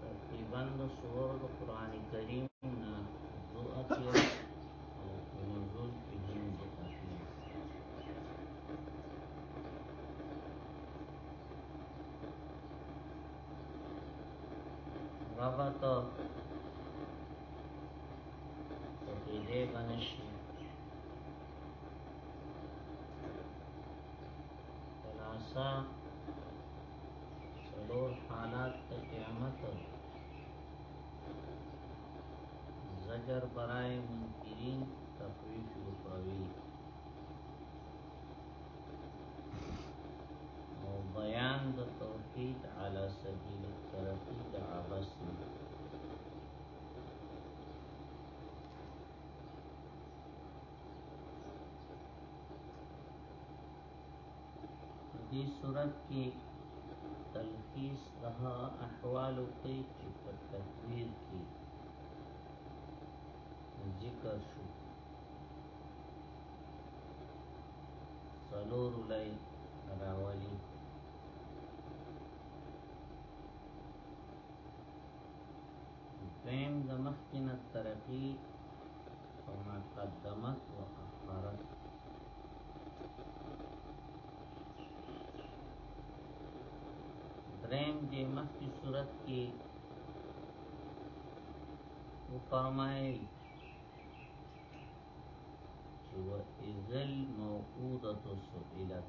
تقریبا د سور د قران کریم نه دو اتیا او نزول کې جن د کافي بابا ته په دې باندې خلاصا سلور حالات تا قیامت زجر برای منکرین تخویف اخروی او بیان د توحید علی سبیل الترقی د عبس دې صورت کې تلخیص د احوال او کې چې په تدویر کې ذکر شو سلور لای راولی دویم د مخکنه ترقی وما قدمت وأخرت درم دې مخکې صورت کې وفرمایل چې وإذا الموءودة سئلت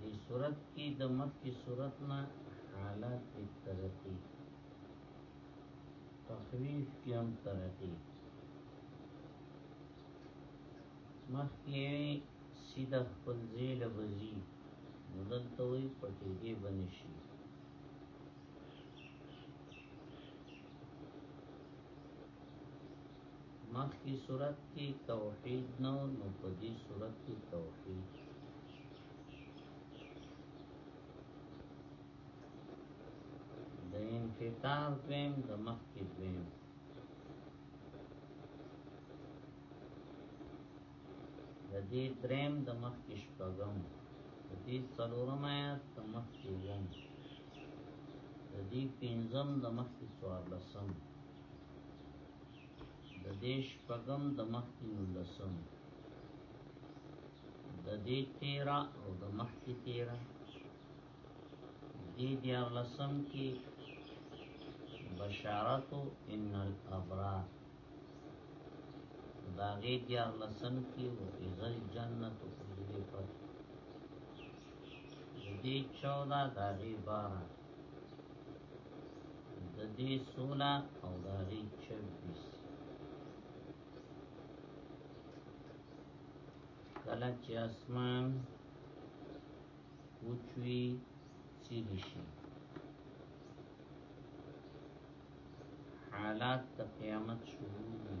دې صورت کې د مخ کې صورت نه حالات په ترقی تخویف کې هم ترقی مخ کې سیده خپل زیل بزی مدل ته وي پټې دې بنشي مخکی صورت کی توحید نو نو په دې صورت کی توحید د انفطار دویم د مخکی دویم د دې دریم د مخکی شپږم د دې څلورم آیات د مخکی وم د دې پنځم د مخکی څوارلسم د دې شپږم د مخکې نولسم د دې تیرا او د مخکې تیرا دې دیار لسم کې بشارت ان الابرار داغه دیار لسم کې و اذل جنت او دې چودا داغي بارا د دې سولا او داغي چبیس کله چې اسمان وچوي سیدی شي حالات د قیامت شروع دي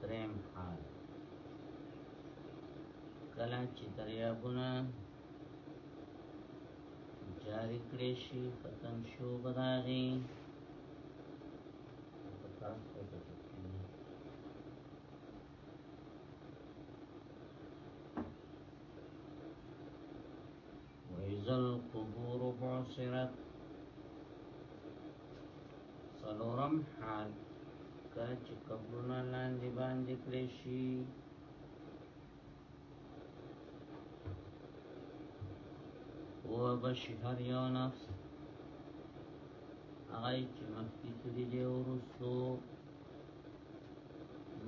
دریم حال کله چې دریابونه جاری کړی شي ختم شو بداغي په طرف ته وإذا القبور بعثرت سلورم حال کله چې قبرونه لاندې باندې کړی شي هو بشهر یو نفس هغه چې مخکې تللی دی ورسو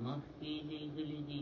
مخکې لېږلي دي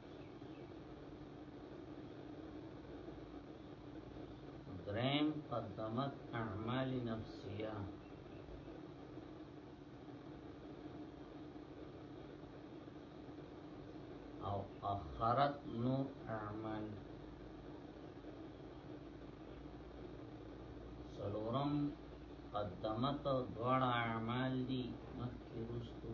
درم قدمت اعمال نفسیه او اخرت نو اعمال سلورم قدمت دوړ اعمال دی مخی رستو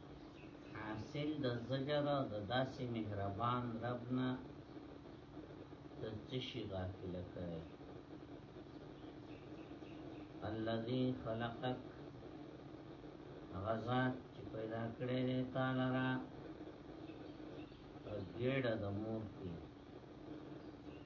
حاصل د زجر د داسې مهربان ربنا د تشي غافل کړي الذي خلقك غزاد چې پیدا کړې دې تعالی را ګډه د مور کې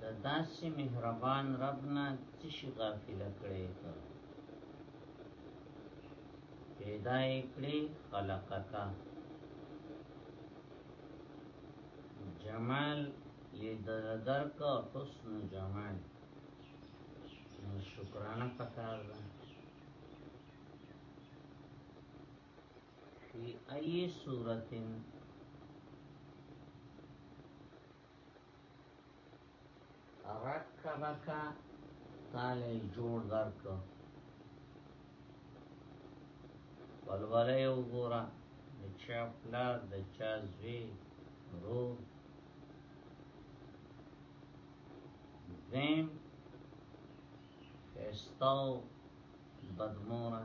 د داسې مهربان رب نه څه شي غافل کړي پیدا یې کړې خلقک جمال یې درک حسن جمال شکرانه پکار ده فی ای صورت رکبک تالی جوړ درک ولولی او گورا دچا پلار دچا زوی رو زیم خیستاو بدمورا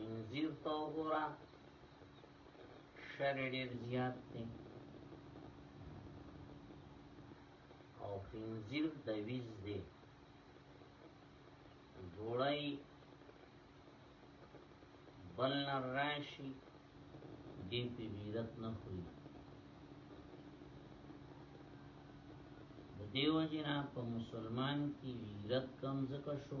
انزیر تو گورا شر ډیر زیاد دی او خنزیر د ویز دی جوړای بل راشي دې په غیرت نه خوري دیو جنا په مسلمان کې غیرت کم زکه شو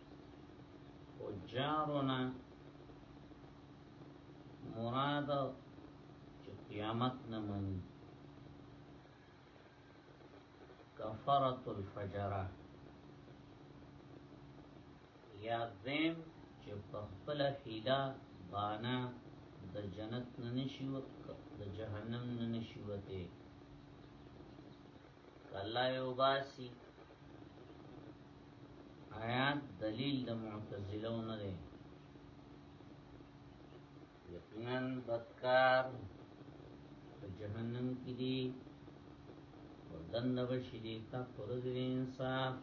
فجارنا مراد چې قیامت نه مني کفرت الفجرہ یا زم چې په خپل حیله بانا د جنت نه نشي د جهنم نه نشي وته الله یو باسی آیات دلیل د معتزله نه دی یقینا بدکار په جهنم کې دي وردن بشي دي تا پرز انصاف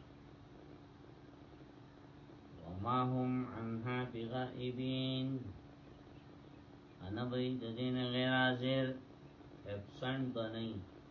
وما هم عنها بغائبين انا بيد دين غير حاضر ابسنت بنئ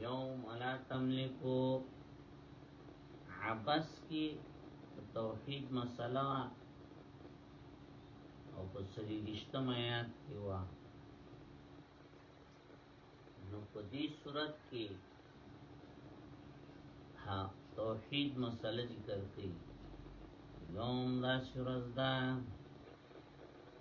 یوم لا تملکو عبس کی توحید مسله او په سری رښتم آیات کې وا نو په دې صورت کې ها توحید مسله ذکر کړي یوم دا شرز دا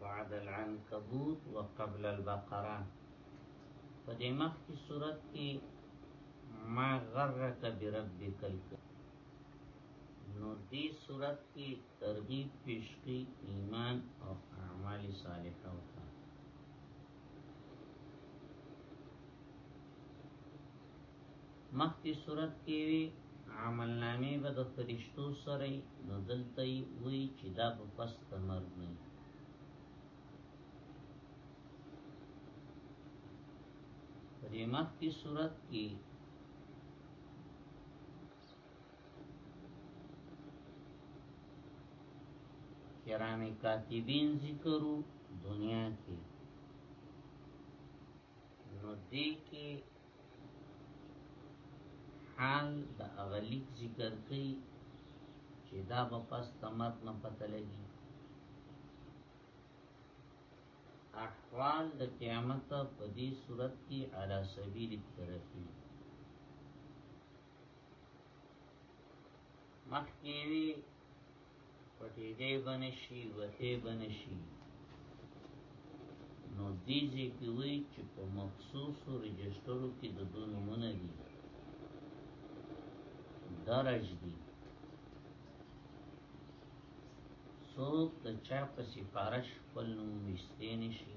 بعد العنكبوت وقبل البقره په دې مخ کی صورت کې ما غرک بربک الکریم نو دې صورت کې ترغیب پیش کی ایمان او اعمال صالحه وکړه مخکې صورت کې وی عمل نامې به د فرشتو سره نو دلته وی چې دا په پس د مرګ نه په دې مخکې صورت کې کرام کاتبین ذکرو دنیا کې نو دې کې حال د اغلیک ذکر کئی چه دا با پس تمت نه پته لگی احوال د قیامت په دې صورت کې علی سبیل الترفی مخکې پټې دې بنشي وته بنشي نو دې ځي کې وی چې په مخصوصو رجسترو کې د دوه نمونه دي درج دي څوک د چا په سفارش خپل نوم وستې نشي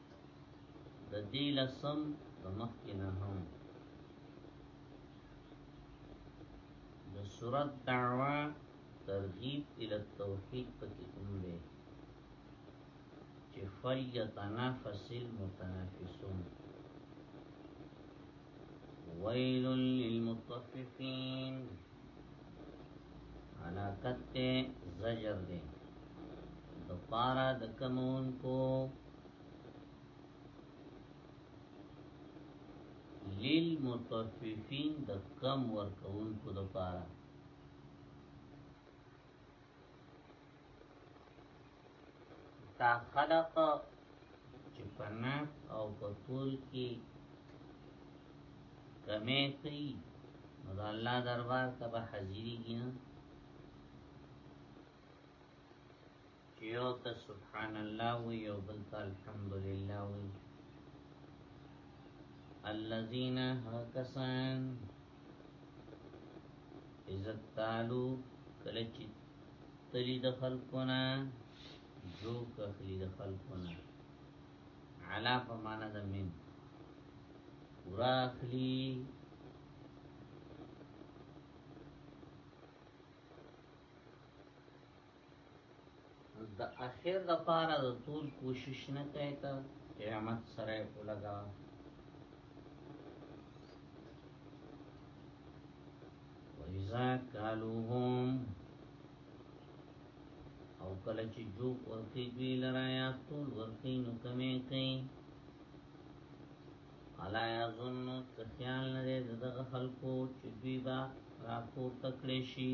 د دې لسم د مخکې نه هم د صورت دعوه ترغیب الى التوحید پکې هم دی چې فلیتنافس المتنافسون ويل للمطففين علاقت ته زجر دی د پارا د کمون کو للمطففین د کم ورکوونکو د پاره تا خلق چې پناس او پتول کې کمې کوي نو د الله دربار ته به حاضرېږي نه یو ته سبحان الله وی یو بل ته الحمدلله وی الذين هكسان اذا تعالو کله چې تلی د خلقونه جو کخلی د خلقونه علا په معنا د من وراخلی د اخر د پاره د طول کوشش نه کوي ته قیامت سره ولګا وإذا قالوهم او کله چې جو ورکی دوی لرا یا طول ورکی نو کمی کوي علا یظن تخیال نه دغه خلکو چې دوی با راپور تکلی شي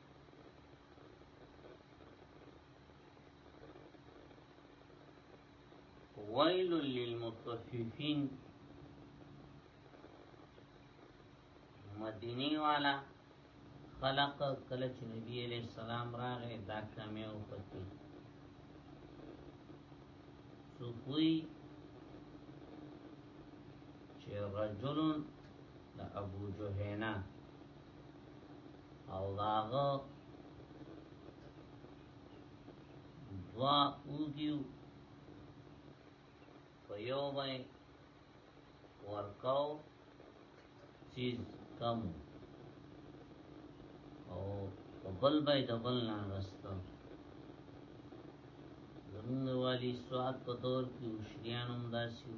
ويل للمطففين مدینی والا خلق کله چې نبی علیہ السلام راغی دا کمه او پتی سوی چې رجل د ابو جهینا او داغه دوا اوګیو په یو باندې ورکاو چیز کم او په بل باندې د بل نه راستم زمونږ والی سواد په دور کې وشریانم داسیو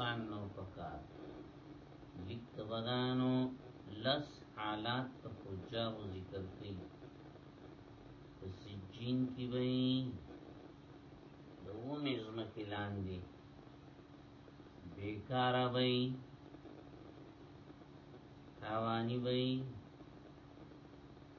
سان نو پکار لیک تبدانو لس حالات په حجا او ذکر کوي په سجین کې وي د اومې زمکه لاندې بیکار وي تاوانی وي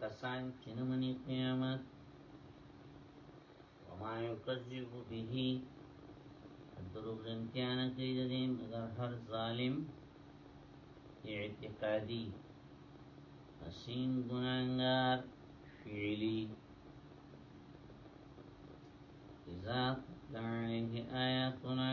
کسان چې نه مني قیامت وما یکذب به دروغ امتحان کوي د دې مگر هر ظالم اعتقادي حسین ګناهګار فعلی اذا تلعنه آیاتنا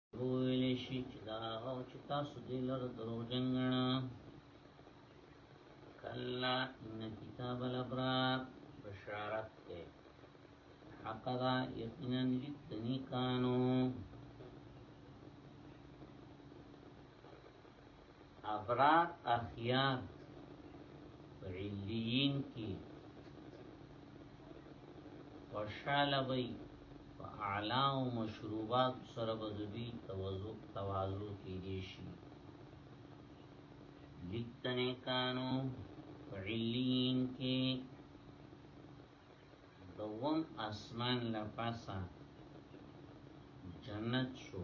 ویل شي چې دا هغه چې تاسو دې لر درو جنګنا کلا ان کتاب الابرار بشارت ته حق دا یقینا لتنی کانو ابرار اخیار علیین کی خوشاله وي په اعلی او مشروبات سره بزوی توازو توازو کې دي شي لیکتنه کانو علین کې دوم اسمان لپاسا جنت شو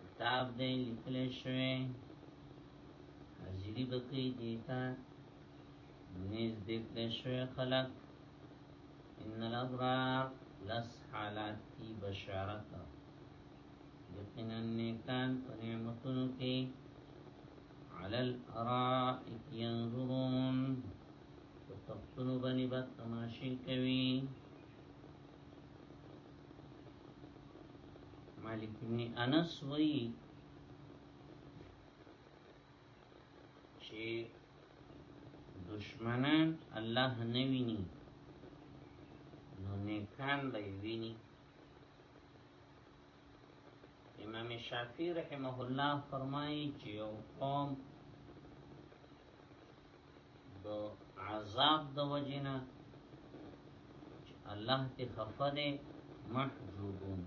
کتاب دی لیکل شوی حاضری بکی دیتا نیز دیکل شوی خلق ان الابرار لس حالات کی بشارت یقینا نیکان په نعمتونو کې علی الارائک ينظرون په تختونو باندې به تماشې کوي مالک بن انس وی چې دشمنان الله نه ویني نو نیکان به ویني امام شافعی رحمه الله فرمایي چې یو قوم د عذاب د وجنه الله ته خفه ده محجوبون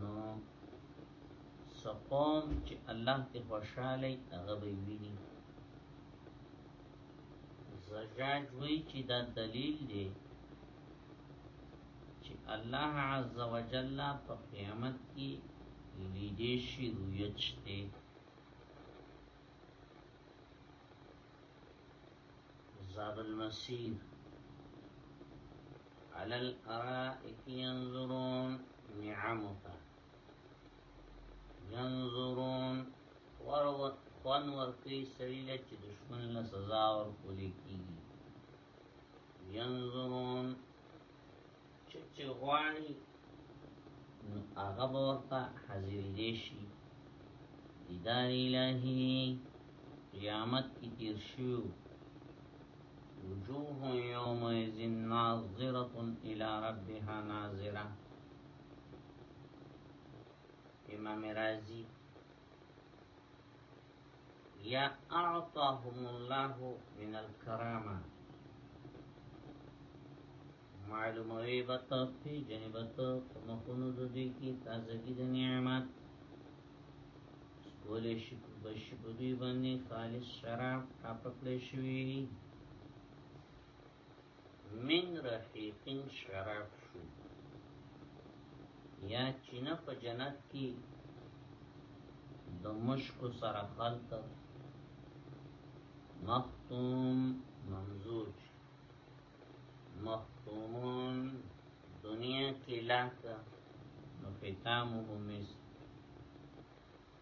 نو سقوم چې الله ته خوشاله هغه به ویني زجاج وی چې دا دلیل دی چې الله عز وجل په قیامت کې لیدې شي رؤیت شته زاد المسیر على الارائك ينظرون نعمك ينظرون وروت خوان ورکی سړی له چې دشمن له سزا ورکول کیږي ينظرون چې چې غواړي نو هغه ورته حاضر دي شي دیدار الهی قیامت کی تیر شو وجوه یوم ازن ناظرة الى ربها ناظرة امام رازی یا اعطاهم الله من الكرامه معلوموي بته په جنبت مخونو د دې کې تازه کې د نعمت ولې شي په شي باندې خالص شراب اپکړې شوی من رحیقین شراب شو یا چینه په جنت کې د مشکو سره خلط مختوم ممزوج مختومون دنیا کې لاکه نو ختامه مست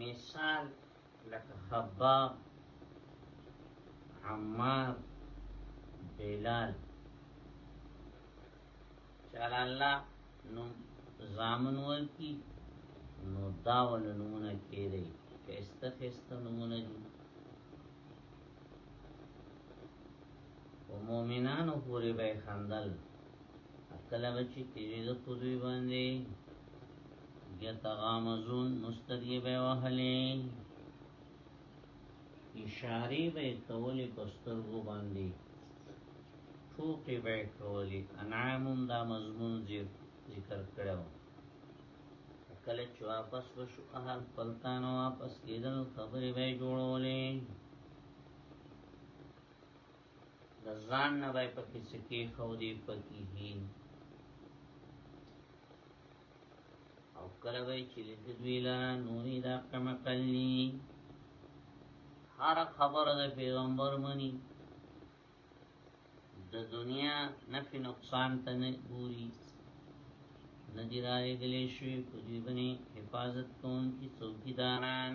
مثال لکه خباب عمار بلال چل الله نو زامن ورکی نو داول نمونه کېږي خسته خسته نمونه دي او مؤمنانو پورې به خندل کله چې تیرې د پوزوی باندې یتغامزون مستریه به وهلې اشاره به کولې کوسترګو باندې ټوکې به کولې انعام دا مضمون ذکر کړو کله چې واپس وشو اهل پلتان واپس کېدل خبرې به جوړولې د ځان نه به پکې سکه خو دې پکې هي او کله وی چې د دوی لاره نوري دا کم کلی هر خبره د پیغمبر منی د دنیا نفی نقصان ته نه ګوري ندی راوی گلی شوی پدوی بنی حفاظت کون کی چوکیداران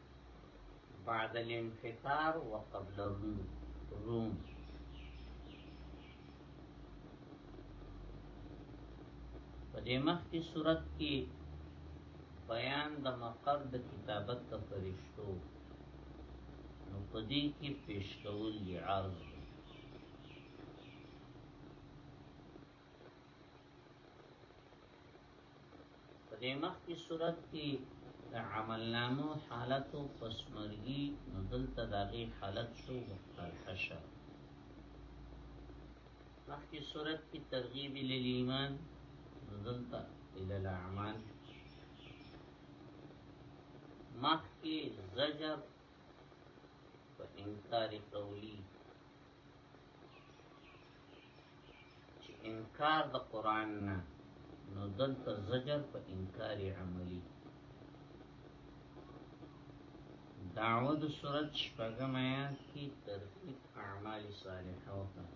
بعد الانفطار وقبل الروم په دې مخکې صورت کې بیان د مقر د کتابت د فرشتو نو په دې کې پیش کول دی عرض په دې مخ کې صورت کې د عمل نامو حالت او پسمرګي نو دلته دغه حالت شو وقل حشر مخکې صورت کې ترغیب ال ایمان نو دلته ال الاعمال مخکې زجر په انکار قولی چې انکار د قران نه نو دلته زجر په انکار عملی دعوه د صورت شپږم آیات کې ترغیب اعمال صالحه وکړه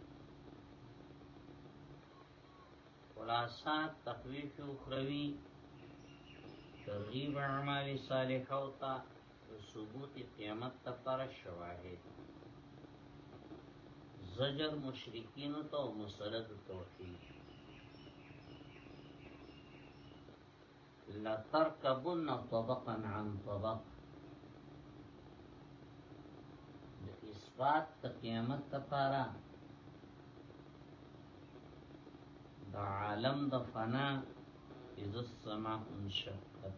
خلاصہ تخویف اخروی ترغیب اعمال صالحه وکړه ثبوت قیامت لپاره شواهد زجر مشرکین ته او مسله د توحید لا ترکبن طبقا عن طبق د اثبات د قیامت لپاره د عالم د فنا اذا السماء انشقت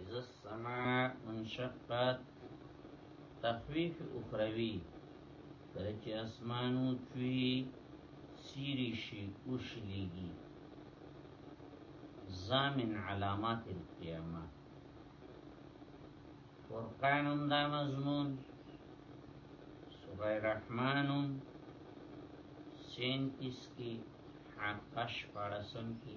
اذا السماء انشقت تخویف اخروی کله چې اسمانو چوي سیری شي اوشليږي زامن علامات القيامه فرقان دا مضمون سوره رحمان سینتیس کی حقش پارسن کی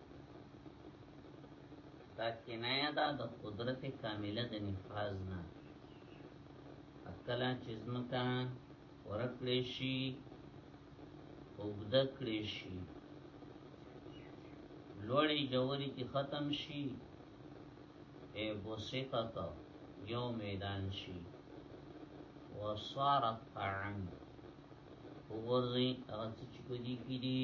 دا کنایه دا د قدرت کامله د نفاذ نه اکلا چې زمکا ورکړې شي اوګده کړې شي لوړې جوړې کې ختم شي اے بوسیتا تا یو میدان شي وصارت طعام وګورئ هغه چې په دې کې دي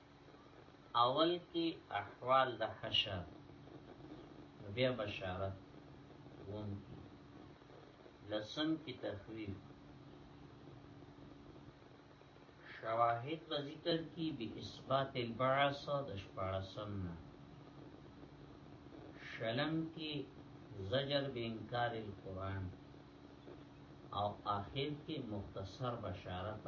اول کې احوال د حشر بیا بشارت وون کی لسم کی تخویف شواهد و ذکر کی بی اثبات البعث د شپارسم نه شلم کی زجر بی انکار القرآن او آخر کی مختصر بشارت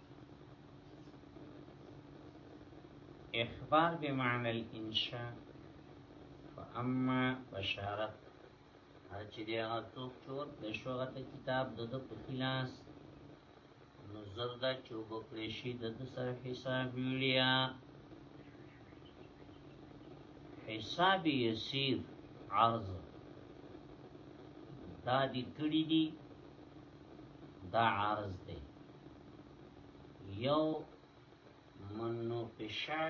اخبار بمعنى الانشاء فاما بشارت هر چې دی هغه څوک چې د شوغه ته کتاب د د په خلاص نو زردا چې وبکړې شي د سر حساب ویړیا حساب یسیر عرض دا دې کړی دی دا عرض دی یو منو پشا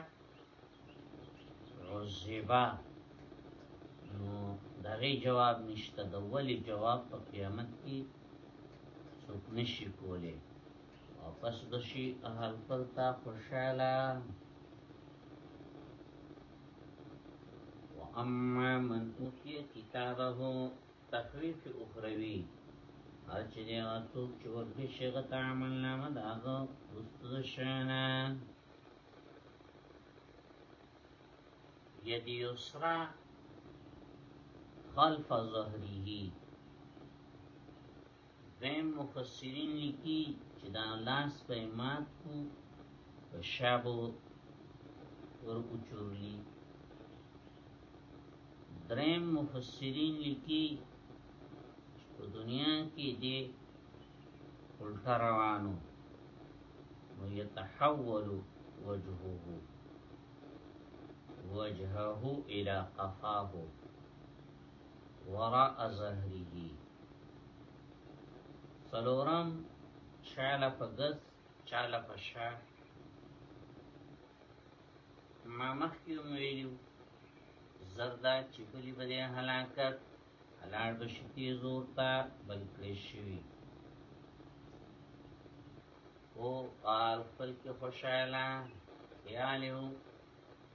عزبا نو دغه جواب نشته د ولی جواب په قیامت کې څوک نشي کولی واپس بشي اهل خپل ته خوشاله واما من اوتی کتابه تخویف اخروی هر چې دی هغه څوک چې ورکړي شي هغه ته عمل نامه د هغه وروسته د شی نه ید یسرا خلف ظهره دیم مفسرین لیکي چې دا لاس په مات کو په شابو ور اوچورلی دریم مفسرین لیکي په دنیا کې دې الټا روانو نو يتحول وجهه وجهه الى قفاه وراء ظهره سلورم چاله په ګس چاله په شا ما مخکې ویلو زردا چې کلی بده هلاکت هلاړ بشتی زور تا بل کړی شوی او قال خپل کې خوشاله یالیو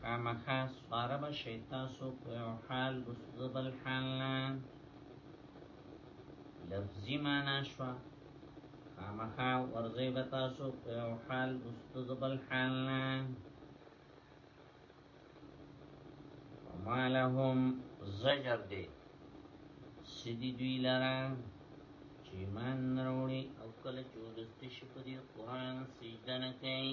خامخا سپاره به شي تاسو په یو حال وروسته د بل حال نه لفظي معنا شوه خامخا ورځی به تاسو په یو حال وروسته د بل حال نه ما لهم زجر دی سیدی دوی لرا چیمان نروڑی او کل چودستی شپدی قرآن سجدن کئی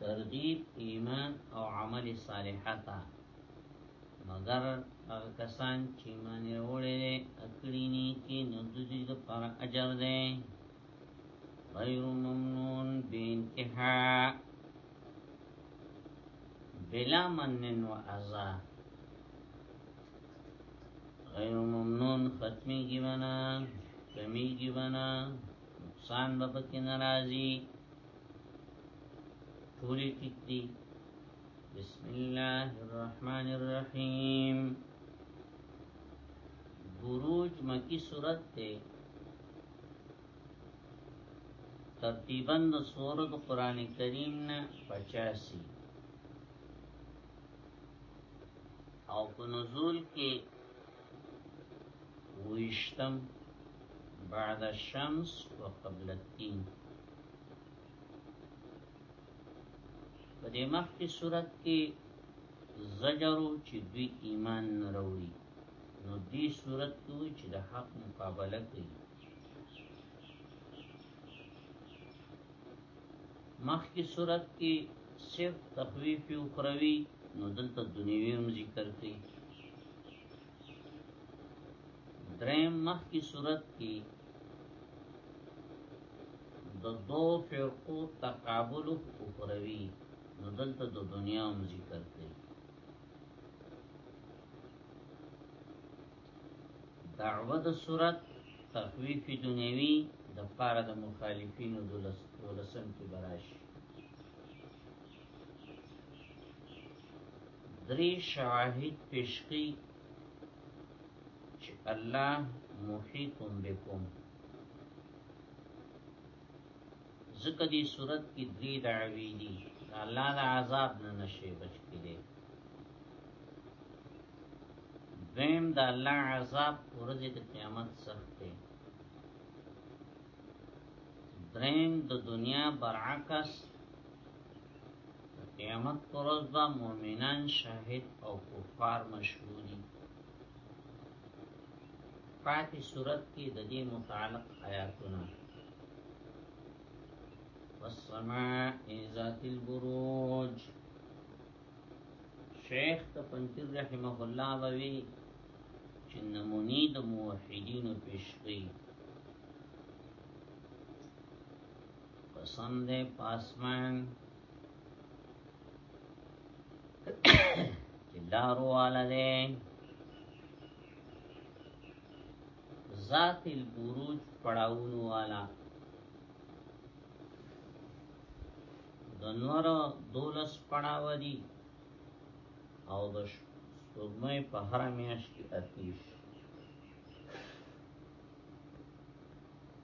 ترغیب ایمان او عمل صالحه تا مگر هغه کسان چې ایمان وروړي اکړینی کې نو د دې لپاره اجر ده غیر ممنون بانتها بلا منن و عزا غیر ممنون ختمی گی بنا کمی گی بنا نقصان بپکی نرازی پوری ټیک دی بسم الله الرحمن الرحیم بروج مکی صورت ته ترتیبا د سورۃ قران کریم نه 85 او په نزول کې ویشتم بعد الشمس وقبل الدين په دې مخکې صورت کې زجرو چې دوی ایمان نه وروړي نو دې صورت کې وي چې د حق مقابله کوي مخکې صورت کې صرف تخویف او قروي نو دلته دنیوي ذکر کوي دریم مخ کی صورت کی د دو فرقو تقابل اخروی نو دلته د دنیا هم ذکر کړي دعوه د صورت تخویف دنیوی د پاره د مخالفینو دولسم کی براشي درې شواهد پیش کړي چې الله محیطم بكم ځکه دې صورت کې درې دعوی دي الله د عذاب نه نشي بچ کړي دیم د الله عذاب ورځ د قیامت سخت دی دریم د دنیا برعکس قیامت پر ورځ به مؤمنان شاهد او کفار مشهودي پاتې صورت کې د دې متعلق آیاتونه والسماء ذات البروج شیخ تپنتیر رحمه الله بوي چې نمونی د موحدینو پیش کړي قسم دې پاسمان چې لارو والا دې ذات البروج پړاونو والا د نور دولس پړاو دي او د سپوږمۍ په هر میاشت کې اتیش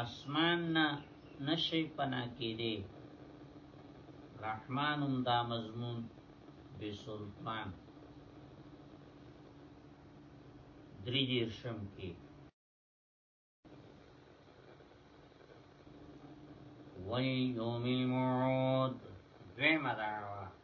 اسمان نه نشي پنا کېدی رحمان هم دا مضمون بے سلطان دری دیر شم کی ویوم المعود دوی مداروا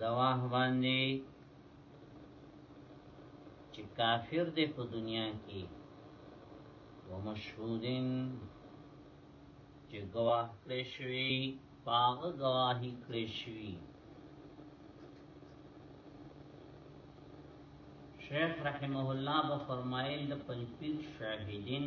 گواه باندې چې کافر دی په دنیا کې ومشهودین چې گواه کړی شوی باغ گواهی کړی شوی شیخ رحمه الله به فرمایل د پنځپیر شاهدین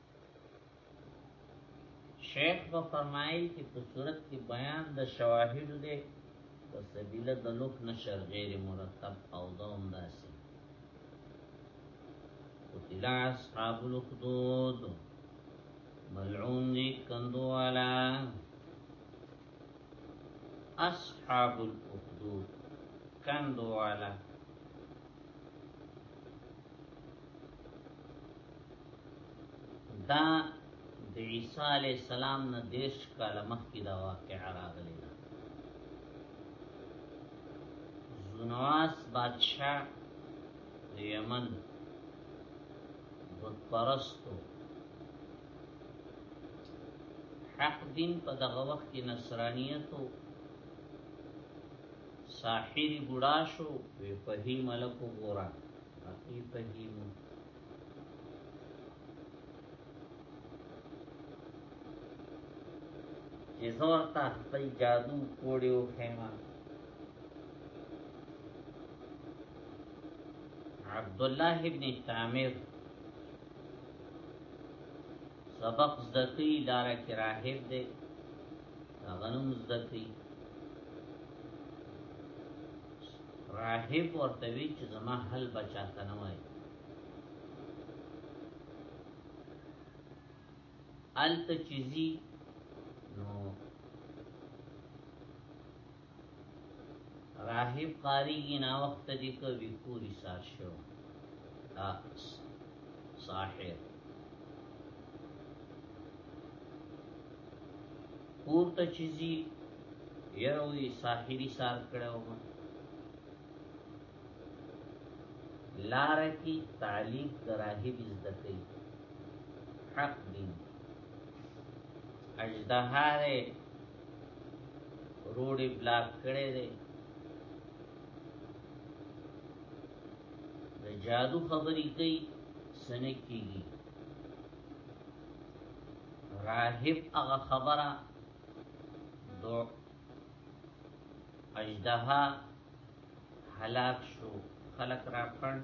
شیخ په فرمایي کې په صورت کې بیان د شواهد دی په سبیل د لوک نشر غیر مرتب او دوم داسي قتل اصحاب الخدود ملعون دی کندو والا اصحاب الخدود کندو والا دا د عیسی علی السلام نه دیش کاله مخکې دا واقعا راغلی دا زنواس بادشاہ د یمن بت پرستو حق دین په دغه وخت کې نصرانیت او ساحر ګډا شو وی په هی ملک وګورا اخی په هی چې زور تا خپل جادو کوډیو خیمه عبد الله ابن تعمیر سبق زکی لارا کی راهب دی غنم زدکری راهب ورته وی چې زما حل بچا کنه وای الته چیزی نو راهب قاری کی نا وخت دی کو وی پوری سار شو ساحر پور ته چیزی یروی ساحری سار کړو لار کی تعلیم دراهب زده کوي حق دین اجدهاره روډي بلاک کړي دي د جادو خبرې کوي سنه کیږي راهب هغه خبره دو اجدها هلاک شو خلق را پند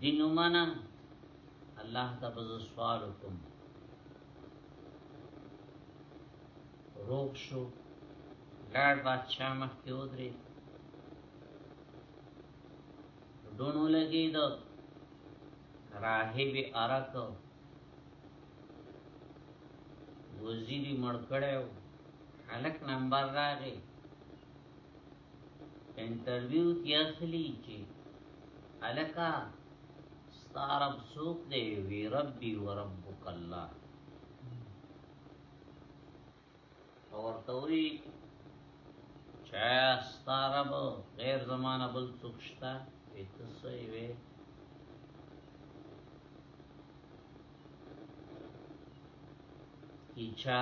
دینو منا الله ته بز سوال کوم روغ شو لاړ بادشاہ مخ کې ودرې دونو لګي دو راهب عرق وزیری مړ کړو الک نمبر راغی انټرویو کې اصلي چې الکا ستارب سوق دی وی ربي وربک الله ورته وی چا ستارب غیر زمانه بل څوک شته ایته سوی وی کی چا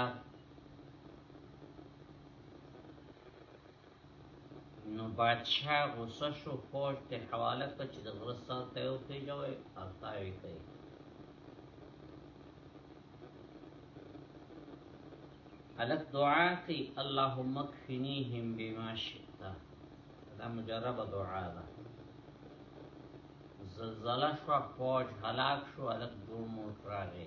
نو بادشاہ غصه شو فوج ته حواله کړ چې د غره سر ته یو پیژوي او تاوی کوي الک دعا کوي اللهم اكفنيهم بما شئت دا مجربه دعا ده زلزله شو فوج هلاک شو الک دوه موټر راغی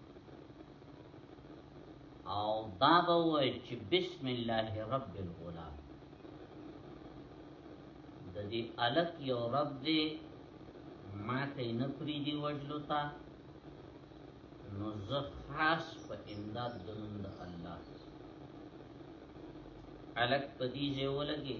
او دا به وای چې بسم الله رب الغلا د دې الک یو رب دې ما ته نه پری دی وجلو تا نو زه خاص په امداد د نوم د الله الک پدی ځای ولګي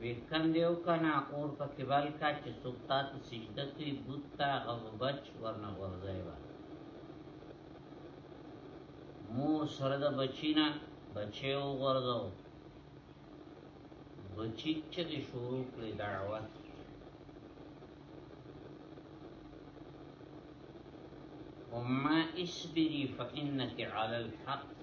ویکن دیو کنا اور په کبل کا چې سوکتا ته سجده کوي بوت تا غو بچ ورنه ورځي وا مو سره د بچینا بچیو ورځو بچی چې شروع کړی دعوت وما اصبري فإنك على الحق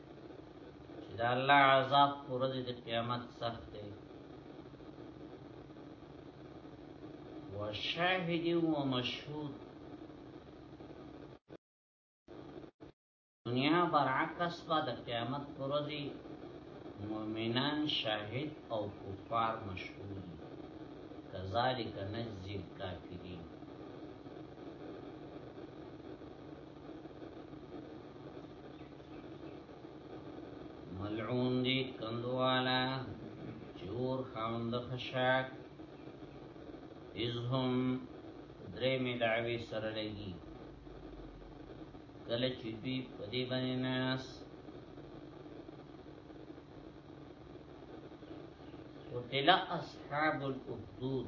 چې دا الله عذاب پر دې د قیامت سخت دی وشاهد و مشهود دنیا برعکس با د قیامت پر دې مؤمنان شاهد او کفار مشهود کذالک نجزی الکافرین ملعون دی کندوالا چور خاوند خشاک از هم درې می دعوی سره لګي کله چې دوی په دې باندې ناس قتل اصحاب الاخدود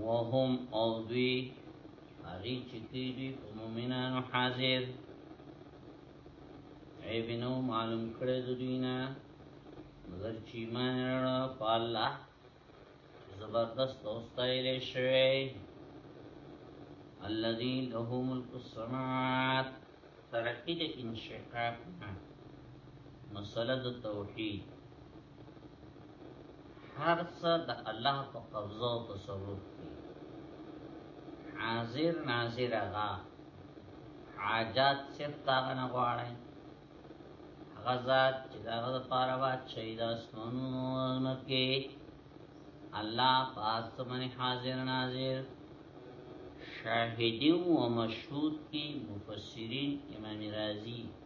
وهم او دوی هغه چې کوي دوی په مؤمنانو حاضر عیب نو معلوم کړی د دوی نه مگر چې ایمان راړه په الله زبردست او ستایل شوی الذي له ملك السماوات ترقی د انشقاق مسله د توحید هر څه د الله په قبضه او تصرف کې حاضر ناظر هغه حاجات صرف تاغه نه غواړي هغه ذات چې داغه لپاره وا شهید اسمنو کې الله پاس من حاضر ناظر شاهدی و مشهود کی مفسرین امام رازی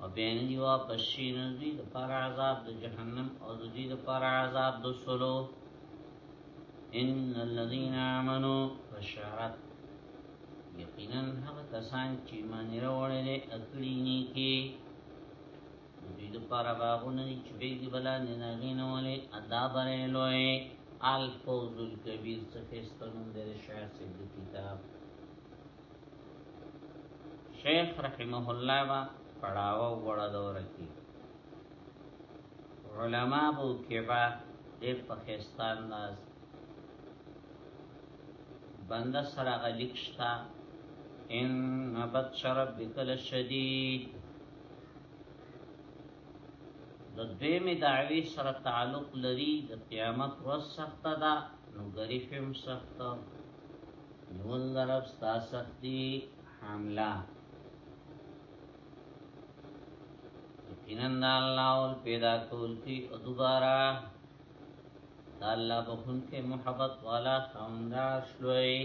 او بین دی واپس شي نو دوی د پر عذاب د جهنم او دوی د پر عذاب د سلو ان الذين امنوا فشرت یقینا هغه کسان چې ایمان وروړل اکړي نیکی دوی د پر باغونه چې بیګي بلا نه نغینه ولې ادا برې لوی الفوز الکبیر څخه ستنوم د شاعر کتاب شیخ رحمه الله با پڑاو وړه دور کی علماء بو کبا دیر پخستان ناز بنده سره غلیک شتا ان نبت شرب بکل شدید د دوی می دعوی سره تعلق لري د قیامت ورځ سخته ده نو غریب هم سخته ژوند رب ستا سختی حاملا یقیناً الله اول پیدا کول کی او دوباره دا الله بخون کې محبت والا خواندا شلوي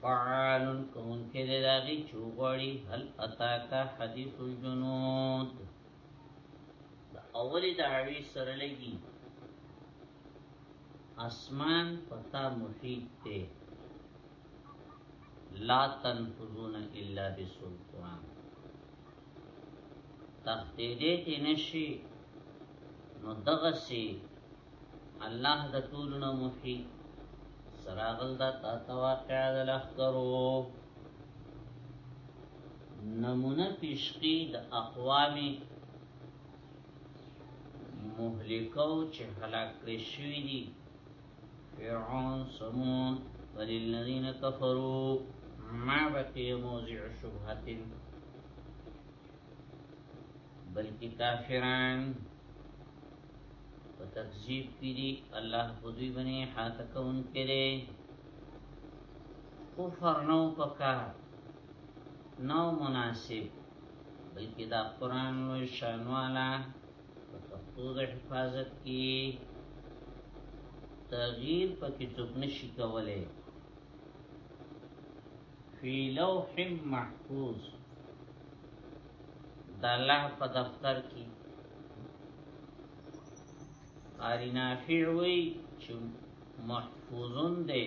فعال کون کې داغي چوغړي هل اتاکا حدیث الجنود اولی دعوی سره لګي اسمان پتا محیط ته لا تنفذون الا بسلطان تختیدې تی نشي نو دغه سي الله د ټولونو محیط سراغل دا تا تواقع د لخ کرو نمونه پیشقی د اقوام مهلکو چې هلاک کړی شوی دی فرعون سمون وللذین کفروا ما بقی موضع شبهت بلکې کافران په تکذیب کې دي الله په دوی باندې حاتکون کړي کفر نو پکار نو مناسب بلکې دا قران نو شانوالا په پښتو د حفاظت کې تغییر پکې څوک نشي کولای فی لوح محفوظ د الله په دفتر کې قاری نافع وی چې محفوظون دی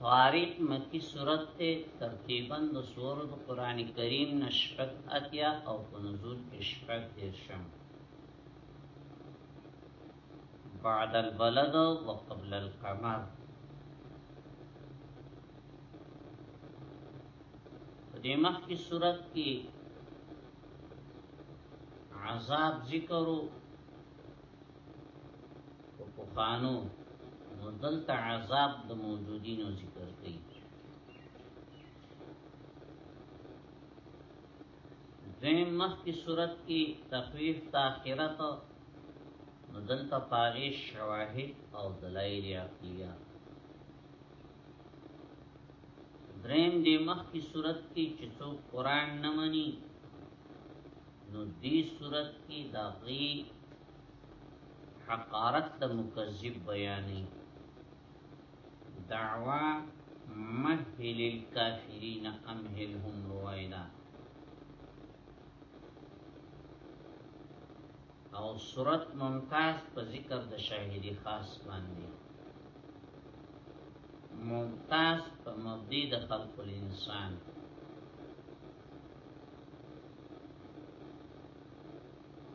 طارق مکی صورت ته ترتیبا د سورۃ قران کریم نشفق اتیا او په نزول کې شفق دیشم بعد البلد وقبل القمر دې مخ کی صورت کې عذاب ذکر په پخانو نو دلته عذاب د موجودینو ذکر کوي دویم مخ کی صورت کی تخویف تاخیرت نو دلته پاغی شواهد او دلائل عقلیه دریم دی مخ کی صورت کی چې څوک قران نه مني نو دی صورت کی داغی حقارت دا مکذب بیانی دعوی مهل الكافرین امهلهم روائدہ او صورت ممتاز په ذکر د شاهدی خاص باندې ممتاز په مبدی د خلق الانسان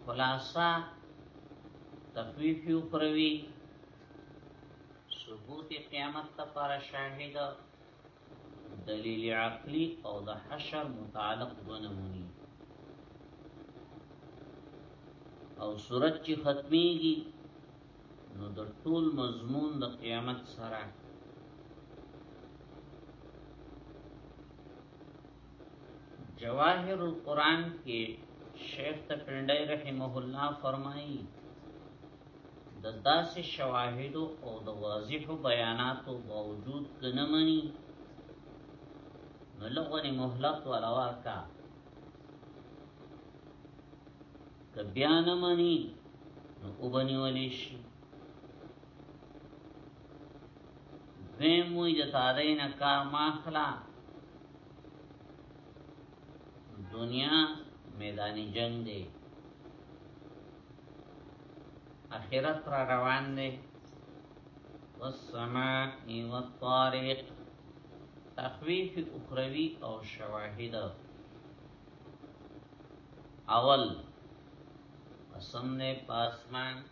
خلاصا تخویف یو پروی ثبوت قیامت تفار شاهد دلیل عقلی او د حشر متعلق دونمونی او صورت چې ختمیږي نو د ټول مضمون د قیامت سره جواهر القرآن کې شیخ تپندای رحمه الله فرمایي د داسې شواهد او د واضح بیاناتو باوجود کنه مني نو لغونی مهلت ولا ورکا که بیا نه مني نو وبني ولې شي دویم وی د تادای نه کار ماخلا دنیا میدانی جنگ دی اخرت را روان دی والسماء والطارق تخویف اخروی او شواهد اول قسم نه پاسمان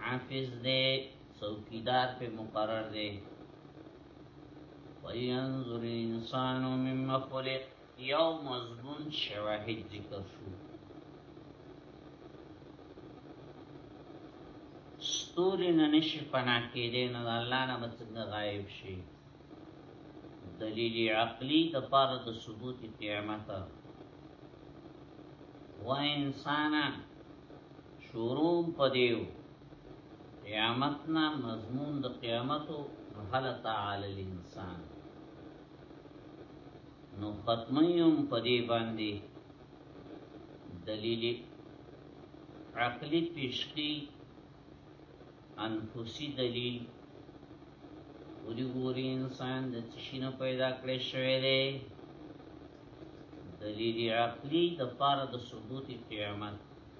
حافظ دې څوکیدار په مقرر دې وینظر الانسان مما خلق یو مضمون شواهد ذکر شو ستوري نه نشي پناه کېدې نه الله نه مڅنګ غایب شي دلیل عقلی د پاره د ثبوت قیامت و انسانا شروع پدیو قیامتنا مضمون د قیامتو حل تعالی الانسان نو ختمیم پدی باندې دلیل عقلی پیشکی انفسی دلیل ودی ګوري انسان د تشینه پیدا کړی شوی دی دلیل عقلی د پاره د ثبوت قیامت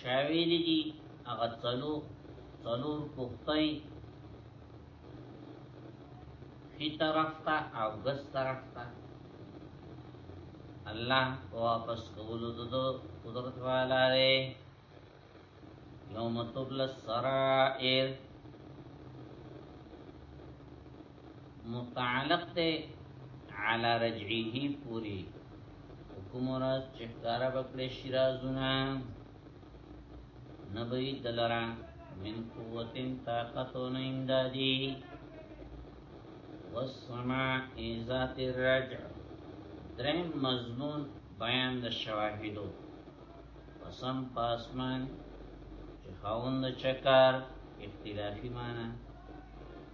چاویلی دی اغا تلو تلو پختای خی طرف تا او گس طرف تا الله واپس کولو دو قدرت والا رے یوم تبل السرائر متعلق ده على رجعه پوری حکم راز چکارا بکلی شرازونا نبی دلرا من قوت طاقت و امدادی والسماء ذات الرجع درم مضمون بیان د شواهدو قسم پاسمان چې خاوند چکار اختلافي معنی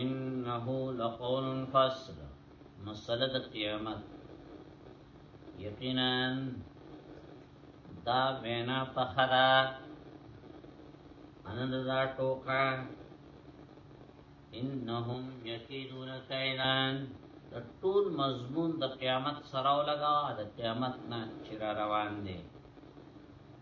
انه لقول فصل مسله د قیامت یقینا دا وینا په خره ان دا ټوکا انهم یکیدون کیدان د ټول مضمون د قیامت سره ولګا د قیامت نه چر روان دي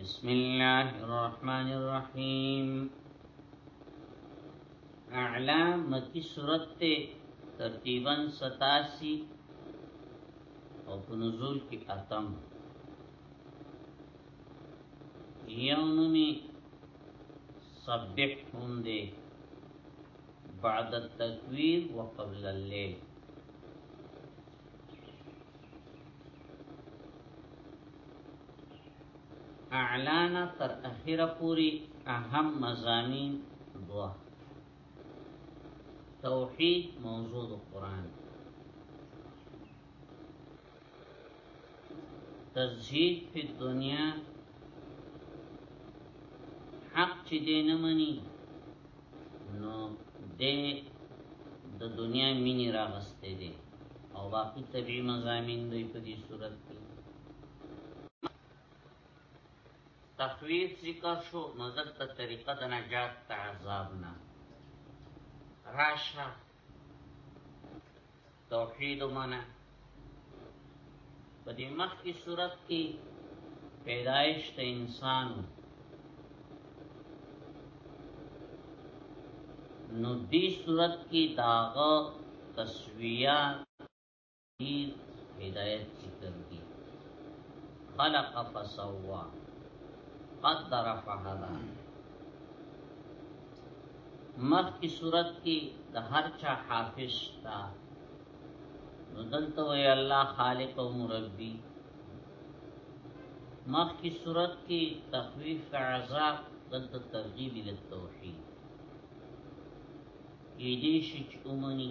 بسم الله الرحمن الرحیم اعلا مکی صورت تے ترتیبا ستاسی او په نزول کې اتم یو نومي سبح هم دی بعد التکویر وقبل الليل اعلان تر اخیره پوری اهم مزامین دوا توحید موضوع قرآن تزهید فی الدنیا حق چې دې نه مني نو دې د دنیا مینی راغستې دي او باقی طبیعی مزامین دوی په دې صورت کې تخویف ذکر شو نو دلته طریقه د نجات تعذاب نه راشه توحید معنا په دې مخ کی صورت کې پیدایش ته انسان نو دې صورت کې داغه تسویه دیر هدایت ذکر کی خلق فسوا قدر فهدا مخ کی صورت کی د هر چا حافظ تا نو دلته وی الله خالق او مربی مخ کی صورت کی تخویف عذاب دلته ترغیب ال توحید یی دې شچ اومنی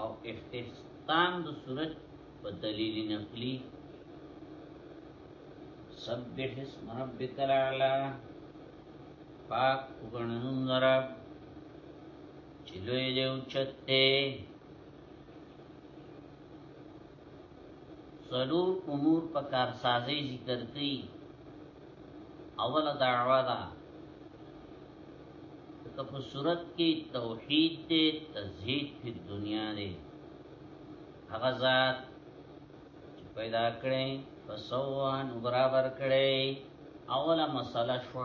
او احتسام د صورت په دلیل نقلی سبح اسم ربک الاعلى پاک وګڼنوم رب چې لوی دی او چته سلور امور په کارسازي ذکر کړي اوله دعوا ده که په صورت کې توحید ته تزهید په دنیا دی هغه ذات چې پیدا کړي فسوان برابر کړي اوله مسله شو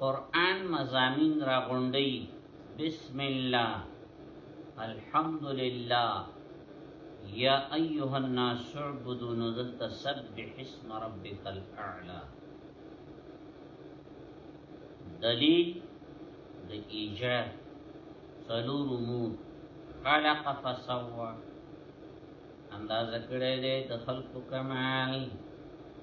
قرآن مزامین را غنډی بسم الله الحمد لله یا ایها الناس اعبدوا نذلت سبح اسم ربک الاعلى دلیل د ایجاد سلور امور خلق فسوى اندازه کړی دی د خلقو کمال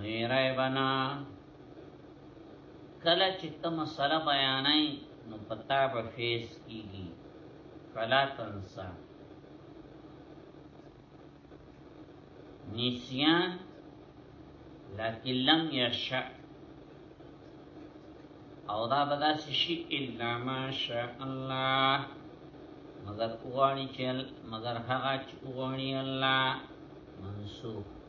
وی رایبنا کله چې ته مسله بیانای نو پتا به فیس کیږي فلا تنسا نسیان لکن لم یشع او دا بدا سشی الا ما شاء الله مگر اوغانی چل مگر هغه چې اوغانی الله منسوخ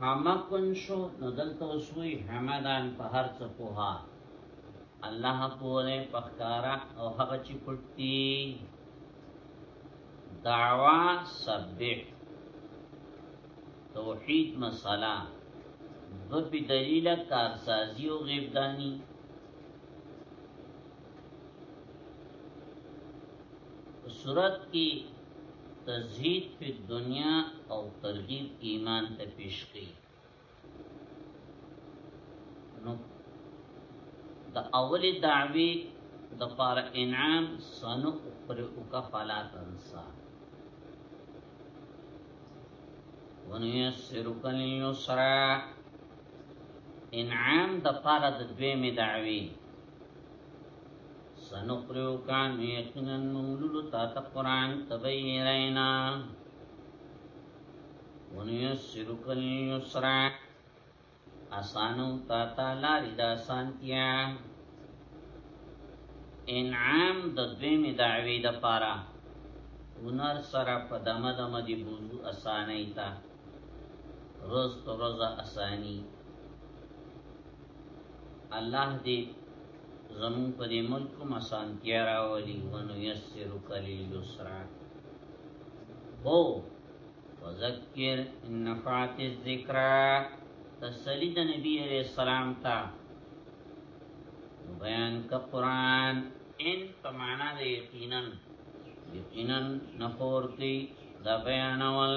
حمکن شو نو دلته وسوی حمدان په هر څه پوها الله پوره پخکارا او هغه چې پټي دعوا سبح توحید مساله د په دلیل کارسازی او غیبدانی صورت کې تزهید په دنیا او ترغیب ایمان ته پیش کړي نو د اول دعوی د پار انعام سنو پر اوکا فلا تنسا ونیسرک لیسرا انعام د پار د دوی می دعوی سنقریو کان یقینا مولولو تا تا قرآن تبیرینا ونیسرو کن یسرا آسانو تا تا لاری دا سانتیا انعام د دویمی دعوی دا پارا ونر سره په دمه دمه دی بوزو اسانی تا روز تو روزا اسانی الله دې زمون په دې ملک کوم اسانتیا راولي ونو یسر کلی یسرا او وذکر ان نفعت الذکر تسلی د نبی علیہ السلام تا بیان کا قرآن ان پمانا دے یقینا یقینا نفور کی دا بیانول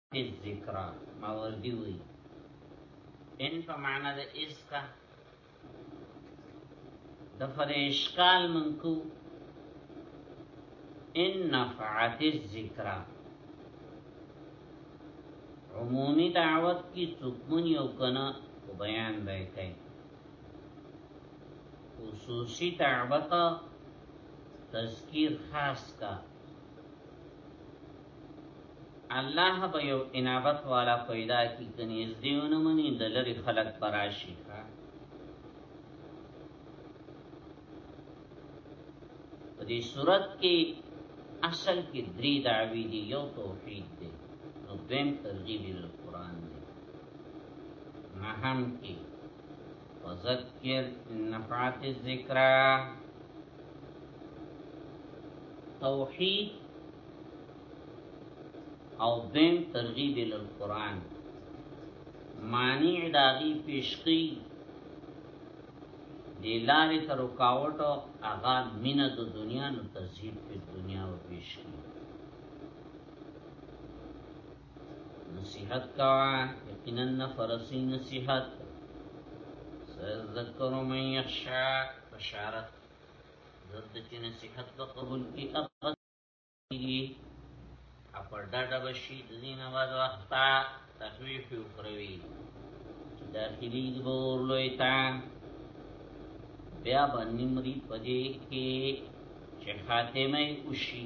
اس ذکر ماوردی وی ان په معنا د اس کا د فرشکال منکو ان نفعت الذکر عمومی دعوت کی سکون یو کنا او بیان به کوي خصوصی دعوت تذکیر خاص کا الله به یو انابت والا پیدا کی کنیز دیونه منی د لری خلق براشی په دې صورت کې اصل کې درې دعوی دی یو توحید دی نو دیم ترغیب القرآن دی مهم کې وذکر نفعت الذکر توحید او دین ترغیب ال قران مانع داغي پیشقی دی لارې تر رکاوټ او هغه مینه د دنیا نو تزهید په دنیا او پیشقی نصیحت کا یقینا نفرسی نصیحت سذکر من یخشا بشارت زرد چې نصیحت به قبول کی اقصد کی اپر ډاډه بشي د دین اواز وختا تخویف او پروي داخلي د بور لوی تا بیا باندې مری پدې کې چې خاتمه وشي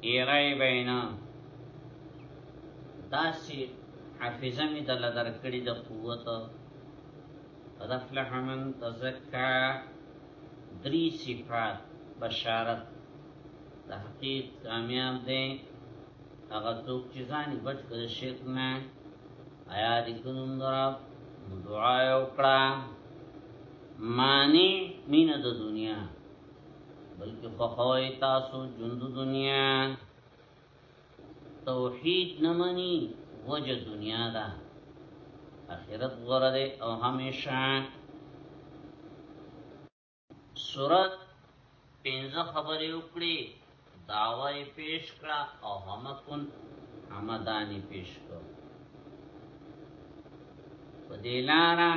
ایرای بینا داسی حافظه می دل درکړی د قوت قد افلح من تزکا دری صفات بشارت تحقیق کامیاب دی هغه څوک چې ځان بچ کړي شرک نه آیا دې کوم رب دعا وکړه معنی مینه د دنیا بلکې فخوي تاسو جند دنیا توحید نمانی وجه دنیا دا اخرت غره ده او همیشه سورت پینځه خبرې وکړي دعوه یې پیش کړه او همکن همدانی پیش کړه په دې لاره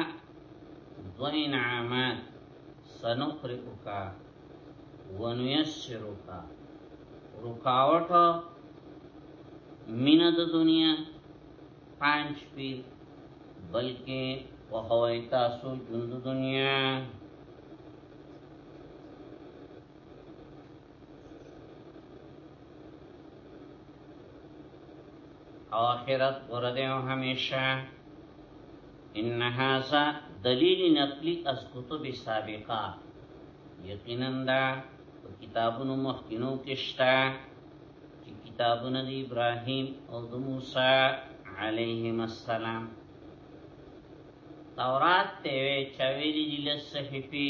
دوه انعامات سنقرئک ونیسرک رکاوټ مینه د دنیا پنځ پیر بلکې وهوي تاسو ژوند دنیا او آخرت ورده او همیشه ان هذا دلیل نقلی از کتب سابقه یقینا دا کتابونو مخکینو کشتا چې کتابونه د ابراهیم او د موسی علیهم السلام تورات ته چویلی دي لسحفی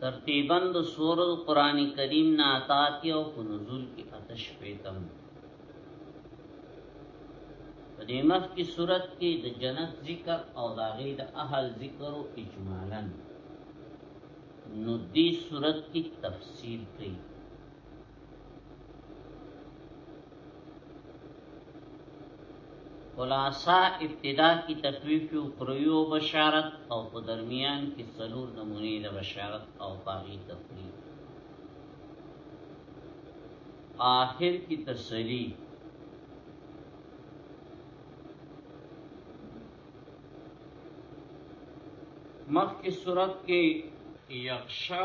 ترتیبا د سورۃ قران کریم نه اتاتی او په نزول کې اتش پیتم په دې مخ کې سورۃ کې د جنت ذکر او د غي د اهل ذکر او اجمالاً نو دې سورۃ کې تفصیل کوي خلاصہ ابتدا کی تخویف و قروی و بشارت او په درمیان کی سلور نمونی د بشارت او باغی تفریح آخر کی تسلی مخ کی صورت کی یخشا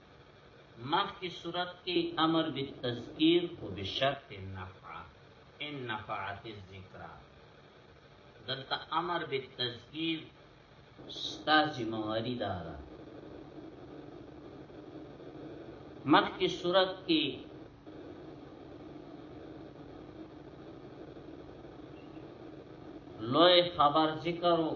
مخ کی صورت کی امر بالتذکیر و بشرط النفع ان نفعت الذکر دلتا امر بالتذکیر ستا زمواری دارا مخ کی صورت کی لوی خبر ذکرو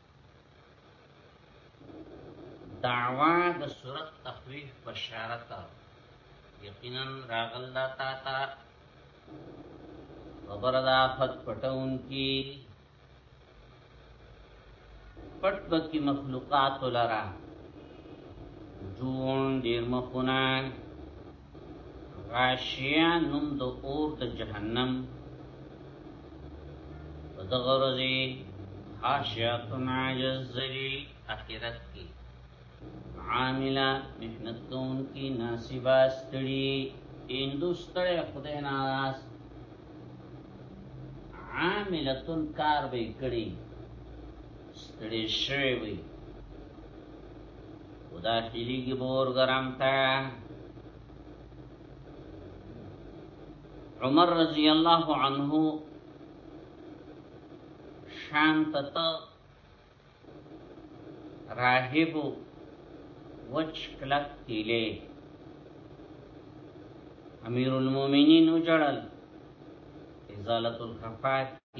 دعوا د صورت تخویف بشارت یقینا راغل دا تا تا خبر دا فت پټون کی پټ بکی مخلوقات لرا جون دیر مخونان غاشیه نوم د اور د جهنم په دغه ورځ حاشیه عاجز ذلیل اخرت کې عامله محنت کون کی ناسبا ستړي اندوستړي خدای ناراض عاملتون کار به کړی ستړي شوی وي خدا شیلی کی بور گرم تا عمر رضی اللہ عنہ شانت تا راہبو وچ کلک تیلے امیر المومنین اجڑل ازالت الخفات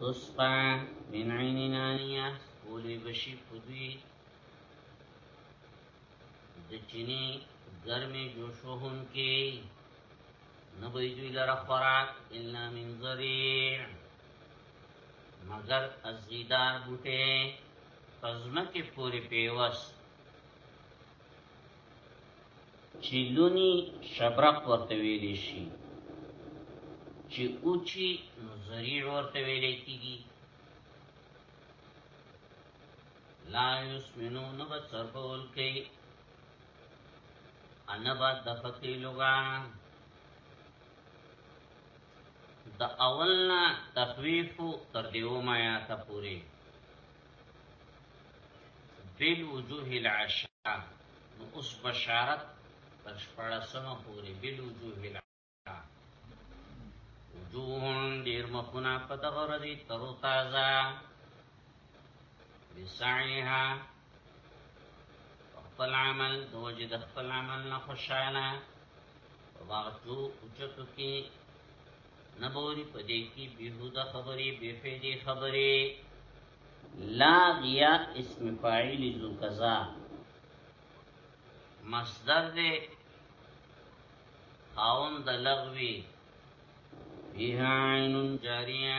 تسقا من عین نانیه بولی بشی پدوی دچینی گرمی جوشوهن کی نبی دوی لر خوراک الا من ذریع مگر از زیدار بوټه پزمکی پوری پیوست چې لونی شبرق ورته ویل شي چې اوچی نظری ورته ویل کیږي لا یسمنو نو به سربول کوي ان با دفقی لغا د اولنا تخویف تر دیو ما یا تا پوری بل وجوه العشاء نو اوس بشارت تر شپاړسمه پورې بل وجوه العشاء وجوه ډیر مخونه په دغه ورځ تر تازه بسعیها خپل عمل د وجه د خپل عمل نه خوشاله واغتو اوچتو کې نبوری په دې کې بیهوده خبرې بے فیدې خبرې لا غیا اسم فاعل ذو قضا مصدر دې خاون د لغوی فیها عین جاریه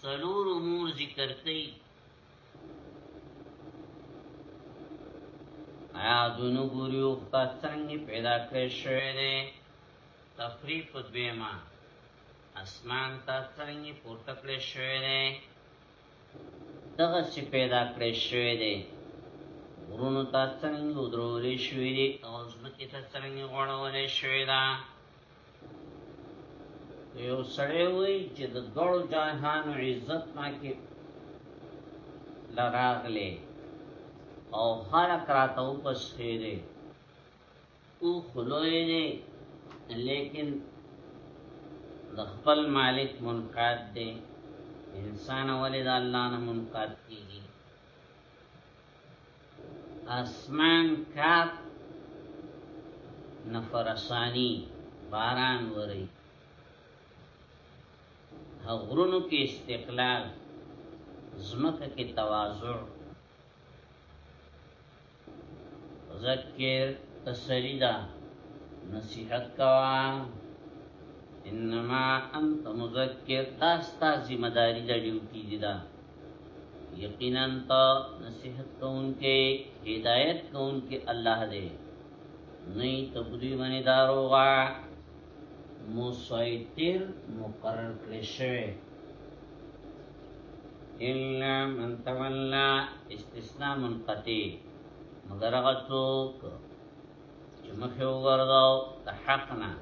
څلور امور ذکر کړي آیا دونو ګوریو په څنګه پیدا کړی شوی دی تفریق دویما اسمان ته څنګه پورته کړی شوی دی دغه چې پیدا کړی شوی دی غرونو ته څنګه درولې شوی دی او ځمکې ته څنګه غوړولې شوی دی یو سړی وای چې د دوړ جهان عزت ما کې لراغله او خلق راته او پس خیره او خلوی نه لیکن د خپل مالک منقاد دی انسان ولې د الله نه منقاد کیږي اسمان کاپ نفرسانی باران وری غرونو کې استقلال زمکه کې تواضع ذکر تسلی دا نصیحت کوا انما انت مذکر تاستا ذمہ داری دا ډیوټی دی دا یقینا تا نصیحت کوونکې هدایت کوونکې الله دې نه تبدی باندې داروغه مسیطر مقرر کړی شوی الا من تولى استثناء منقطع مگر هغه څوک چې مخه وګرځاو د حق نه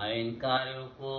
او انکار وکړو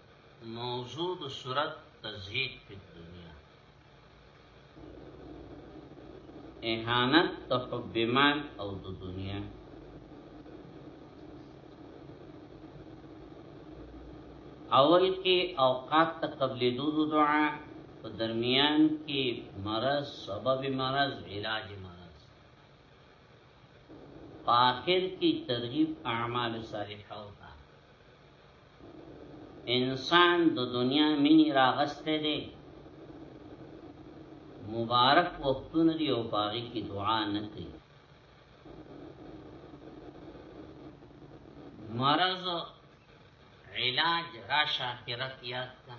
موضوع د صورت تزهید په دنیا اهانت د حب مال او د دنیا اول کې اوقات ته قبل دود دعا په درمیان کې مرض سبب مرض علاج مرض په اخر کې ترغیب اعمال صالحه او انسان د دنیا مینی راغسته دی مبارک وختونه دی او باغی کی دعا نه کوي مرض علاج راش آخرت یاد کا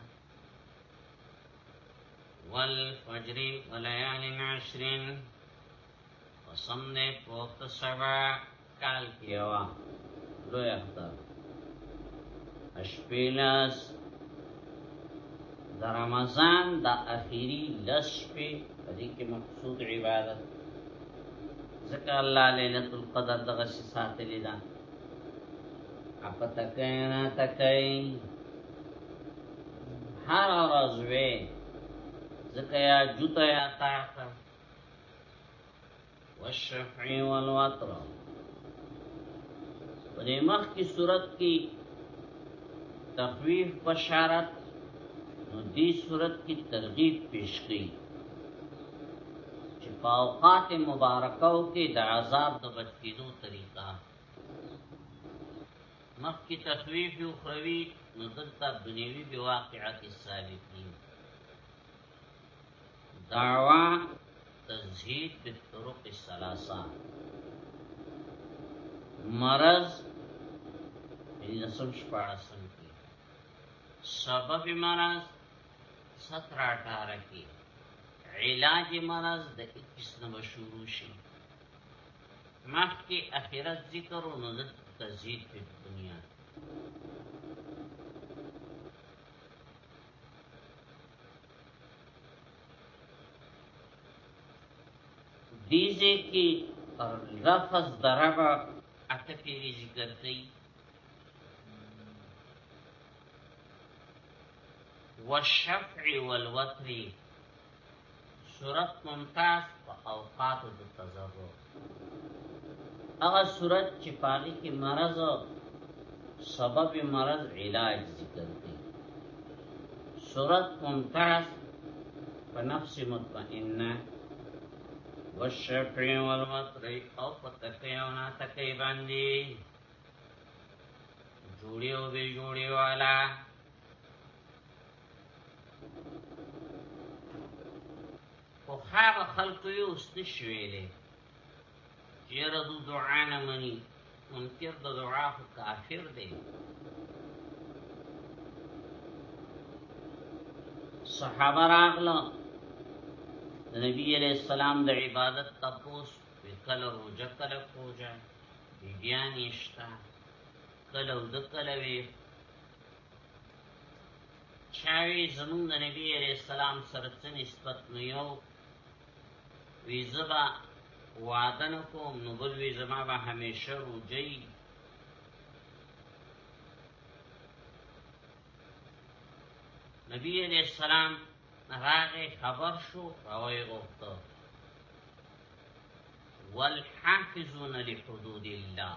والفجر وليال عشرين قسم نه پوخت سبا کال کیوا لوی اختر اشپیلس د رمضان د اخیری لس شپې په دې کې مقصود عبادت ځکه الله ليله القدر دغه ساتلې ده اپا تکای نا تکای هر ورځ وې ځکه یا جوته یا تاخه والشفع والوتر په دې مخ کی صورت کی تخویف بشارت نو دې صورت کی ترغیب پیش کړي چې په اوقات مبارکاو کې د عذاب د بچ کېدو طریقه مخ کی تخویف او خروی نو دلته دنیوی بواقعات ثابت دي دعوا تزهید بالطرق الثلاثه مرض لسم شپارسم کی سبب مرض ستر اٹھارہ کی علاج مرض د 21 نمبر شروع شي مخ کې اخرت ذکر او نزد تزهید په دنیا دیزه کی لفظ دربا اته پیری ذکر کئی والشفع والوتر صورت ممتاز په اوقاتو د تزرو هغه صورت چې پاګه کې مرض سبب مرض علاج ذکر دی صورت ممتاز په نفس مطمئنه والشفع والمطر او په تکي او نه تکي باندې جوړي او به جوړي والا خو خواب خلقو یو استش ویلې چیرې دو دعا نه مني منکر د دعا خو کافر دی صحابه راغله د نبی علیہ السلام د عبادت تپوس کله روزه کله پوجا بیان نشتا کله د کله وی چاوی زمون د نبی علیہ السلام سره څه نسبت نو یو وی زبا وعده نکوم نو بل وی زما به همیشه روجی نبی علیہ السلام راغه خبر شو راوی غوښته والحافظون لحدود الله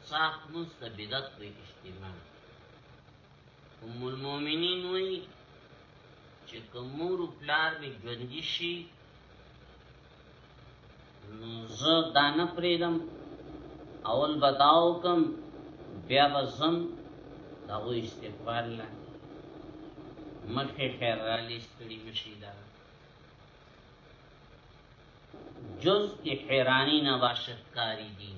صاف مونږ ته بدعت وي اجتماع ام المؤمنین وی چې کومور پلار می ژوندۍ شي نو زه دا نه پریدم اول بداو کم بیا بزم دا و استغفار لا مخه خیر را لستړي مشي دا جز کی حیرانی نباشت کاری دی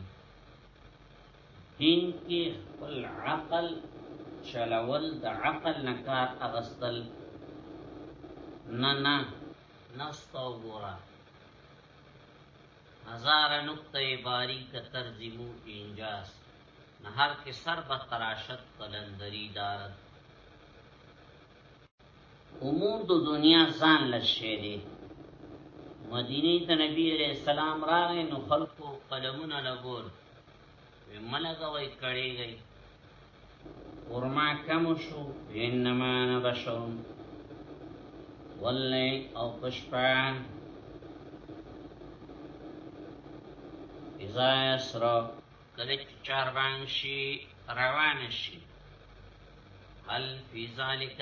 دین کې خپل عقل چلول د عقل نه کار اغستل نه نه نستو ګورا هزار نقطه باری کا ترجمو انجاز نهر کې سر به تراشت قلندری دارد امور د دنیا ځان لشه دي مدینه ته نبی علیہ السلام راغی نو خلقو قلمونه لګول وملګوي کړي گئی ورما کم شو انما انا بشر واللی او پشپا اذا اسرا کله چې چاربان شي روان شي هل فی ذالک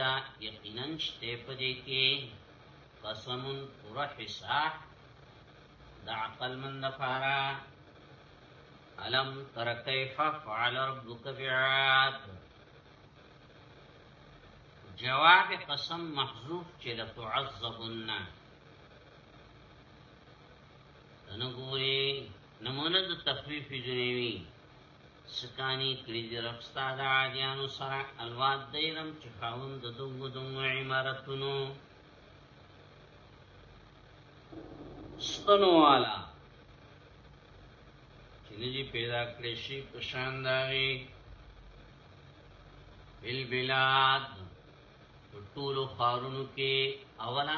یقینا شته پدې کې قسم پورا حساب د عقل من لپاره علم تر کیف فعل ربک بعاد جواب قسم محذوف چې لتعذبن نګوري نمونه د تخفیف جنیوی سکانی کړي د ربستا د عادیانو سره الواد دیرم چې خاون د دغو دغو عمارتونو ستنو والا چې نجی پیدا کړی شي په شان داغي بل بلاد ټولو خارونو کې اوله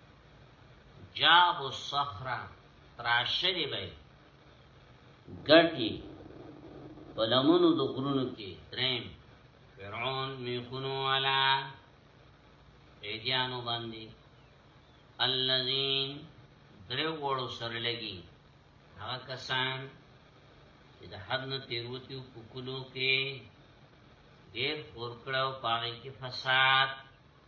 جاب الصخره تراشلی بای گٹی پلمونو دو غرونو کی درین فرعون میخونو علا ایدیانو باندی اللذین دریو وړو سره لګي هغه کسان چې د حد نه تیروتی په کولو کې ډېر خور کړو پاره کې فساد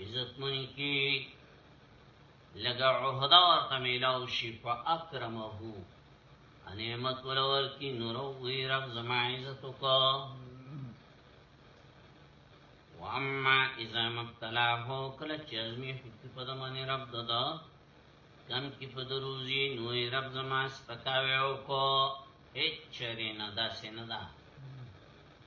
عزت منی کی لگا عهدا ورته میلاو شي فاکرمه نعمت ولور کی نورو وی رب زما عزت کو واما اذا مبتلاه کله چې ازمی حکم په دمانه رب ددا کم کی په دروزی نو رب زما سپکاوي او کو هیڅ چرینه داسې نه ده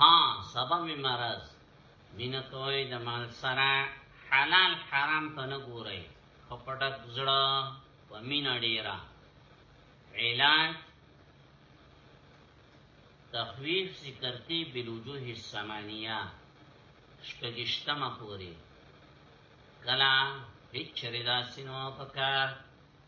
ها سبب مرض مینه کوي د مال سره حلال حرام ته نه ګوري په پټک زړه په مینه ډیره علاج تخویف ذکر کی بلوجوه السمانیه شپگشتمه پوری کلا هیچ چرې داسې نو پکار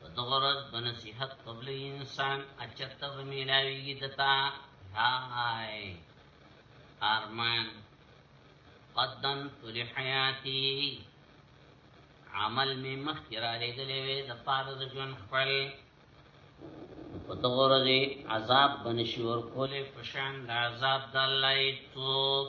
په دغه ورځ د نصیحت قبل انسان اچته به میلاویږي دتا هاي ارمان قدن تل حیاتی عمل می مخکې را لېږلې وې د پاره د ژوند خپل په دغه ورځ عذاب بنشور کولې پشان د عذاب د الله یې څوک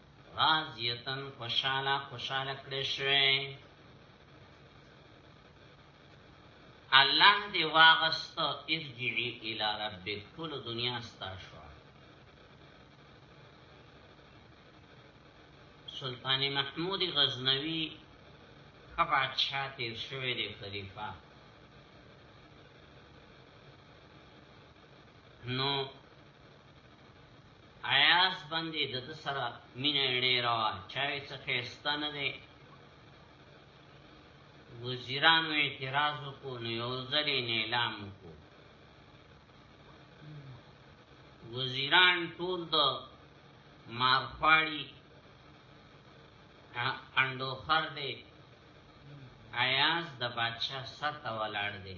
راضیتن خوشاله خوشاله کړی شوی الله دی واغست ارجعی الی ربک ټول دنیا ستا شو سلطان محمود غزنوی خبا چا تیر شوی دی خلیفہ نو عیاض باندې د سره مینه ډیره وا چای څخه ستنه دی وزیرانو اعتراض وکړو نو یو ځل نه اعلان وکړو وزیران ټول د مارخواړي اندوخر دی عیاض د بادشاہ سره ولاړ دی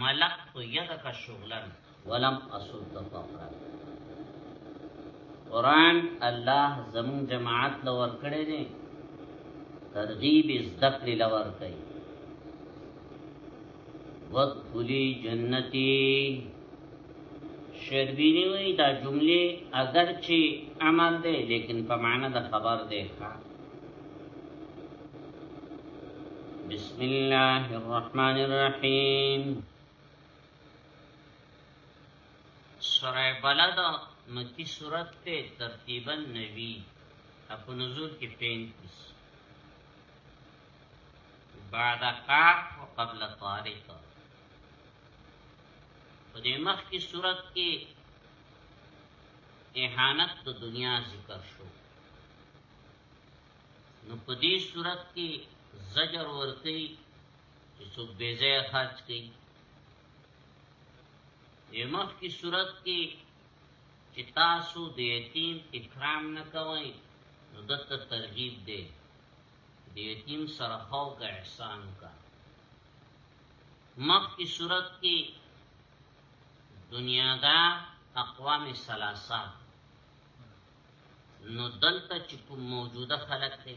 ملقت يدك شغلا ولم اصد فقرا قران الله زمون جماعت لور کړی دی ترغیب ذکر لور کوي ودخلی جنتی شربینی وی دا جمله اگر چی عمل ده لیکن په معنا د خبر ده بسم الله الرحمن الرحیم سوره بلد مکی سورت ته ترتیبا نوی اپو نزول کې 35 بعد قاف وقبل طارق په دې مخ کې صورت کې اهانت د دنیا ذکر شو نو په دې صورت کې زجر ورکي چې څوک بې ځای خرج کوي یمخ کی صورت کې چې تاسو د یتیم اکرام نه کوئ نو دته ترغیب دی د یتیم سره خو کا احسان کا مخ کی صورت کې دنیا دا اقوام ثلاثه نو دلته چې کوم موجوده خلق دی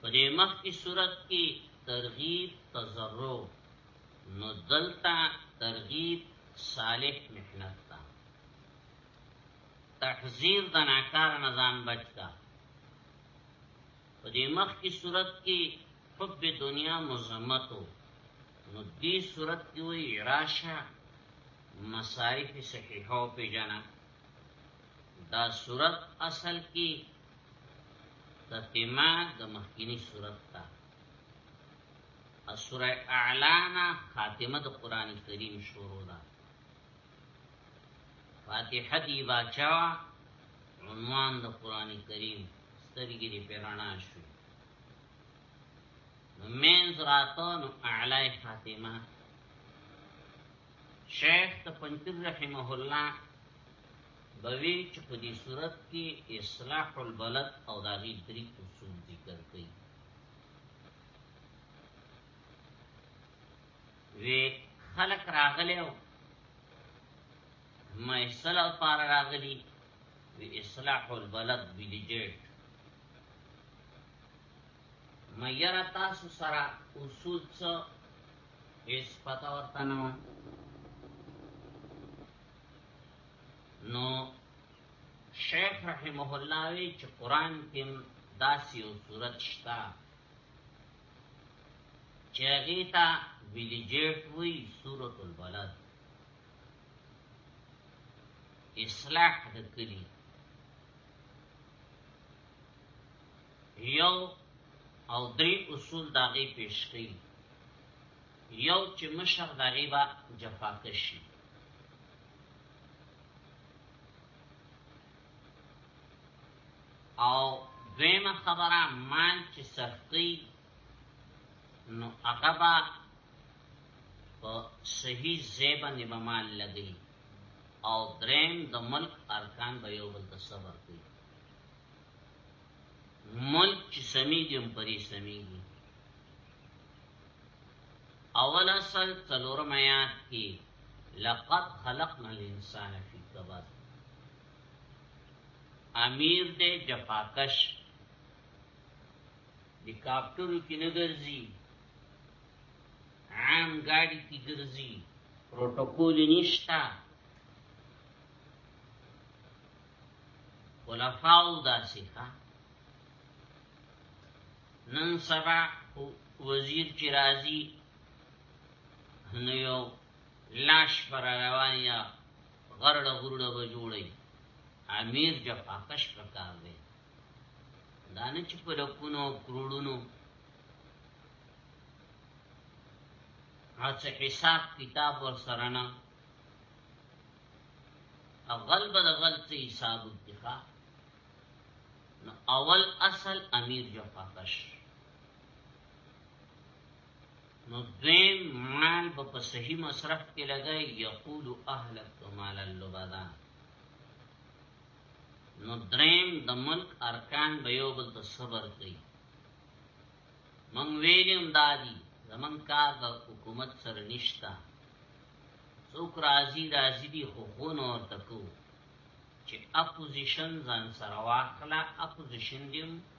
په دې مخکې صورت کې ترغیب تزرع نو دلته ترغیب صالح محنت تا تحذیر د ناکار نظام بچتا په دې مخ کی صورت کی حب دنیا مزمتو نو دې صورت کی وی راشه مصارف صحیحو پی جانا دا صورت اصل کی تتما د مخکینی صورت تا سوره اعلانا خاتمه د قران کریم شروع ده فاتحه دی باچا عنوان د قران کریم سترګې دی پیرانا شو مینز راتو نو اعلی خاتمه شیخ ته پنځیر رحمه الله بوی چې په دې صورت کې اصلاح البلد او داغي درې اصول ذکر کړي وی خلق راغلی او ما اصلاح پار راغلی وی اصلاح البلد بلیجیٹ ما یرا تاسو سره اصول څه هیڅ پتا ورته نه نو شیخ رحمه الله وی چې قران کې داسې یو صورت شته چې هغه ته ویلیجیټ وی سورۃ البلد اصلاح د کلی یو او درې اصول داغه پیش کړي یو چې مشر داغه با جفاکشي او دویمه خبره مال چې سختی نو هغه به په صحیح ځای باندې به مال لګي او دریم د ملک ارکان به یو بل ته صبر کوي ملک چې سمیږي هم پرې سمیږي اول اصل څلورم آیات کې لقد خلقنا الانسان فی کبد امیر دې جفاکش د کاپټرو کې نه ګرځي عام ګاډي کې ګرځي پروتوکول نشتا خلفاو داسې ښه نن سبا وزیر چې راځي نو یو لاش پر روان یا غرړه غرړه به جوړي امیر جفاکش پکار دی دا نه چې په لکونو کروڑونو هڅه حساب کتاب ور سره نه اول به غلط حساب وکړه نو اول اصل امیر جفاکش نو دیم مال به په صحیح مصرف کې لګای یقول اهلک مال اللبدا نو دریم د ملک ارکان به یو بل ته صبر کوي من ویلیم دادی زمن کار د حکومت سره نشتا څوک راضی راضی دی خو خو نور تکو چې اپوزیشن ځان سره واخلا اپوزیشن دیم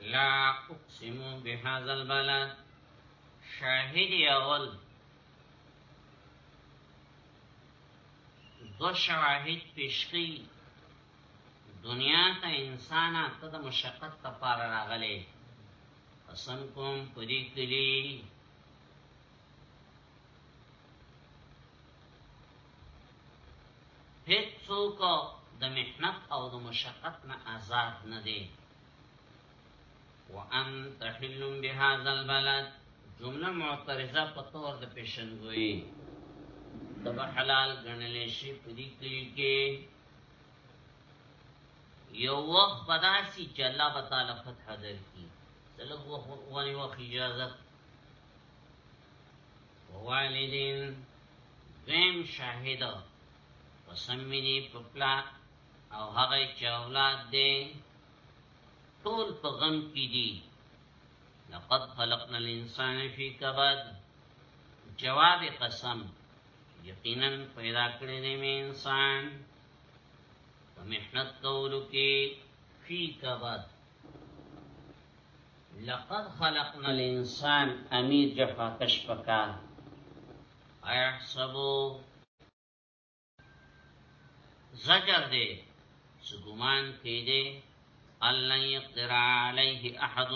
لا اقسم بهذا البلد شاهد اول دو شواهد پیشقی دنیا ته انسان ته د مشقت لپاره راغلی قسم کوم پدې کلی هیڅوک د محنت او د مشقت نه آزاد نه دی وان تحل بهذا البلد جمله معترضه په تور د پیشنګوي د حلال غنل شي په دې کلی کې یو وخت پداسي چې الله تعالی فتح درکړي دلغه وخت اجازه والدین دیم شاهد وسمینی پپلا او هغه چې اولاد دی ټول په غم کې دي لقد خلقنا الانسان فی کبد جواب قسم یقینا پیدا کړی دی انسان په محنت کولو کې فی کبد لقد خلقنا الانسان امیر جفا کش پکار احسبو زجر دے سگمان کی دے اللہ یقدر علیه احد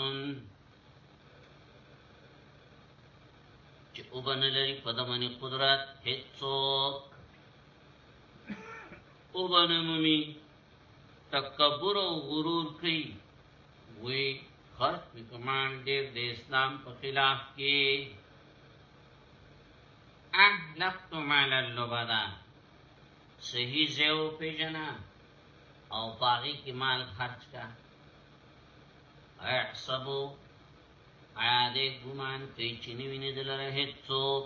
چې وبن لري په دمنې قدرت هیڅوک وبن مومي تکبر او غرور کوي وی خرق کمان ډیر د اسلام په خلاف کې احلقتم علی اللبدا صحیح زیو پیجنا او پاغی کی مال خرچ کا احسبو آیا دې ګمان کوي چې نیوینه دلره هیڅوک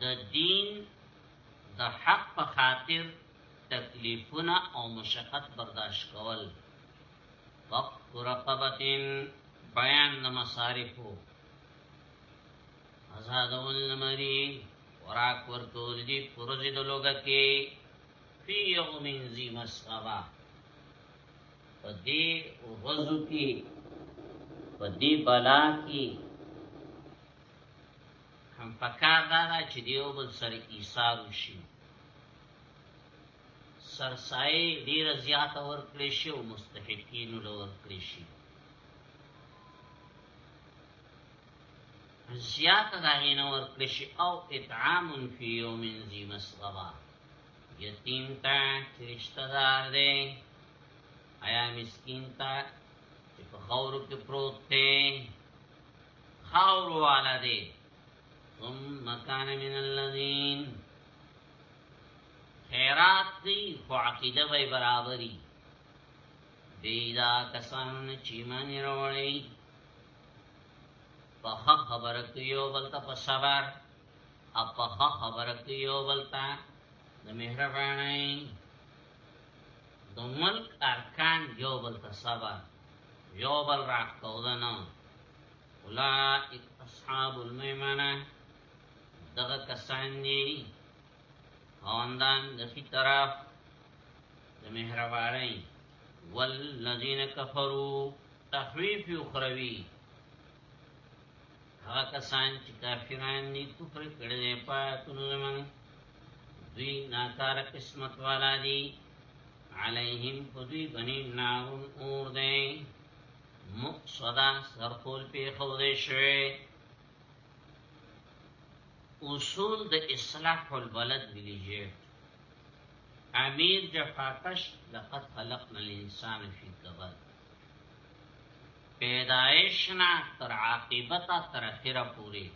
د دین د حق په خاطر تکلیفونه او مشقت برداشت کول وقت رقبتین بیان د مصارفو ازادول نمری وراک ورکول دی پروزی دلوگا کی فی یوم زی مسغبا پا دی غزو کی پا دی بلا کی هم پکار دا دا چې دیو بل سر ایثار وشي سرسای ډیر زیات اور کړی شي او مستحقین له اور کړی شي زیات دا غین اور کړی شي او اطعام فی یوم ذی مسغبا یتیم تا رشتہ دار دی آیا مسکین تا چې په خورو کې پروت دی خاور والا دی ثم كان من الذين خیرات دی خو عقیده به برابرۍ دیدا کسان چې مان وروړي په خبره کې یو بل ته په صبر او په خبره کې یو بل ته د مهربانۍ د ملک ارکان یو بل ته صبر یو بل راخ کودنه اولائک اصحاب المیمنه دغه کسان دي خواندان د فی طرف د مهرباني والذین کفروا تخویف اخروی هغه کسان چې کافران دي کفر کړي په تنظیم دوی ناکار قسمت والا دي علیهم پدوی بنی نارون اور دی مقصدا سرخول پی خوده شوی اصول د اصلاح البلد ملی جیب امیر جفاکش لقد خلقنا الانسان فی کبد پیدایشنا تر عاقبتا تر اخیره پوری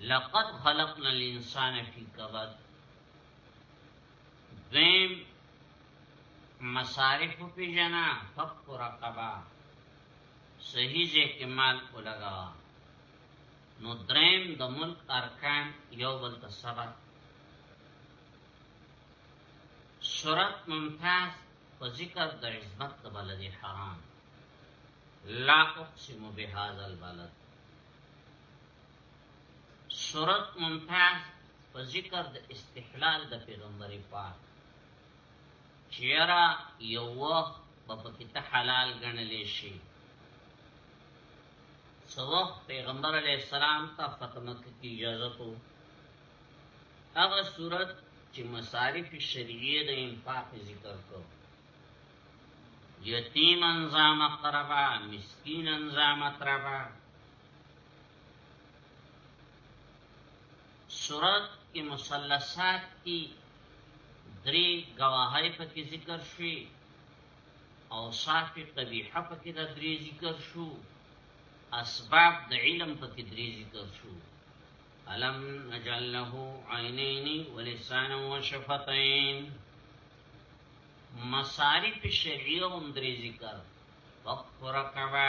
لقد خلقنا الانسان فی کبد دیم مصارف پی جنا فق رقبا صحیح زی کمال اولگا نو درین د ملک ارکان یو بل تصبر شرط ممتاز په ذکر د عزمت د بلد حرام لا اقسم بهذا البلد صورت ممتاز په ذکر د استحلال د پیغمبري پاک چیرې یو وخت په پکې ته حلال ګڼل شي سو پیغمبر علی السلام ته فتمه کی اجازه تو هغه صورت چې مصارف شریعه د انفاق ذکر کو یتیم انزام قربا مسکین انزام تربا صورت کې مثلثات کې درې گواهی پکې ذکر شوي او صاحب قبیحه پکې د درې ذکر شو اسباب د علم پکې درې ذکر شو علم نجل له عینین ولسان و شفتین مصارف شریعه هم درې ذکر وقف رکبه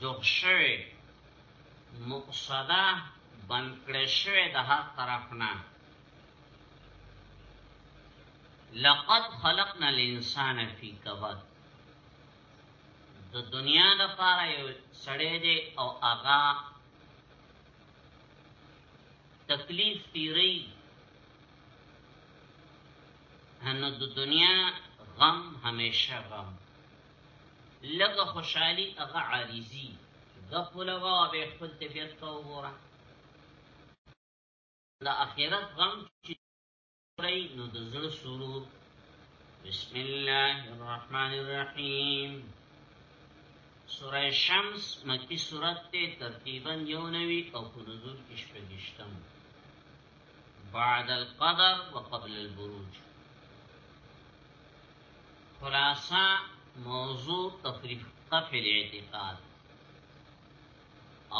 دخشوي مقصده بنکړې شوې د هر طرف نه لقد خلقنا الانسان فی کبد د دنیا د پاره یو سړی دی او هغه تکلیف تیری هنو د دنیا غم همیشه غم لګه خوشحالي هغه عارضي غپ لګا به خپل طبيعت ته وګوره د اخرت غم چې پرې نو د زړه سرور بسم الله الرحمن الرحیم سوره شمس مکی سورت ته ترتیبا یو نوی او په نزول کې شپږشتم بعد القدر وقبل البروج خلاصه موضوع تفریق قفل اعتقاد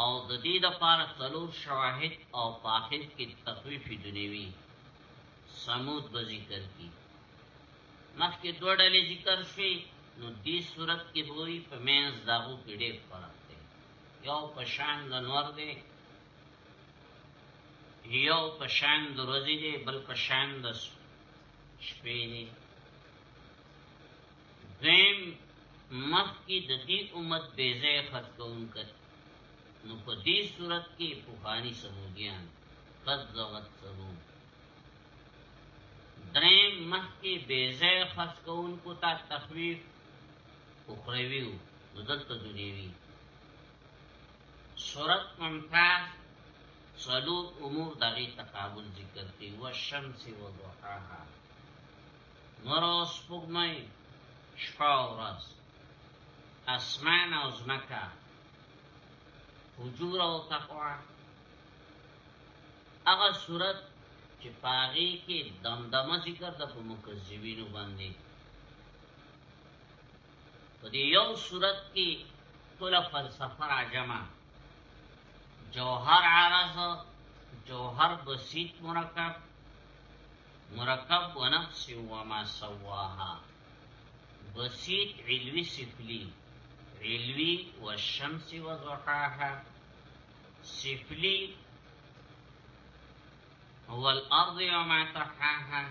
او د دې د پاره څلور شواهد او پاخر کې تخویف دنیوي سمود به ذکر کی مخکې دوه ډلې ذکر شي نو دې صورت کې به وي په مینځ داغو کې ډېر فرق دی یو په شان د نور دی یو په شان د ورځې دی بل په شان د شپې دي دیم مخ کی د دې امت بے ځای خرج کوون کړ نو په دې صورت کې پوخانی سمودیان قد زغت سمود دریم مخ کی بے ځای خرج کوون کو تا تخویف اخروی نو دلته دنیوی صورت ممتاز څلور امور دغه تقابل ذکر کوي و شمس و ضحاها نور او سپوږمۍ شپه او ورځ اسمان او زمکه حجور او تقوا هغه صورت چې پاغي کې دمدمه ذکر د په مکذبینو باندې په دې یو صورت کې ټول فلسفه راجمه جوهر عرض جوهر بسيط مركب مركب ونفس وما سواها بسيط علوي سفلي علوي والشمس وضحاها سفلي والأرض وما طحاها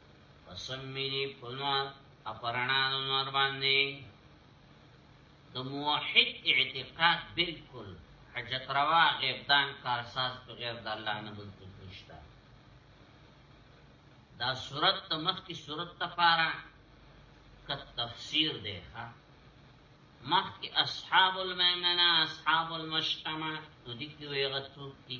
قسمی دی پنوار اپرانا دنوار باندی د موحد اعتقاد بالکل حجت روا غیبدان کارساز په غیر د الله نه بل څه نشته دا صورت ته مخکې صورت ته پاره کت تفسیر دی ها مخکې اصحاب المیمنه اصحاب المشتمه نو دي کې ویغه څوک دي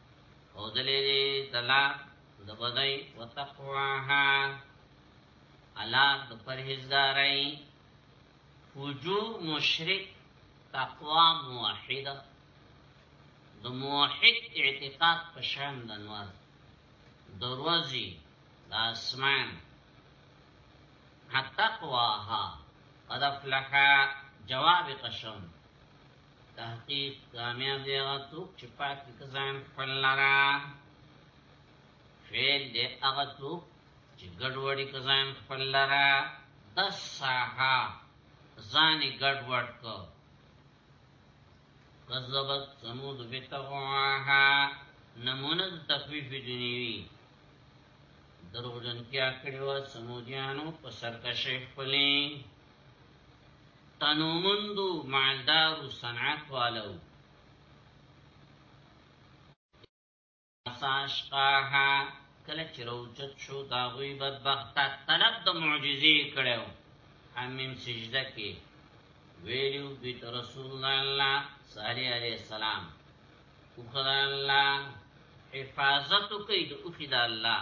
او دلې دې دلا د بدای وتقواها الا د پرهیزګارای فجور مشرک تقوا موحده د موحد اعتقاد په شان د نور دروازي د اسمان حتقواها قد افلح جواب قشم تحقیق کامیاب دی هغه څوک چې پاک ځان خپل لرا فعل دی هغه څوک چې ګډوډي ځان خپل لرا د ساحه ځان ګډوډ کو کذبت ثمود بتغواها نمونه تخفیف دنیوی دروغجن کیا کړو سمودیانو په سرکشه خپلې تنومندو مالدارو صنعت والو ساشقاها کله چې روچت شو دا غوی بدبخت طلب د معجزې کړو امین سجده کې ویلو بیت رسول الله صلی الله علیه السلام او خدای الله حفاظت کوي د اوخي د الله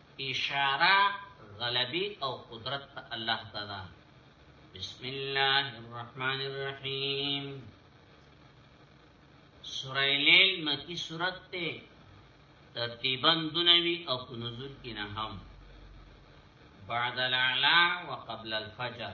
اشاره غلبی او قدرت ته الله تعالی بسم الله الرحمن الرحیم سوره لیل مکی سورت ته ترتیبا دنوی او نزول کی نه هم بعد الاعلى وقبل الفجر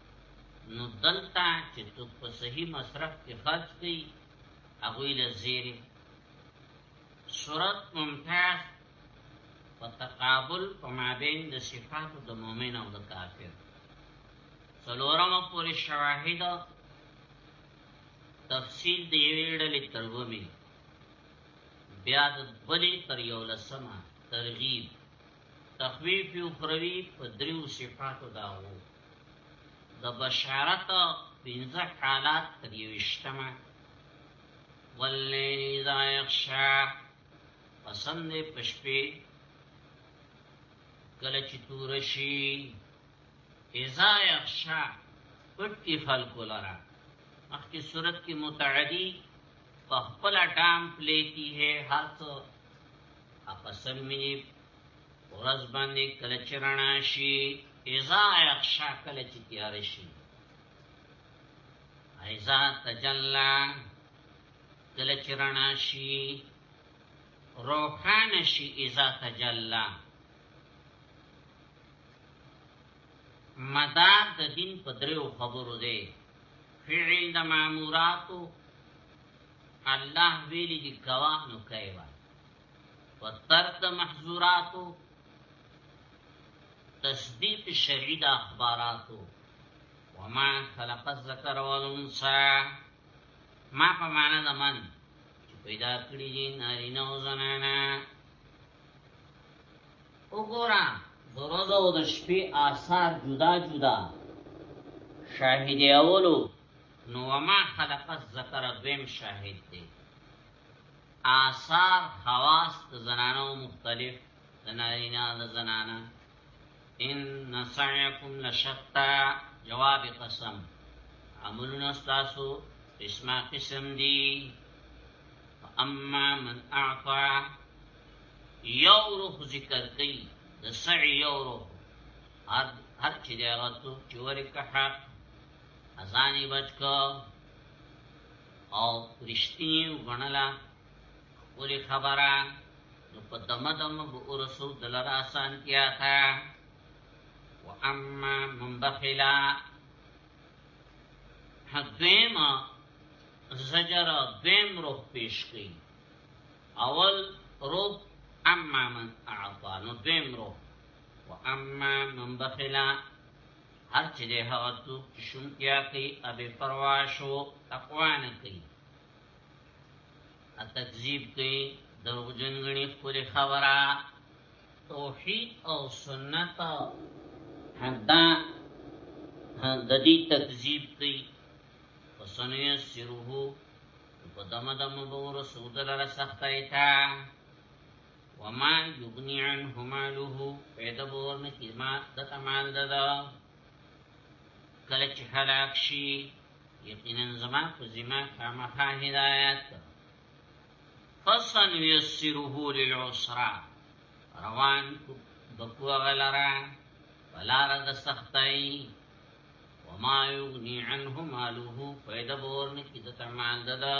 نو دلته چې ته په صحیح مصرف کې خرج کړي هغه له زیری صورت ممتاز په تقابل په مابین د صفاتو د مؤمن او د کافر څلورمه پوری شواهد تفصیل د یوې ډلې ترغومي بیا د بلې تر یو لسمه ترغیب تخویف اخروی په دریو صفاتو داغو د بشارت پنځه حالات په دیوشتمه واللیل اذا یخشا قسم دې پشپې کله چې تور شي اذا یخشا پټ کې خلق لرا مخکې صورت کې متعدی په خپل ټام پلیتی ہے هاتو اپسم منی ورځ باندې کله چرنا شي اذا يخشا کله چې تیار شي اذا تجلا کله چرنا شي روحان شي اذا تجلا مدار د دین په دریو خبرو دی فعل د ماموراتو الله ویلی دی کوا نو کوي وترک د محظوراتو تصدیق شرعی د اخباراتو وما خلق الذکر والانثى ما په معنا د من چې پیدا کړی دي نارینه او زنانه وګوره د ورځ او د شپې آثار جدا جدا شاهد اولو نو وما خلق الذکر دویم شاهد دی آثار خواص د زنانو مختلف د نارینه د زنانه ان سعیکم لشتا جواب قسم عملنا استاسو اسما قسم دی اما من اعطا یو روح ذکر کئی د سعی یو روح هر هر چې دی غتو چې ورکه حق ازانی بچکو او رښتینی وګڼله ولې خبره نو په دمه دمه به ورسو دلر آسانتیا تا و اما من بخلا دویم زجر دویم روح پیش کئی اول روح اما من اعطا نو دویم روح و اما من بخلا هر چې دی هغه څوک چې شونتیا کوي او بې پروا شو تقوا نه کوي تکذیب کوي دروغجن ګڼي خپلې خبره توحید او سنت حدا د دې تکذیب کوي وسنه سره په دمه دمه به رسول الله سخت ایته وما یغنی عنه ماله پیدا بور نه کی ما د تمال ددا کله چې هلاک شي یقینا زما په ذمہ خامخا هدایت فصن یسره للعسرا روان بکو غلرا ولار د سختای وما یغنی عنه ماله پیدا بور نه کی د تمال ددا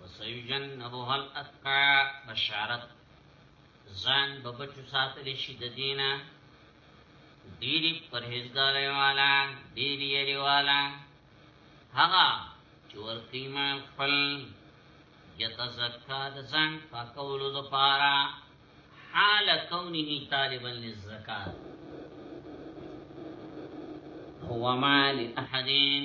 وسيجنبها الاتقى بشارت ځان به بچو ساتل شي د دینه ډیری پرهیزګارې والا ډیری یری والا هغه چې ورکی ما خپل یتزکا د ځان پاکولو لپاره حال کونه طالبا للزکات هو ما لأحدين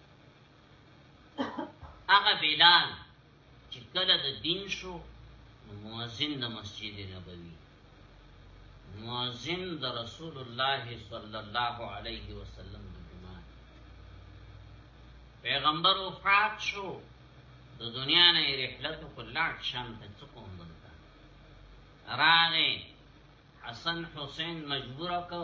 هغه بلال چې کله د دین شو مؤذن د مسجد نبوي مؤذن د رسول الله صلی الله علیه وسلم د جماعت پیغمبر وفات شو د دنیا نه رحلت کو لاړ شام ته څکوم دلته راغې حسن حسین مجبور کو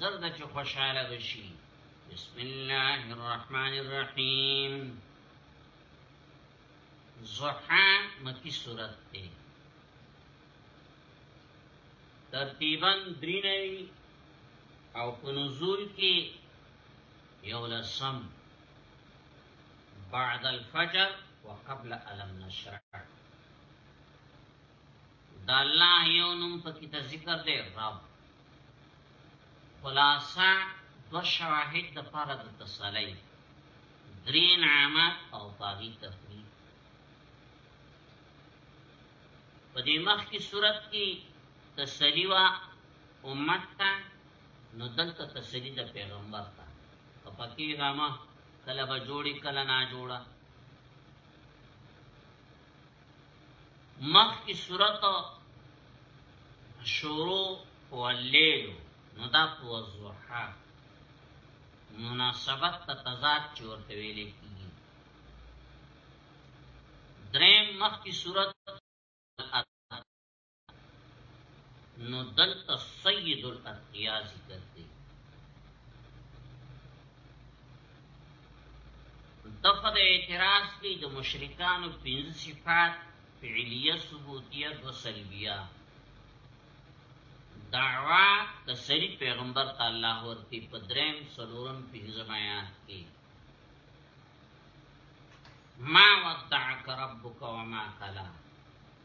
زرد چې خوشاله بشي بسم الله الرحمن الرحیم زحا مکی صورت ته ترتیبا درینوی او په نزول کې یو لسم بعد الفجر وقبل علم نشرع دا الله یو نوم پکې ذکر دی رب خلاصه دو شواهد د پاره د تسلی درې نعمت او باغی تفریق په دې مخ کی صورت کی تسلی وا امت ته نو دلته تسلی د پیغمبر ته په پکی غامه کله به جوړی کله نه جوړه مخ کی صورت شروع واللیل نو دا په وضوحا مناسبت ته تضاد چې ورته ویل کیږي دریم مخ کی صورت نو دلته سید الاتقیا ذکر دی دغه د اعتراض کې د مشرکانو پنځه صفات فعلیه ثبوتیه او سلبیه دعوا د سری پیغمبر ته الله ورته په دریم سلورم پنځم آیات کې ما ودعك ربك وما قلى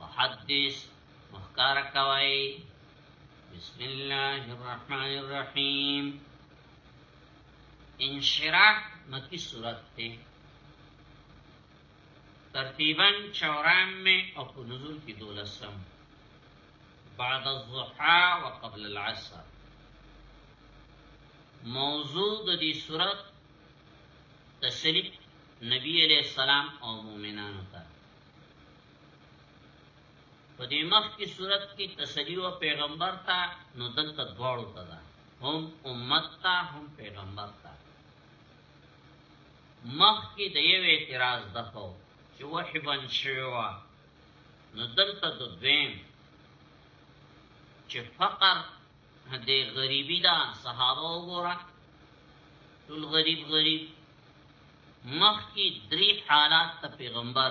محدث مخکار کوي بسم الله الرحمن الرحیم انشراح مکی صورت ته ترتیبا 94 او په نزول کې دولسم بعد الضحى وقبل العصر موضوع د دې صورت تسلیت نبی علیہ السلام او مومنانو ته په دې مخ کې صورت کې تسلی او پیغمبر ته نو دلته دواړو ته ده هم امت ته هم پیغمبر ته مخ کې د یو اعتراض دغه چې وحی بن شوا نو دلته د دویم چې فقر د غریبی دا صحابه وګوره ټول غریب غریب مخ کې درې حالات ته پیغمبر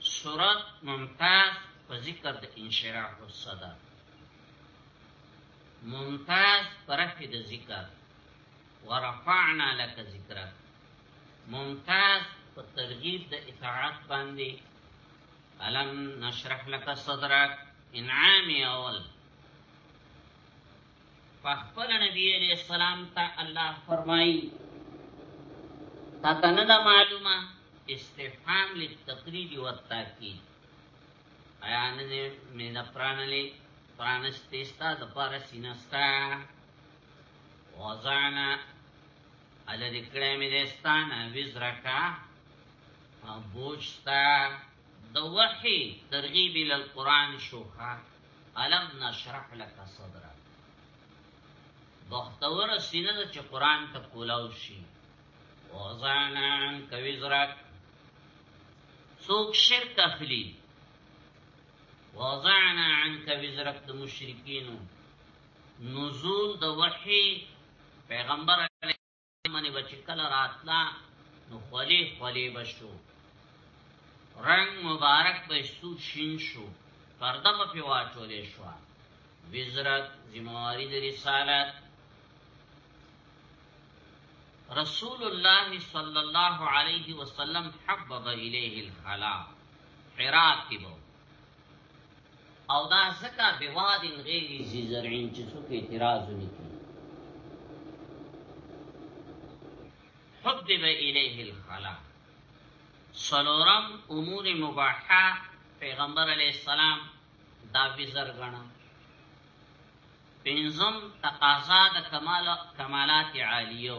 صورت ممتاز په ذکر د انشراح الصدر ممتاز پرف د ذکر ورفعنا لك ذکرک ممتاز په ترغیب د اطاعت باندې علم نشرح لك صدرک انعام اول پخپل نبی علیہ السلام تا الله فرمائی تاته نه معلومه استفهام للتقریر والتاکید آیا نه مې نه پرانلې پرانستې ستا د پاره سینه ستا وزانا اله دې کړې مې دستانه وزرکا بوجتا د وحي ترغیب ال قران شوخه الم نشرح لك صدرك بختور سینه چې قران ته کولاو شي وزانان کوي زرک څوک شرک اخلي وزانا عنك وزرك د مشرکینو نزول د وحی پیغمبر منی بچی کل راتلا نو خولی خولی بشو رنگ مبارک بشتو شین شو پرده په پیوا چولې شو وزرت ذمہواری د رسالت رسول الله صلی الله علیه وسلم حبب الیه الخلا حرات کې او دا زکا بواد غیر زی زرعین چې څوک اعتراض نکړي حبب الیه الخلا سلورم امور مباحه پیغمبر علی السلام دا وزر غنا پنځم تقاضا د کمال کمالات عالیو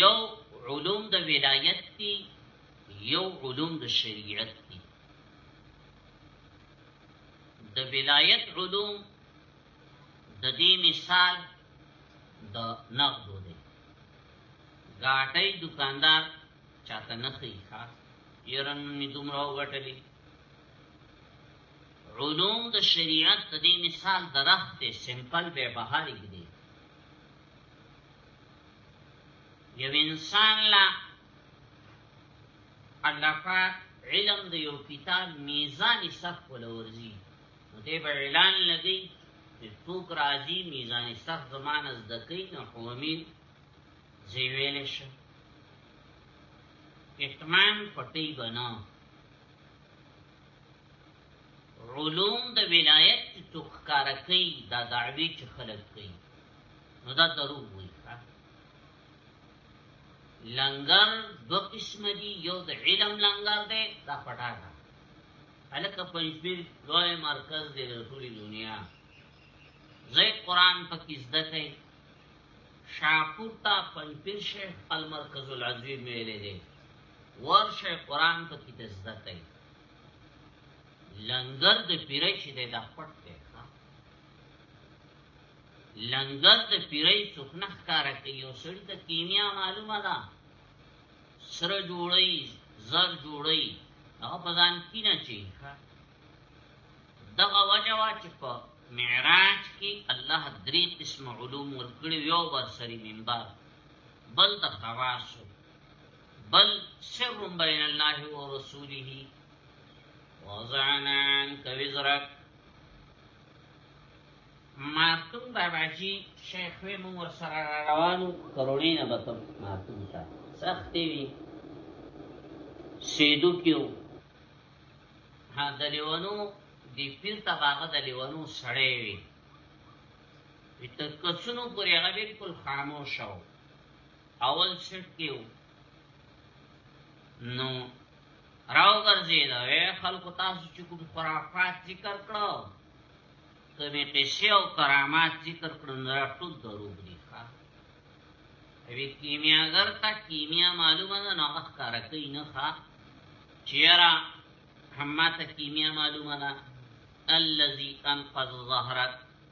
یو علوم د ولایت دی یو علوم د شریعت دی د ولایت علوم د دې مثال د نقدو دی ګاټي دکاندار چاته نه خي ښا يرن می دومره وټلې علوم د شریعت د دې مثال درخت سمپل به بهاري دی یو انسان لا الله پاک علم د یو کتاب میزان صف ولورځي نو دې به اعلان لګي چې څوک راځي میزان صف زمانه زده کوي نو حومین زی ویل شي احتمام پټي بنا علوم د ولایت چې ښکارا کوي دا دعوی چې خلک کوي نو دا درو وي لنګر دو قسم دي یو د علم لنګر دی دا پټا ده الکه پنځبیر لوی مرکز دی د ټولي دنیا زه قران پکې زده کوي شاپور تا پنځبیر شیخ المرکز العظیم ویلې دی ورشه قران پکې زده کوي لنګر د پیرې چې د پټ دی لنګر د پیرې څوک نه ښکارا کوي یو سړی ته کیمیا معلومه ده سره جوړی زر جوړی هغه په ځان کې نه چی دغه وجه وا چې په معراج کې الله درې قسم علوم ورکړي یو بر سری منبر بل د خواصو بل سر بین الله و رسوله وضعنا عنك وزرك ماتون بابا جی شیخ وی مو ور سره روانو کرونی نه بتم ماتون تا سخت وی سیدو کیو ها دلیوانو دی پیر تا باغ دلیوانو سړی وی ته کڅونو پورې هغه بالکل خاموش شو اول سټ کېو نو راو ګرځي دا وې خلکو تاسو چې کوم خرافات ذکر کړو کومې قصې او کرامات ذکر کړو نو ټول درو دي ښا وی کیمیاګر ته کیمیا معلومه ده نو هغه کار کوي نه ښا چیرې هماته کیمیا معلومه ده الذي انقذ ظهرك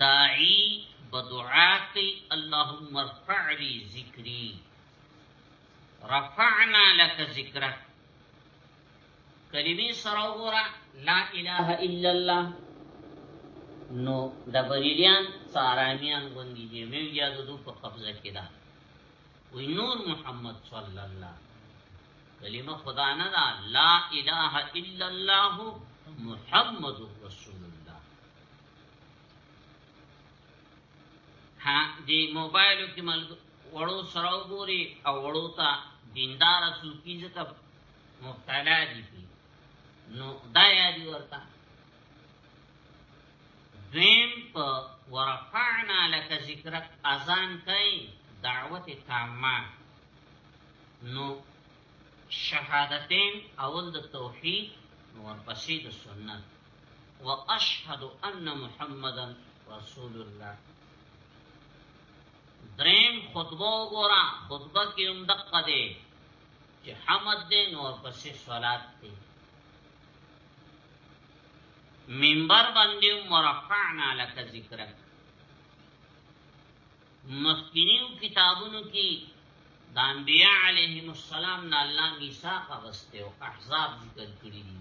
داعی بدعا کوي اللهم ارفع لي ذکري رفعنا لك ذکرك کلمې سره وګوره لا اله الا الله نو د بریلیان سارامیان غوندي دي مې بیا د دوی په قبضه کې ده وی نور محمد صلی الله کلمه خدا نه ده لا اله الا الله محمد رسول ها دی موبایلو کې مل وړو سره وګوري او وړو ته دیندار سوقي ځکه مبتلا دي نو دا یاد ورته دویم په ورفعنا لك ذکرک اذان کوي دعوت تامه نو شهادتین اول د توحید نو ورپسې د سنت واشهد ان محمدن رسول الله دریم خطبه وګوره خطبه کې هم دقه ده چې حمد دې نور پسې صلات دې منبر باندې مرفعنا لك ذکرک مخکینیو کتابونو کې د انبیاء علیهم السلام نه الله میثاق غسته او احزاب ذکر کړی دي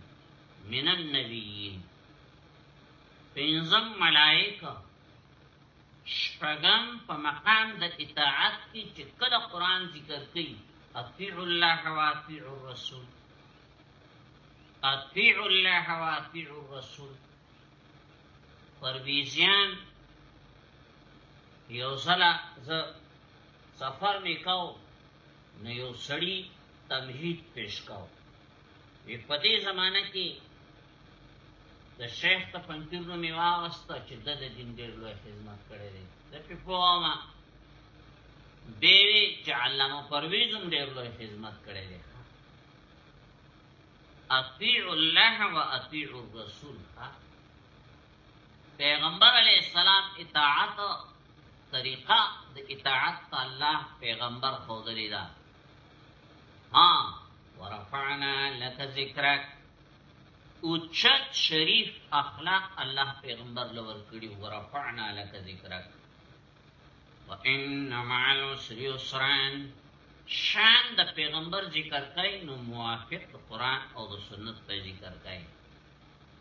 من النبیین پنځم ملائکه شپږم په مقام د اطاعت کې چې کله قران ذکر کوي اطیع الله و اطیع الرسول اطیع الله و اطیع الرسول پرویزیان یو سلا ز سفر میکاو نو یو سړی تمهید پیش کاو وی په دې زمانہ کې د شیخ ته پنځیر نو میوا واسطه چې د دین ډېر لوی خدمت کړی دی د په پوما دیوی چې علامه پرویزم ډېر لوی خدمت کړی دی اطیع الله و اطیع الرسول پیغمبر علیہ السلام اطاعت طریقه د اطاعت الله پیغمبر خو دلی دا ها ورفعنا لك ذکرک اوچت شریف اخلاق الله پیغمبر لور کړی ورفعنا لك ذکرک وان مع العسر يسرا شان د پیغمبر ذکر کوي نو موافق قران او د سنت په ذکر کوي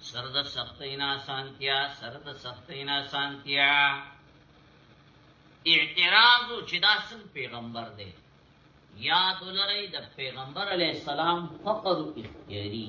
سر د سختینا سانتیا سر د سختینا سانتیا اعتراض چې دا سم پیغمبر دی یاد لرئ د پیغمبر علی السلام فقر اختیاری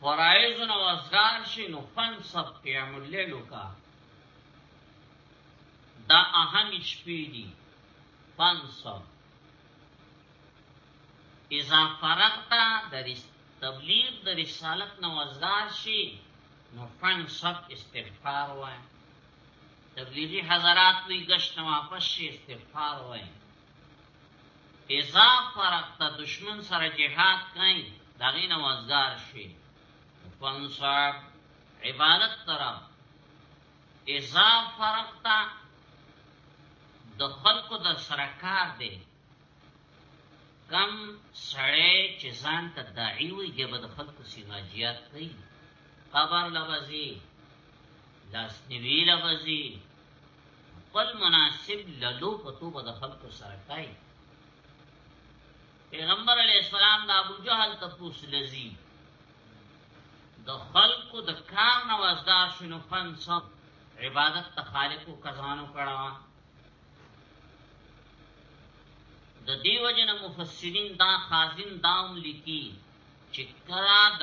فرایز نو ازګار شي نو فن سب قیام الليل کا دا اهم شپې دي فن سب اذا فرغت در تبلیغ د رسالت نو ازګار شي نو فن سب استغفار وای تبلیغی حضرات وی گشت واپس شي استغفار وای اذا فرقت دشمن سره جهاد کئ داغین وزگار شی فنصاب عبادت طرف اذا فرقت د خلقو د سرکار دی کم سړی چې ځان ته داعی وي دی به د خلقو سماجیات کوي قبر لوزي لاس نیوی لوزي خپل مناسب للو په توبه د خلکو سره کوي پیغمبر علی السلام د ابو جهل ته پوس لذي د خلکو د کار نه وځدا شنو فن سب عبادت ته خالق او کزانو کړه د دیو جن مفسرین دا خازن داوم لیکي چې کرا د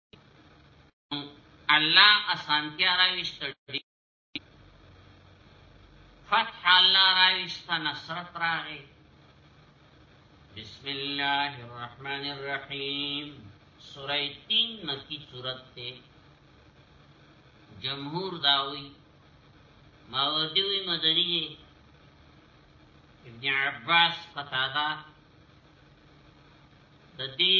الله اسانتیا راويشت فتح الله راويشت نصرت راغی بسم الله الرحمن الرحیم سورہ 3 مکی سورت ته جمهور داوی ماوردی مدنی ابن عباس قتاده د دې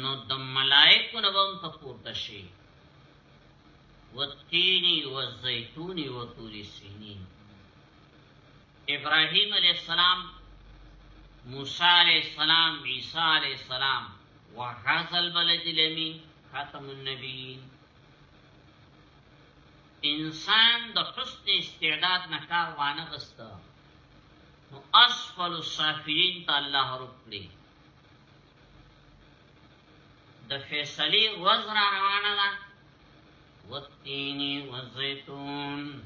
نو د ملائکو نه هم ته پورته شي والتینی والزیتونی وطور سینین ابراهیم علیہ السلام موسی علیہ السلام عیسی علیہ السلام وهذا البلد الامین خاتم النبیین انسان د حسن استعداد نه کار وانه غسته نو اسفل السافلین ته الله رب کړی د فیصلی ورځ را روانه ده وتینی وزیتون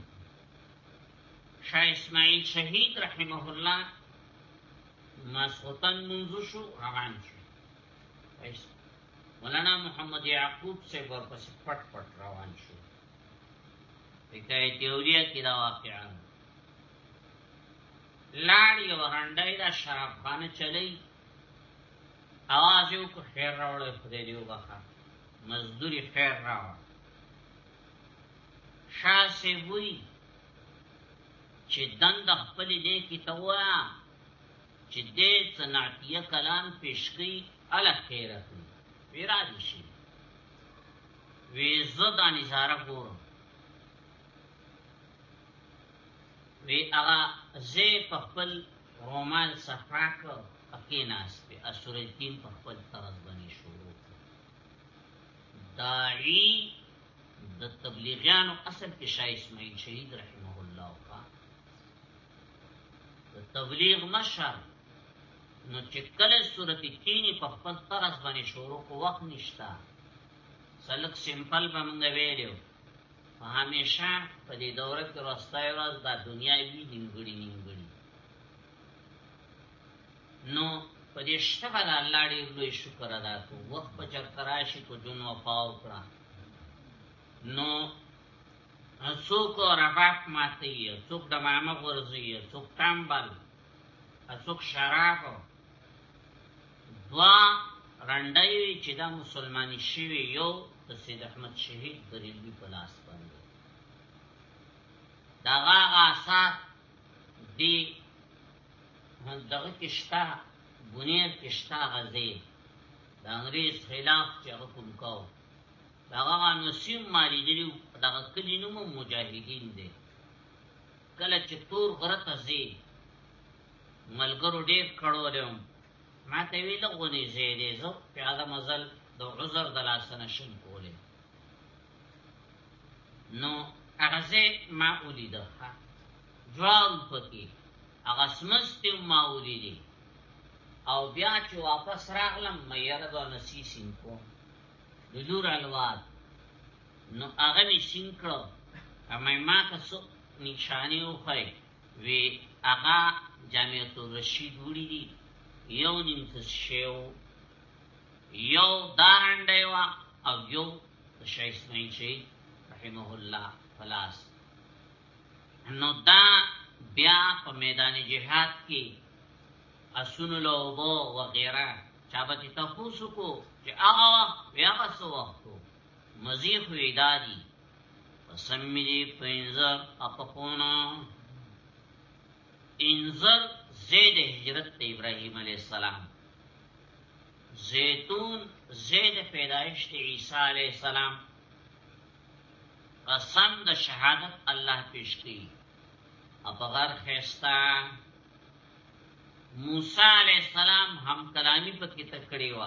شاه اسماعیل شهید رحمه الله مسخوتن منزو شو روان شو مولانا محمد یعقوب سے ورپس پټ پټ روان شو حکایت اولیاء کی دا واقعا لاړ یو رنډای دا شراب خانه چلی اواز یو کو خیر راوړې خدای دیو بخا مزدوری خیر راوړ شاه سی وی چې دند خپل دې کی توا چې دې صنعتیه کلام پیش کی ال خیره ویرا دي شي وی زدانی زاره ګورم وی هغه زه په خپل رومال صفرا کړ پکې ناس په اسورج دین په خپل طرز باندې شروع داعی د تبلیغیانو اصل کې شای اسماعیل شهید رحمه الله کا د تبلیغ مشر نو چې کله صورت کینی په خپل طرز باندې شروع کو وخت نشتا سلک سیمپل باندې ویلو همیشه په دې دوره کې راستای راز دا دنیا وی نیمګړي نیمګړي نو په دې شته بل الله دې لوی شکر ادا کو وخت په چر کراشي کو جون وفاو کړه نو څوک رباط ماتي څوک دمامه ورزي څوک تامبل څوک شراب دوا رنډای چې دا مسلمانې شوی یو د سید احمد شهید بریلوی په لاس باندې دا هغه آثار دی دغه کشتا بنیر کشتا غزه د انګریز خلاف چې هغه کوم کاو دا هغه نسیم مالی دی دا کلی نوم مجاهدین دی کله چې تور غره ته ځي ملګرو ډیر کړو دی ما ته وی لغونی زیدې زو په اعظم ازل د عذر د لاس نشم کولې نو هغه زه ما ولیده جواب پکې هغه سمست ما ولیدې او بیا چې واپس راغلم مې یره د نسی سین کو د لور الواد نو هغه می سین کړو اما ما که څو نشانه وخی وی هغه جامعه الرشید وړي دي یو نیم کس شیو یو دارنډه وا او یو شیخ اسماعیل شیخ رحمه الله فلاس نو دا بیا په میدان جهاد کې اسن لوبو وغیرہ چابت تفوسو کو چې هغه بیا وسو وختو مزیخ ویدادی قسم می دی پینزر اپپونا انزر زید هجرت ته ابراهیم علی السلام زیتون زید پیدایش ته عیسی علی السلام قسم د شهادت الله پیش کی اپغر خستا موسی علی السلام هم کلامی پکې تکړی و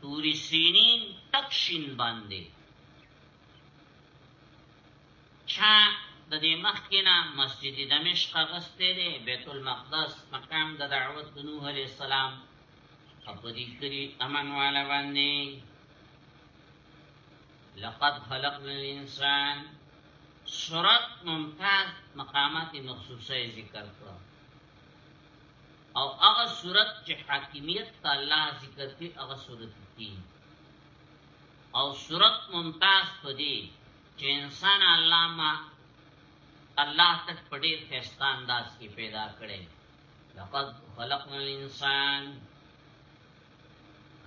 توری سینین تک شین باندې چا د دې مخکینه مسجد دمشق غسته دی بیت المقدس مقام د دعوت د نوح علی السلام په دې کلی امن والا باندې لقد خلقنا الانسان سورت ممتاز مقامات مخصوصه ذکر کړو او هغه صورت چې حاکمیت ته الله ذکر کوي هغه صورت دی او صورت ممتاز په دې چې انسان الله ما الله تک په ډېر ښایسته انداز کې پیدا کړي لقد خلقنا الانسان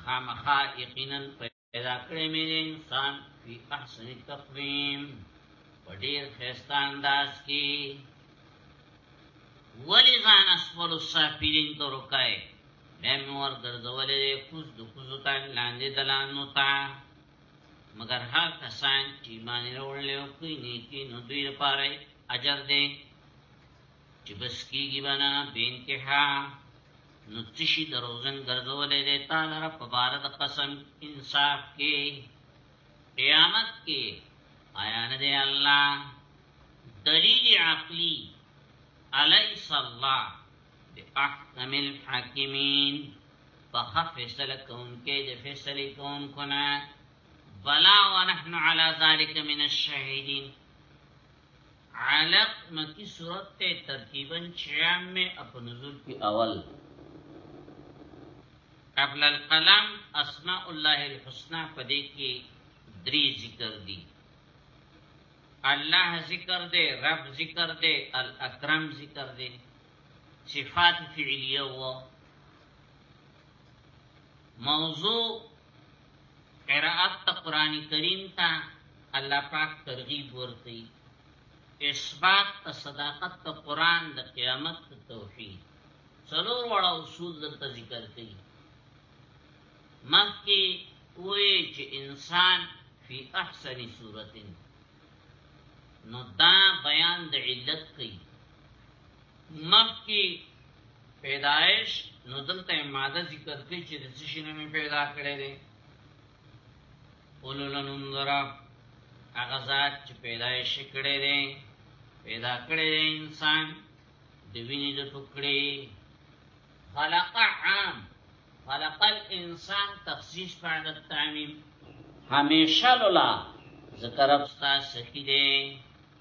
خامخا یقینا پیدا کړی مې دی انسان فی احسن تقویم په ډیر خسته انداز کې ولی ځان اسفل السافلین ته رکای بیا مې ور ګرځولې دی کوز د کوزو ته لاندې دلانو ته مګر هغه کسان چې ایمان وروړل او کوي نیکی نو دوی لپاره اجر دی چې بس کیږي بنا به انتها نو تشي دروزن ګرځولې دې تعالی رب بار د قسم انصاف کې قیامت کې آیا نه دی الله دلیل عقلی الیس الله باحکم الحاکمین فخف فیصله کون کې د فیصله کون کونه بلا ونحن على ذلك من الشاهدين علق مکی صورت تے ترتیبا چیام میں اپا نزول کی اول قبل القلم اسماء الله الحسنى پدې کې درې ذکر دي الله ذکر دې رب ذکر دې الاکرم ذکر دې صفات فعلیه و موضوع قرائت ته قران کریم ته الله پاک ترغیب ورکړي اثبات ته صداقت ته قران د قیامت ته توحید څلور وړه اصول دلته ذکر کړي مخکې وې چې انسان فی احسن صورت نو دا بیان د علت کوي مخکې پیدایش نو دلته ماده ذکر کړي چې د څه شي نه پیدا کړي دي اولو لننظر هغه ذات چې پیدایش کړي دي پیدا کړي دي انسان د وینې د ټوکړي خلق عام خلق الانسان تخصیص بعد التعمیم همیشه لولا ذکر ابستا سکی دی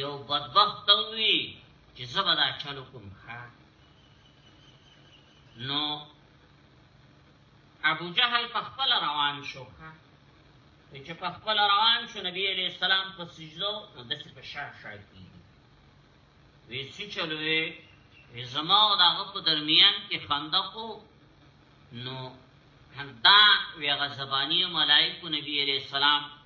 یو بدبخت وی چې زبدا چلو کوم ښا نو ابو جهل په خپل روان شو ښا چې په خپل روان شو نبی علیہ السلام په سجدو نو د څه په شا شا کی وی سی چلوې زما او دغه په درمیان کې خندقو نو همدا وی غزبانی ملائکه نبی علیہ السلام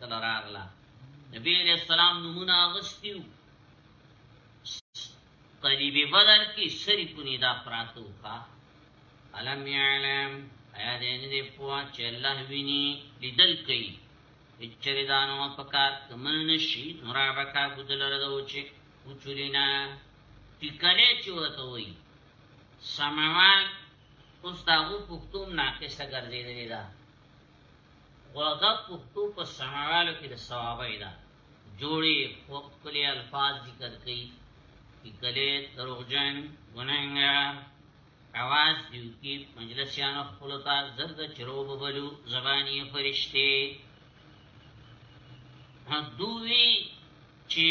کله راغله نبی علیہ السلام نمونه اغستیو قریب بدر کی سری کنی دا پراتو خواه علم یعلم ایا دین دی پوا چې الله ویني لیدل کوي اچره دانو پکار کمن نشي نورا بکا بدل ردو چې وچولینا ټیکلې چې ورته وایي سماوان اوس داغو پختوم ناقصه ګرځېدلې ده غوغه پښتو په سنوالو کې د ثوابه ده جوړي وخت کلی الفاظ ذکر کوي چې کله دروغجن ګناهګار اواز دیو کی مجلسیان خپلتا زرد چروب بلو زبانی فرشتی دوی چی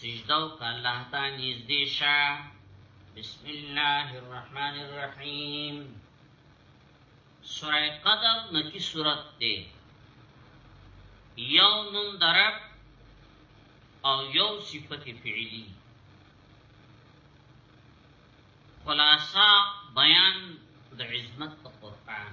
سجده او الله ته نږدې شه بسم الله الرحمن الرحیم سوره قدر مکی سورت دی یو نوم درب او یو صفت فعلی خلاصہ بیان د عظمت قرآن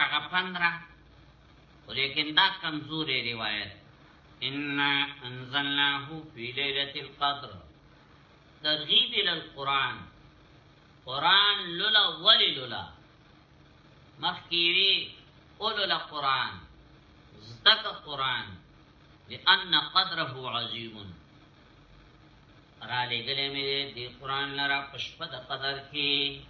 هغه پند را خو لیکن دا کمزوری روایت انا انزلناه فی لیلة القدر ترغیب الالقرآن قرآن لولا ولی لولا مخکیوی اولولا قرآن زدک قرآن لأن قدره عظیم را لګلې مې دې قرآن لرا پشپد قدر کې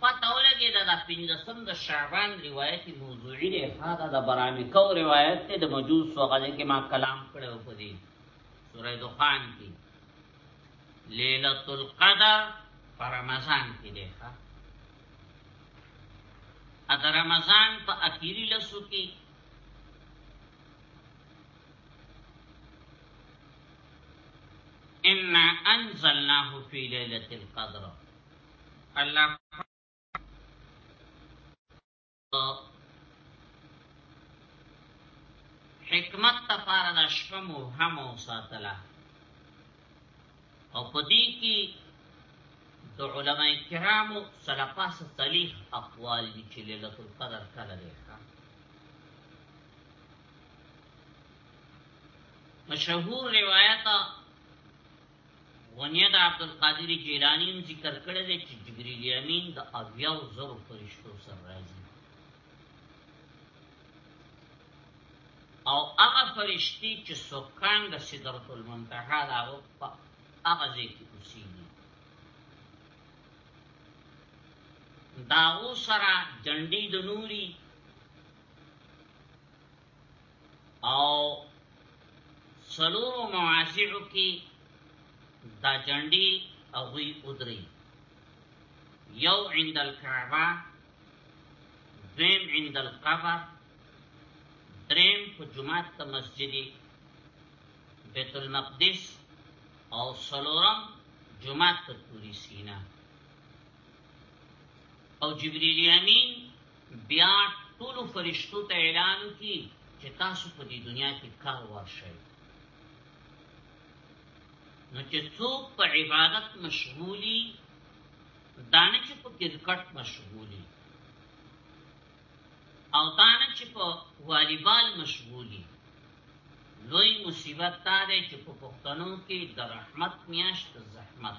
پته ولګېده دا پنځلسم د شعبان روایت موضوعي دی ښه دا د برامکو روایت دی د مجوس هغه دی کې ما کلام کړی و په دې سوره دخان کې لیلة القدر په رمضان کې دی ښه د رمضان په اخیری لسو کې ان انزلناه فی لیلۃ القدر الله حکمت تفار دا شپه مو هم او ساتلا او پدې کې د علما کرامو سره پاس صلیح اقوال دي چې ليله القدر کله ده مشهور روایت ونیه د عبدالقادر جیلانی هم ذکر کړی دی چې جبریل امین د اویاو زرو فرشتو سره راځي او هغه فرشتي چې سکان د سدرت المنتهى دا په هغه ځای کې اوسېږي دا سره جنډي د نوري او سلور مواضعو کې دا جنډي او وی ودري یو عند الكعبه دویم عند القبر دریم په جمعه ته مسجد بیت المقدس او سلورم جمعه ته پوری سینا او جبرئیل امین بیا ټولو فرشتو ته اعلان کی چې تاسو په دې دنیا کې کار ورشئ نو چې څوک په عبادت مشغولي دانه چې په کرکټ مشغولي او دانه چې په والیبال مشغولي لوی مصیبت دا دی چې په پښتنو کې د رحمت میاشت زحمت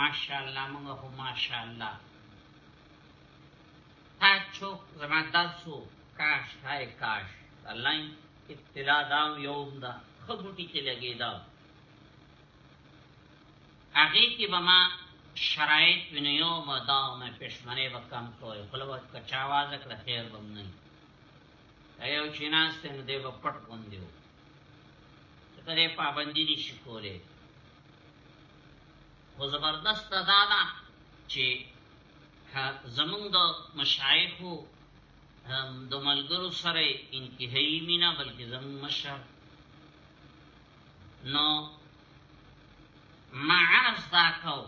ماشاءالله موږ هو ماشاءالله تا چوک زما درسو کاش هاي کاش الله ابتلا دا یوم دا خبوټی کې لګی دا هغه کې به ما شرایط وینیو ما دا مې پښمنه وکم کوی خلوت کچا आवाज کړ خیر بم نه ایو چې ناس ته دې په پټ باندې و ته دې پابندی نشي کولای خو زبردست دا ده چې زمونږ د مشایخو د ملګرو سره انتهایی مینا بلکې زمونږ مشر نو معاذ دا کو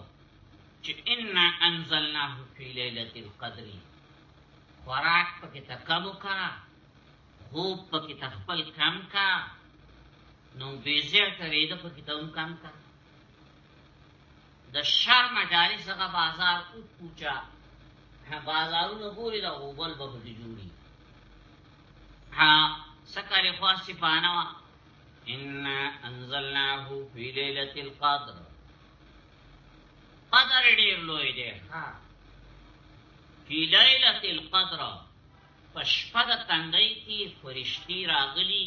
چې ان انزلناه فی لیلۃ القدر خوراک پکې تکبو کرا خوب پکې تخپل کم کا نو بیزه کوي د پکې ته هم کم کا د شر مجالس هغه بازار او کوچا بازارونه ګوري دا اوبل به پکې جوړي ها سکر خاص پانا ان انزلناه فی ليله القدر قدر ډیر لوی دی ها فی ليله القدر په شپه د تندی کی فرشتی راغلی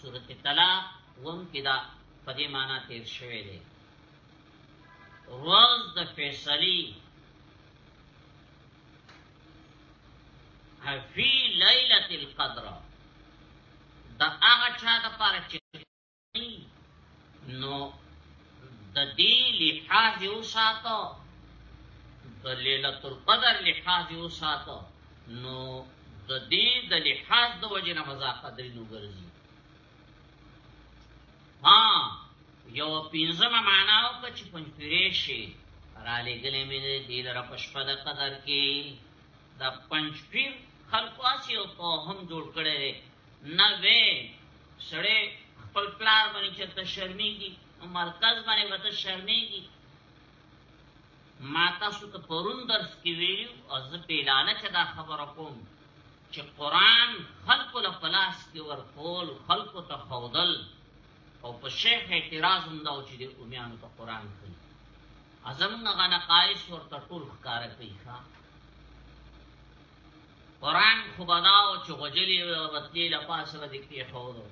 سورت طلاق وم کی دا په دې معنا تیر شوی دی روز د فیصلی فی لیلت القدر دا هغه چا د پاره چې نو د دې لحاظ یو ساتو د ليله تر قدر لحاظ یو ساتو نو د دې د لحاظ د وجه نه مزه قدر نو ګرځي ها یو پینځمه معنا او کچ پنځپیرې شي را لګلې مې دې لره پښپ د قدر کې د پنځپیر خلقواسی او په هم جوړ کړي نه وې سړی خپل پلار باندې چرته شرمېږي او مرکز باندې وته شرمېږي ما تاسو ته پرون درس کې ویلو او زه په اعلان کې دا خبره کوم چې قران خلقو له پلاس کې ورکول خلقو ته خودل او په شیخ اعتراض هم دا چې د امیانو ته قران کوي ازم نه غنه قایص ورته ټول ښکار کوي ښا قران خو بناو چې غجلې رتلې له پاسه به دې کې خورو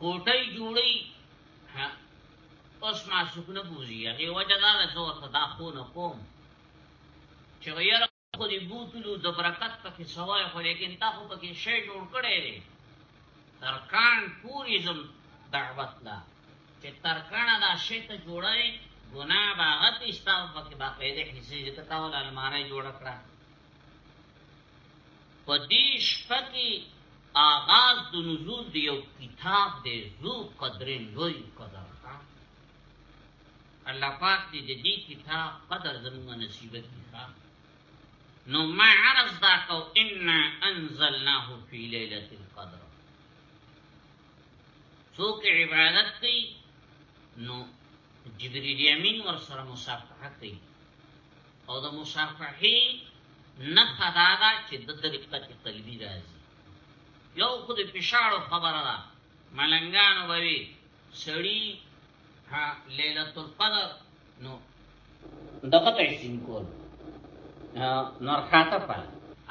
کوټي جوړي ها اوس ما سکنه بوزي هغه وجه دا نه زور ته دا خو نه کوم چې غیر خو دې بوتلو د برکت پکې سوای خو لیکن تا خو پکې شی جوړ کړی دی ترکان پوری زم دعوت لا چې ترکړه دا شی ته جوړه وي ګناه به هغه ته شته او پکې باقاعده حصې چې ته تاول المارۍ جوړه کړه په دې شپه کې آغاز د نزول دی یو کتاب دی زو قدرین لوی قدر ښه الله پاک دې د دې کتاب قدر زموږ نصیب کړي ښه نو ما عرض دا کو ان انزلناه فی لیلۃ القدر څوک عبادت کوي نو جبريل امين ور سره مصافحه کوي او د مصافحه نه خدادا چې د طریقت قلبي راځي یو خود پښاړو خبره ده ملنګانو بوي سړی ها ليله القدر نو دغه ته سین کول نور خاطه پال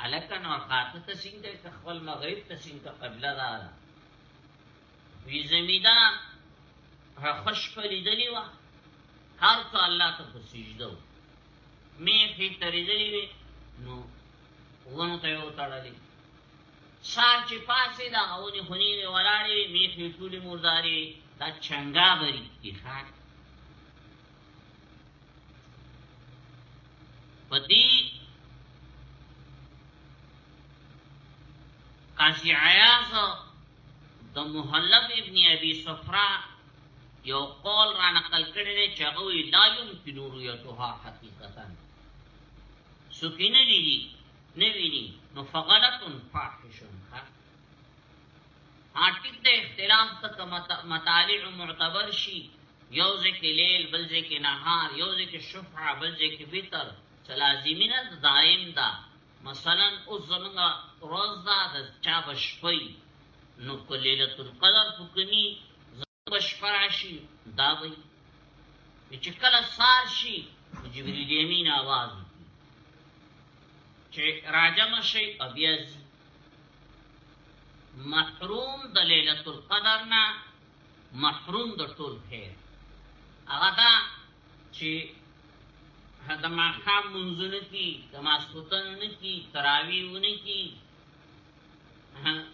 الکه نور خاطه ته سین ته خپل مغرب ته سین ته قبله دا وی زمیدا را خوش پلی دلی وا هر څه الله ته په سجده می فی تریدلی وی نو ونه ته یو تړلی سار چې پاسې دا غونې خونې وی ولاړې وی میخې ټولې مردارې وی دا چنګا بری کی خان په دې قاضي عیاض د محلب ابن ابي صفرا یو قول را نقل کړی دی چې هغه لا يمكن رؤيتها حقيقتا سکینه لري نوینی نو فغلط فاحش آرټیک د اختلاف تک مطالع معتبر شي یو ځکه لیل بل ځکه نهار یو ځکه شفعه بل ځکه وتر لازمینه دائم ده دا. مثلا او زمنګ روز ده د چا بشپي نو کلیلۃ القدر په کني بشپراشي دا وي چې کله سار شي جبريل امين आवाज چې راجم شي بیا محروم د ليله القدر نه محروم د ټول خیر هغه دا چې د ماښام منځونه کې د ماسپوتن نه کې تراویونه کې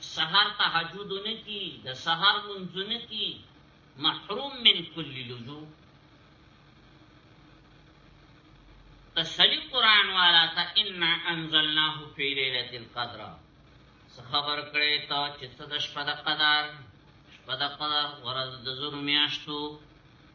سحر تهجد نه کی د سحر منځ نه کی محروم من کل لجو تسلی قران والا تا ان انزلناه فی ليله القدر خبر کړی تا چې څه د شپه د قدر شپه د قدر ورځ د زور میاشتو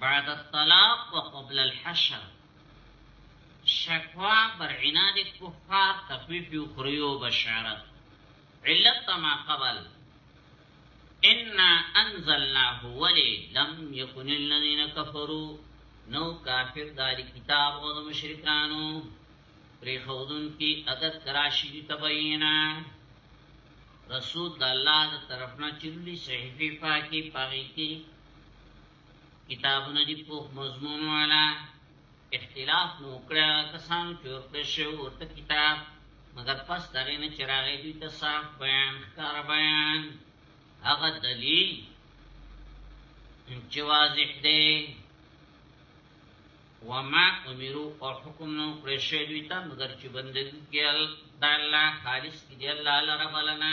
بعد الطلاق وقبل الحشر شکوا بر عناد کفار تخویف اخری و بشارت علت ما قبل انا انزلناه ولی لم یکن الذین کفروا نو کافر داری کتاب و مشرکانو پری خودن کی عدد کراشی تبینا رسول الله طرفنا چلی صحیفی پاکی پاکی کتابونه دی پوخ مضمون والا اختلاف نو کړه کسانو چې ورته شو ورته کتاب مگر پس دغه نه چراغې دوی ته صاف بیان ښکار بیان هغه دلیل چې واضح دی وما امرو او حکم نو کړی شوی دوی ته مګر چې بندګي کې د الله خالص کې دی الله لره بلنه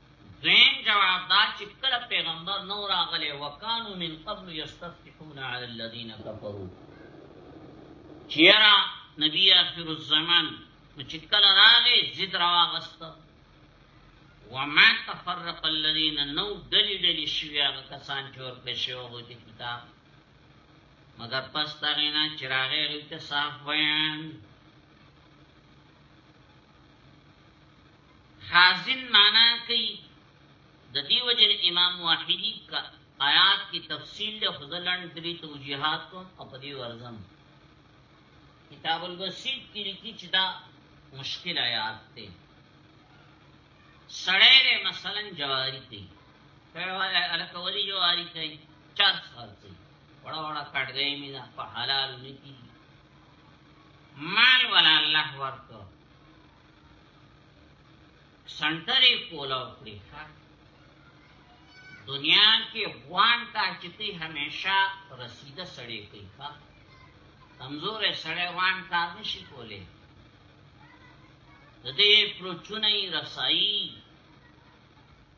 دویم جواب دا چې کله پیغمبر نو راغلی وکانو من قبل یستفتحون علی الذین کفروا چیرا نبی اخر الزمان نو چې کله راغی زید راغست وما تفرق الذین نو دلی دلی شوی هغه کسان چې ور پېښو وو چې کتاب مگر پس تاغینا چراغی غیت صاف بیان خازن معنا کوي د دې وجه امام واحدی کا آیات کی تفصیل له خدلن درې توجیهات کوم او په دې ورزم کتاب البسیط کې لیکي چې دا مشکل آیات دی سړی له مثلا جواری کوي پیواله الکولی جواری کوي چار سال کوي وړا وړا کټ گئی مینا په حلال نکی مال ولا الله ورکو سنټرې کولاو کړی دنیا کې غوان کا چتی همیشه رسیده سړی کوي ښا کمزور سړی وان کا نشي کولای د دې پروچونه رسایي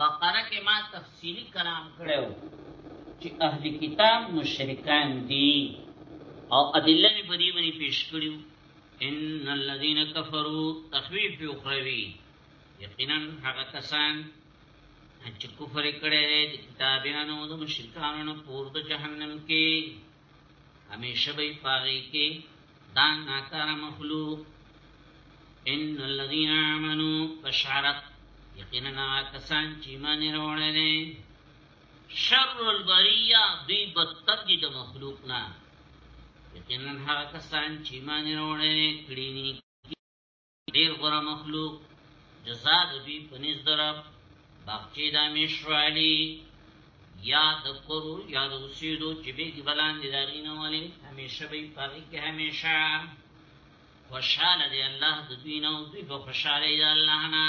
بقره کې ما تفصیلی کلام کړو چې اهل کتاب مشرکان دي او ادله به په دې باندې پیش کړیو ان الذين كفروا تخويف اخروی یقینا هغه کسان چې کفر کړي دي کتابیانو د مشرکانو پور د جهنم کې همیشه به پاغي کې دا ناکار مخلوق ان الذين امنوا بشارت یقینا کسان چې ایمان وروړي دي شر البریه دی بدتر دي د مخلوق نه یقینا هغه کسان چې ایمان وروړي کړي ډیر غره مخلوق جزا د دوی په نس درب باغچې د مشرالی یا د کورو یا د اوسېدو چې به کې بلاندې داغې نه ولې همیشه به یې پاغې کې همیشه خوشحاله دی الله د دوی نه او دوی به خوشحاله دی الله نه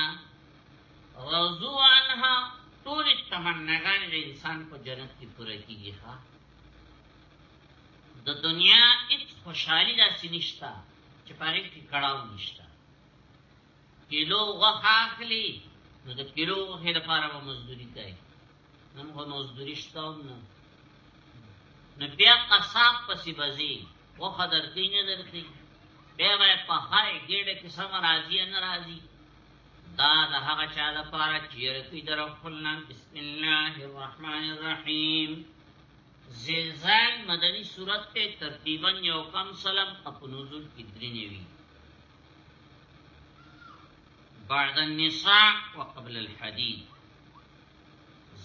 رضو عنها ټول تمناګان د انسان په جنت کې پوره کیږي ها د دنیا هیڅ خوشحالي داسې نشته چې په هغې کې کړاو نشته کیلو غوښه اخلي نو د کیلو غوښې لپاره به مزدوري کوي نن خو مزدوري شته هم نه نو بیا قصاب پسې بځي غوښه درکوي نه درکوي بیا به یې پخای ګېډه کې سمه راځي نه راځي دا د هغه چا لپاره چې رکی در خپل نام بسم الله الرحمن الرحیم زلزال مدنی صورت ته ترتیبا یو کم سلم اپو نزول کی درینوی بعد النساء وقبل الحديد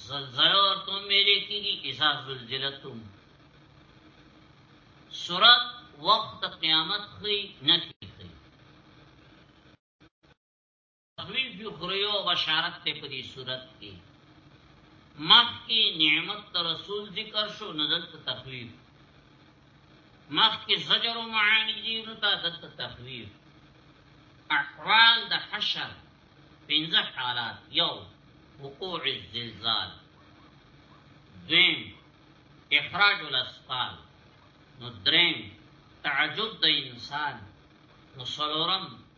زلزلو ورتون میلی کی دی ازا زلزلتون صورت وقت قیامت خی نکی تخویف یو خریو بشارت ته په دې صورت کې مخکې نعمت رسول ذکر شو نزل ته تخویف مخکې زجر او معانی دي نو ته دلته تخویف احوال د حشر پنځه حالات یو وقوع الزلزال دویم اخراج الاسقال نو دریم تعجب د انسان نو سلورم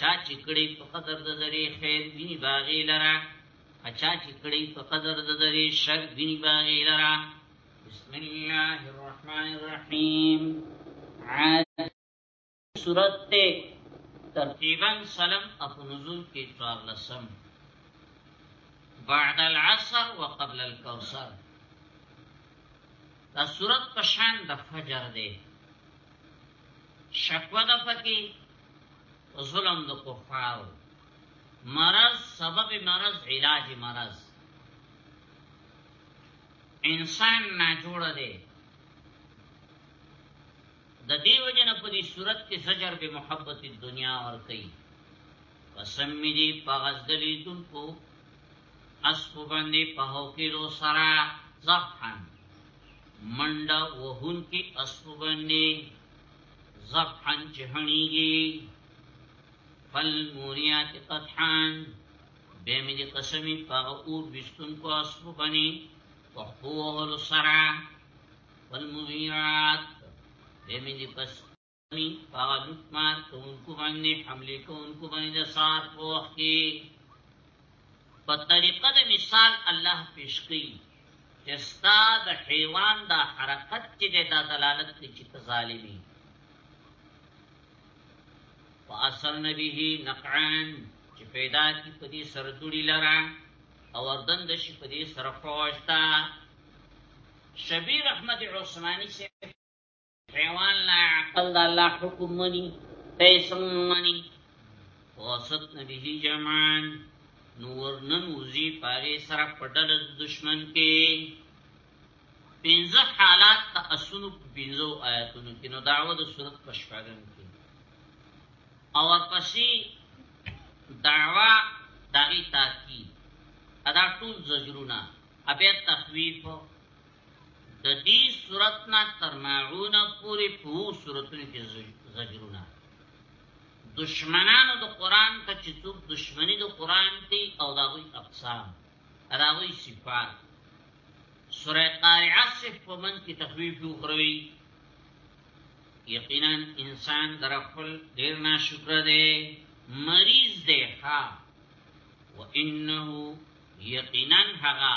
چا چې کړي په قدر د ذری خیر ویني باغی لرا اچا چې کړي په قدر د ذری شر ویني باغی لرا بسم الله الرحمن الرحیم عاد سورت ته ترتیبا سلام او نزول کې څوار لسم بعد العصر وقبل الكوثر دا سورت پشان د فجر دی شکوه ده پکی ظلم ده کفارو مرض سبب مرض علاج مرض انسان نا جوړه ده د دې وجه نه په دې صورت کې زجر به محبت دنیا ور کوي قسم می دی پغز دلی دن کو اسخو بندی پهو کلو سرا زخن منډه وهونکي اسپو باندې زبحن چې هڼیږي فالموریات قطحان بیا مې د قسمې په هغه اور ویستونکو اسپو باندې په خپو وهلو سره فالمغیرات بیا مې د قسم می هغه لوټمار کوونکو باندې حمله کوونکو باندې د سات په وخت کې په طریقه د مثال الله پیش کړي چې ستا د حیوان د حرکت چې د دلالت کوي چې ظالمي فاصل نبیه نقعان چې پیدا کی په دې سره دوړي لرا او اردن د شي په دې سره فوجتا شبیر احمد عثماني حیوان لا عقل د الله حکم مني پیسم مني وسط نبی جمان نور نن وزي پاره سره پټل دشمن کې پنځه حالات ته اسونو پنځو آیاتونو کې نو داوه د صورت پښپاګم کې او پسې دعوا دغی تاکید ادا ټول زجرونه ابیا تخویف د دې صورت نه تر ماعون پورې په صورتونو کې زجرونه دشمنانو د قران ته چې څوک دشمنی د قران کوي او دا وی اقسام دا وی صفات سوره قارعه صف په من کې تخویف وکړوي یقینا انسان در خپل ډیر ناشکر دی مریض دی ها وانه یقینا هغه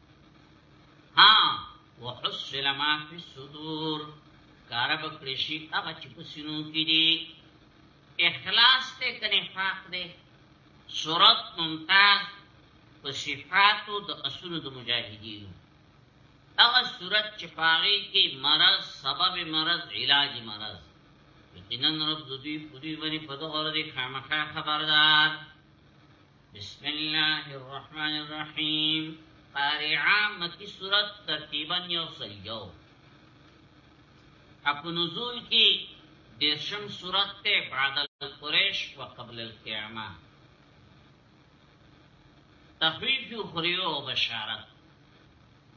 ها وحصل ما فی الصدور کار به کړی شي هغه چې په سینو کې دي اخلاص ته کني فاق دی صورت ممتاز په صفاتو د اصول د مجاهدینو هغه صورت چې پاغي کې مرض سبب مرض علاج مرض یقینا رب دوی پوری وری په دغه ورځ خامخا خبردار بسم الله الرحمن الرحیم قارعه مکی صورت ترتیبا یو سل یو اپو نزول کی دیرشم صورت تے بعد القریش و قبل القیامه تخویف یو خریو و بشارت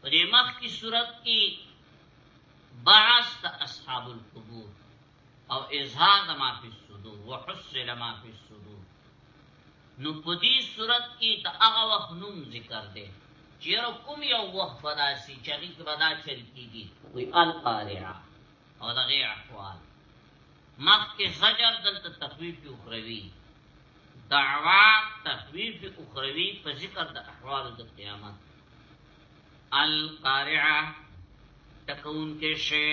پریمخ کی صورت کی بعث تا اصحاب القبور او اظهار د ما فی الصدور وحصل ما فی الصدور نو په دې صورت کې د هغه وخت نوم ذکر دی چې یو کوم یو وخت بداسي چې هغه کې بدا چل کیږي وی القارعه او دغه احوال مخکې زجر دلته تخویف اخروی دعوا تخویف اخروی په ذکر د احوال د قیامت القارعه تکون کې شی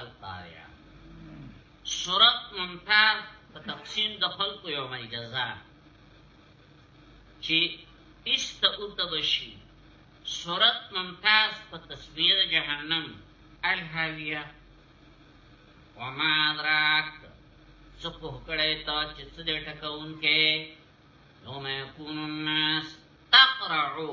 القارعه سورت ممتاز په تقسیم د خلقو یوم الجزا چې است او تبشی سورت ممتاز په تسمیه د جهنم الهاویه وما ادراک څه په کړه تا چې څه ټکون کې یوم یکون الناس تقرعو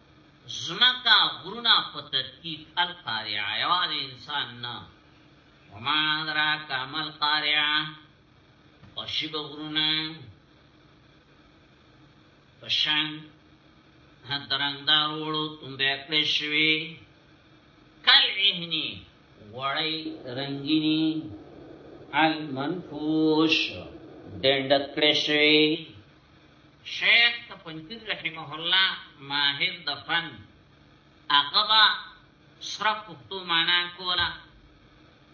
ځمکه غرونه په ترتیب القارعه یوازې انسان نه وما ادراک عمل قارعه او شیب غرونه پشان درنګدار وړو تنده کړې شوی کل عهنی وړی رنگینی المنفوش دندکړې شوی شیخ ته پنځیر رحمه الله ماهر د فن هغه با سره پښتو معنا کوله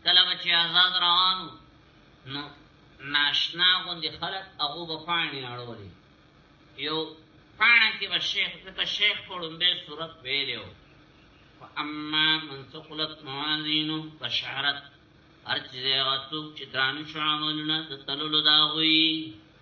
کله به چې آزاد روانو نو ناشنا غوندې خلک هغه به پاڼې اړولې یو پاڼه کې به شیخ ته شیخ په لومبې صورت ویلو فاما من ثقلت موازینو بشارت هر چې هغه څوک چې درانه شو عملونه د تللو دا غوي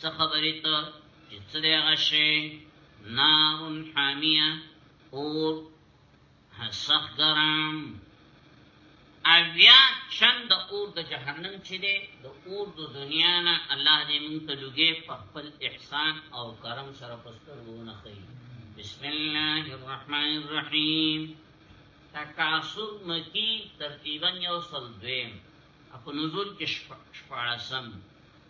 څه خبرې ته چې څه دی هغه شی نارون حامیه اور سخت ګرم اویا چند اور د جهنم چې دی د اور د دنیا نه الله دې موږ ته لږه په خپل احسان او کرم سره پسترونه خي بسم الله الرحمن الرحیم تکاسر مکی ترتیبا یو سل دویم اپا نزول کش پارسم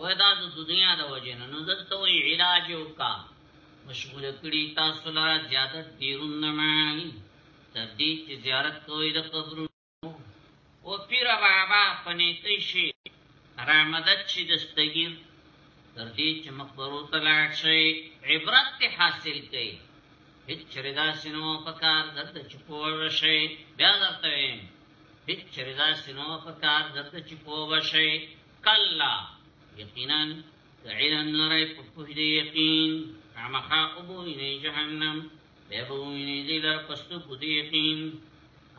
وای دا د دنیا د وجه نه نو دلته وی علاج وکا مشغول کړي تاسو لا زیادت ډیرون نه مانی تر دې چې زیارت کوی د قبرونو او پیر بابا پنیتی شي رامدد شي د ستګیر تر دې چې مقبرو ته لاړ شي عبرت ته حاصل کړي هیڅ چردا سينو پکار درد چپور شي بیا درته هیڅ چردا سينو پکار درد چپور شي کلا یقینا علم لرای په پوه دی یقین خامخا ابو نه جهنم به ابو نه دی لر پستو په دی یقین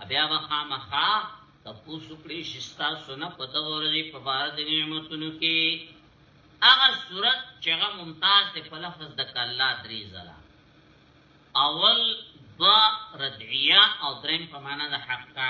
بیا به خامخا تپوسو کړی شستا سونه په دور دی په بار د نعمتونو کې هغه صورت چې هغه ممتاز دی په لفظ د کلا درې زلا اول دوا ردعیه او درین په معنا د حقا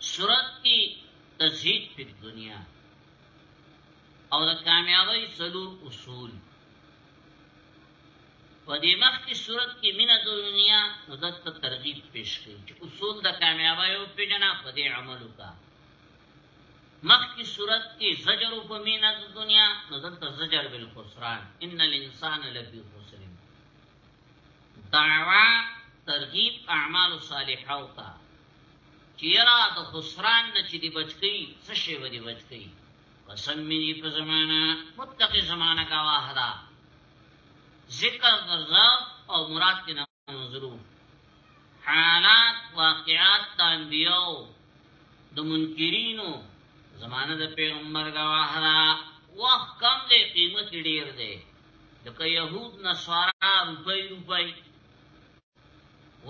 صورت کی تزهید پر دنیا او د کامیابی سلور اصول په دې مخ کی صورت کی مینه د دنیا نو د ترغیب پیش کړي چې اصول د کامیابی او پیژنه په دې عمل وکړه مخ کی صورت کی زجر په مینه د دنیا نو د زجر بالخسران ان الانسان لفی خسران دعوا ترغیب اعمال صالحه او تا چیرا د خسران نه چې دی بچ کی څه شی ودی بچ کی قسم می په زمانہ متق زمانہ کا واحدا ذکر ذرب او مراد کې نظرو حالات واقعات د انبیو د منکرینو زمانہ د پیغمبر کا واحدا وخت کم دی قیمت ډیر دی لکه يهود نصارا روپۍ روپۍ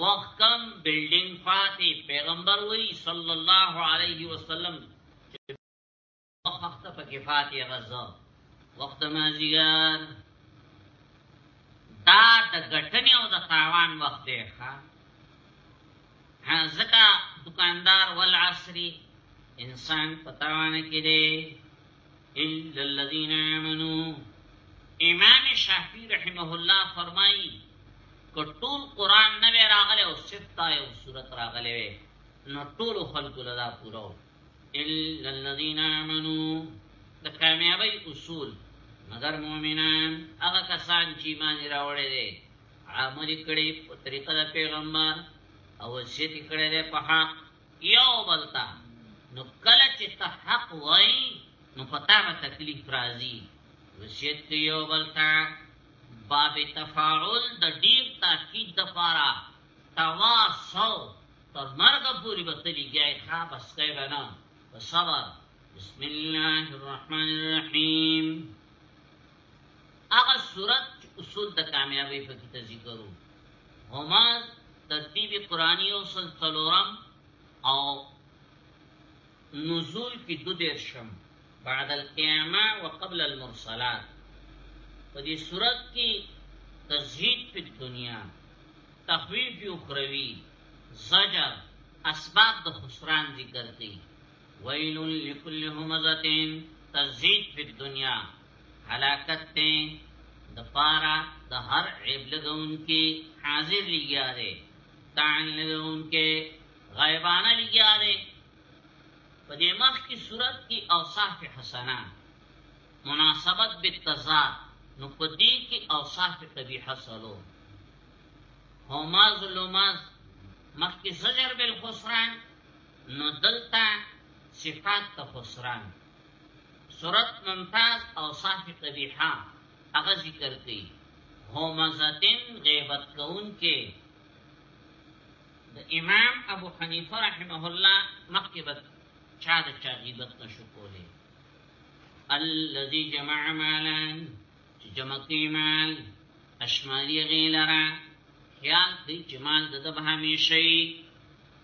وخت کم بلډینګ پاتې پیغمبر وی صلی الله علیه وسلم وخت په کې پاتې غزا وخت مازیګر دا د ګټنې او د تاوان وخت دی ښا ځکه دکاندار والعصری انسان پتاوانه کې دی الا الذين امنوا امام شافعي رحمه الله فرمایي کټول قران نه راغله او صفت او صورت راغله وي نو ټول خلق لدا پورو الا الذين امنوا د کامیابی اصول مگر مؤمنان هغه کسان چې ایمان راوړي دي عمل کړي په طریقه د پیغمبر او وصیت کړي په حق یو بل ته نو کله چې ته حق وای نو پتا به تکلیف راځي وصیت کې یو بل ته باب تفاعل د ډیر تاکید د پاره تواصو تر مرګ پورې به تللی ګای ښا بس کوي بنا صبر بسم الله الرحمن الرحیم هغه صورت چې اصول د کامیابی په کې ذکرو هما ترتیب قرآنی او سل څلورم او نزول کې دو دیرشم بعد القیامه وقبل المرسلات په دې صورت کې تزهید په دنیا تخویف اخروی زجر اسباب د خسران ذکر کړي ویل لكل همزه تزهید په دنیا هلاکت ته د پارا د هر عیب لګون کې حاضر لګیا دی تعن لګون کې غیبانه لګیا دی په دې مخ کې صورت کې اوصاف حسنه مناسبت بالتضاد نو په دې کې اوصاف قبیحه سلو هما ظلمات مخ کې زجر بالخسران نو دلته صفات ته خسران صورت ممتاز او صاحب قبیحا هغه ذکر کوي همزتن غیبت کون کې د امام ابو حنیفه رحمه الله مخکې به چا د چا غیبت نشو کولی الذي جمع مالا چې جمع کوي مال اشمالي غیلره خیال دی چې مال د ده به همیشه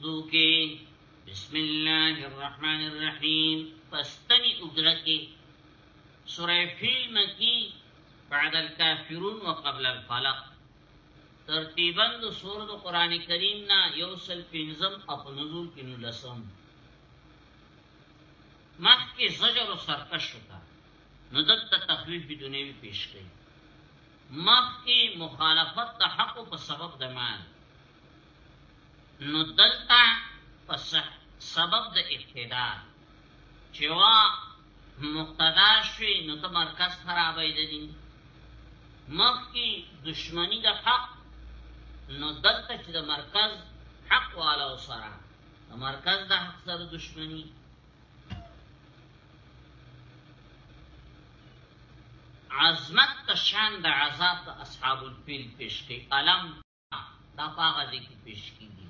اوګدو کې بسم الله الرحمن الرحیم پستنی اوګره کې سوره فیل مکی بعد الكافرون وقبل الفلق ترتیبا د سورۃ قران کریم نا یوسل پنزم اپ نزول کې نو لسم مخ کې زجر او سرکش وکړه نو دلته تخفیف دنیوی پیش کړي مخ کې مخالفت د حق په سبب د مان نو دلتا پس سبب د ابتدا چې وا مقتدا شوی نو ته مرکز خرابې د دین مخ کی دشمنی د حق نو دلته چې د مرکز حق والا سره د مرکز د حق سره دشمنی عظمت شان د عذاب اصحاب الفیل پیش کی علم دا پاغه دې کې پیش کیږي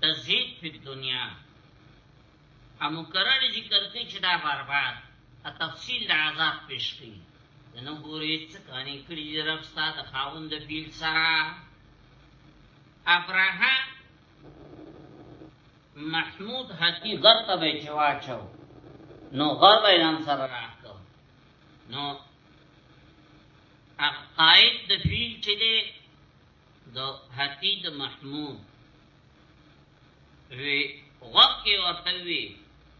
تزهید په دنیا ا مکرر ذکر کې چې دا بار بار ا تفصیل د عذاب پیش کیږي نو ګورې څه کانی کړی رب ستاسو خاوند بیل سره افراحه محمود حتی غر ته به چواچو نو غر به انسان راکو نو عائد د فیل چې دی د هتی د محمود وی غوکه ورته وی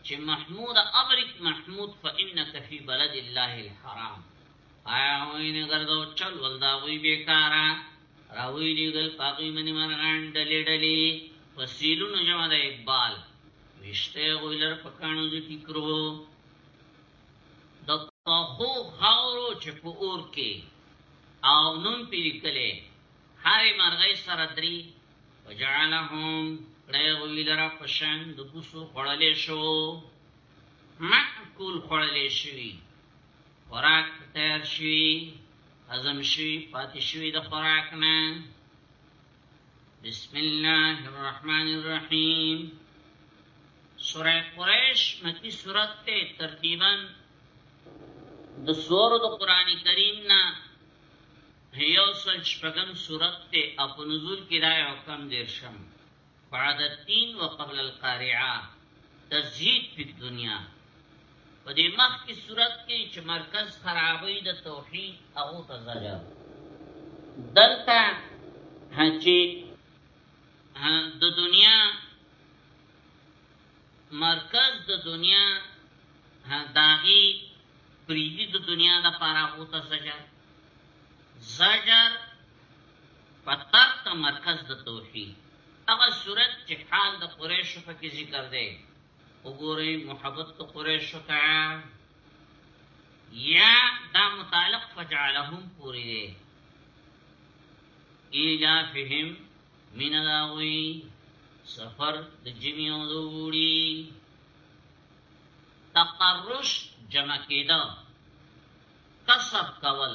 چې محمود ابرک محمود فانک فی بلد الله الحرام آیا وای نه ګرځو چل ولدا وی بیکارا راوی لیګل پاګی منی مرغان ډلې ډلې فصیلونو جمع د اقبال وشته غویلر پکانو دې ټیکرو د پخو خاورو چې په اور کې او نوم پی لیکلې هرې مرغۍ سره درې وجعلهم لغوی لرا پشان د کوسو خړلې شو معقول خړلې شوی خوراک تیار شوی هضم شوی پاتې شوی د خوراک نه بسم الله الرحمن الرحیم سورہ قریش مکی سورت تے ترتیبا د سور د قرآن کریم نا یو سل شپگم سورت تے اپو نزول کی دائی حکم دیرشم بعد التین و قبل القارعہ تزهید په دنیا په دې مخ کې صورت کې چې مرکز خرابې د توحید هغه ته زجر دلته چې د دنیا مرکز د دنیا داغي پریدي د دنیا د پاره هغه ته زجر زجر په تر تمرکز د توحید هغه صورت چې حال د قریشو په کې ذکر دی وګورئ محبت د قریشو ته یا دا متعلق فجعلهم پوری دی ایلافهم من داوی سفر د جمیو دوړي تقرش جمع کېدا کسب کول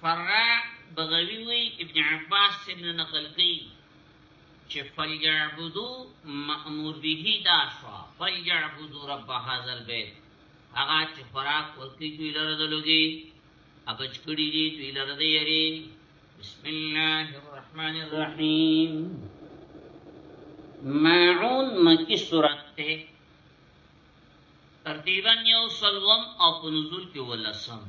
فرع بغوی وی ابن عباس سمن نقل کئی چه فلیعبدو مأمور بیهی داشوا فلیعبدو رب هذا البیت هغه چې خوراک ورکی دوی لره د لوګي ابچ کړي دي دوی لره د یری بسم الله الرحمن الرحیم ماعون مکی سورت ته ترتیبا یو سلوم او په نزول کې ولسم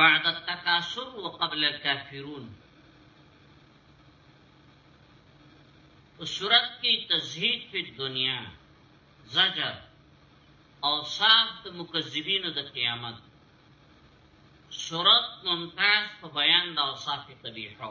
بعد التکاثر وقبل الكافرون صورت کی تزهید فی دنیا زجر او ساخت مکذبین د قیامت صورت ممتاز په بیان د اوصاف قبیحه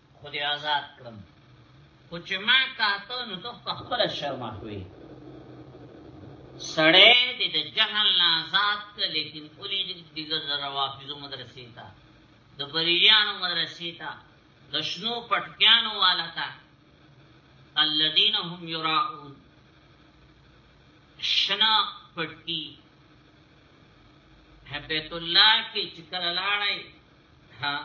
خو دې آزاد کړم خو چې ما کاته نو ته په خپل شرم اخوي سړې دې د جهل نه آزاد ک لیکن اولی دې دغه زره واپیزو مدرسې تا د بریانو مدرسې تا د شنو پټکانو والا تا الذين هم يراؤون شنا پټي بیت الله کې چې کله لاړای ها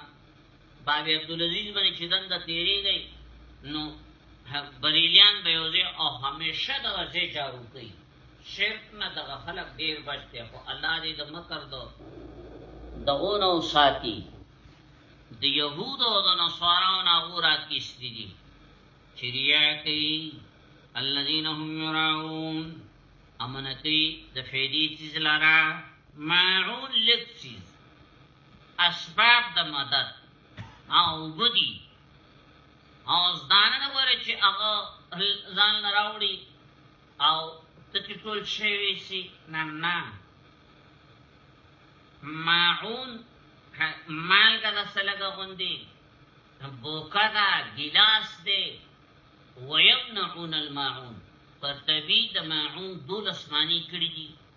بابي عبدالعزیز باندې چې دنده تیریږي نو بریلیان به یوځي او همیشه د وځي جارو کوي شرک نه دغه خلک ډیر بچته خو الله دې د مکر دو دغه نو ساتي د يهودو او د نصاراو نه غورا کیستی دي چې ریا کوي الذين هم يراعون امنتي د فیدی تیز لرا ماعون لکسیز اسباب د مدد هغه اوبه دي او ځانه نه غواړي چې هغه ځان نه راوړي او ته چې ټول شی ویسي نه نه ماعون مالګه د سلګه غوندي بوکا دا ګلاس دی ويمنعون الماعون پر تبي د ماعون دولس معنی کړی دي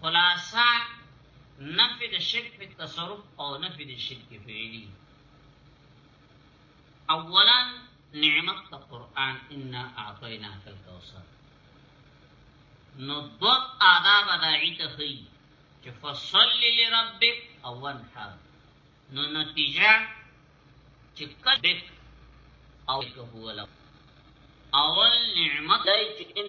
خلاصه نفی د شرک په تصرف او نفی د شرک فعلی اولا نعمت د قران ان اعطینا کل کوثر نو دو آداب داعی تخی چې فصلی لربک او انحر نو نتیجه چې کبک او کهو لک اول نعمت دای چې ان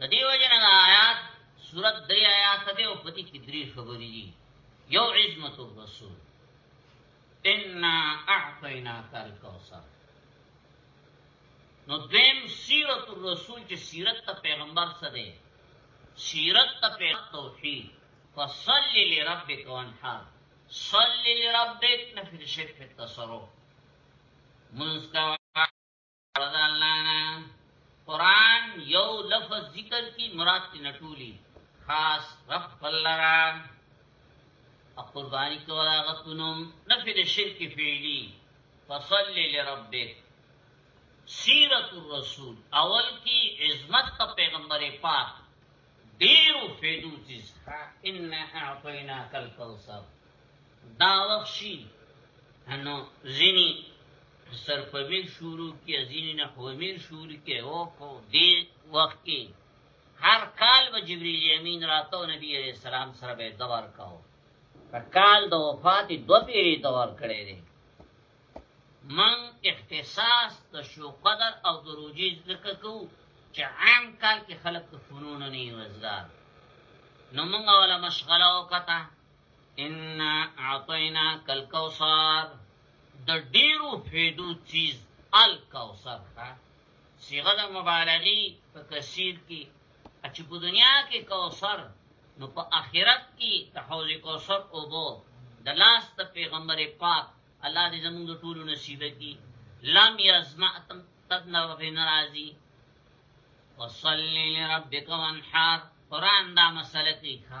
د دیو جن د آیات صورت درې آیات ته او پتی کې درې خبرې دي یو عظمت الرسول ان اعطیناک الکوثر نو دیم سیرت الرسول چې سیرت ته پیغمبر څه دی سیرت ته پیغمبر توحید فصلی لربک وانحر صلی لربک نفر شرک التصرف منځ رضا الله نه قران یو لفظ ذکر کی مراد تی نټولی خاص رب فلرا قربانی کولا غتنم نفد شرک فعلی فصل لربک سیرت الرسول اول کی عظمت تا پیغمبر پاک دیرو فیدو چیز ان اعطینا کل کوثر دا وخشی انو زینی سرپمیر شروع کې ځینې نحومیر شروع کې او کو دې وخت کې هر کال به جبرئیل امین راتو نبی علیہ السلام سره به دور کاو کال د وفات دو پیری دور کړی دی من اختصاص د شو قدر او د روجي ذکر کو چې عام کال کې خلق فنون نه وزدار نو موږ ولا مشغله وکړه ان اعطینا کل کوثر د ډیرو فیدو چیز الکوثر ته صيغه د مبالغي په کثیر کې چې په دنیا کې کوثر نو په آخرت کې د حوض کوثر او بو د لاس د پیغمبر پاک الله دې زموږ ټول نصیب کړي لم یسمع تدنا وفي نرازي وصلي لربك وانحر قران دا مسله کې ښه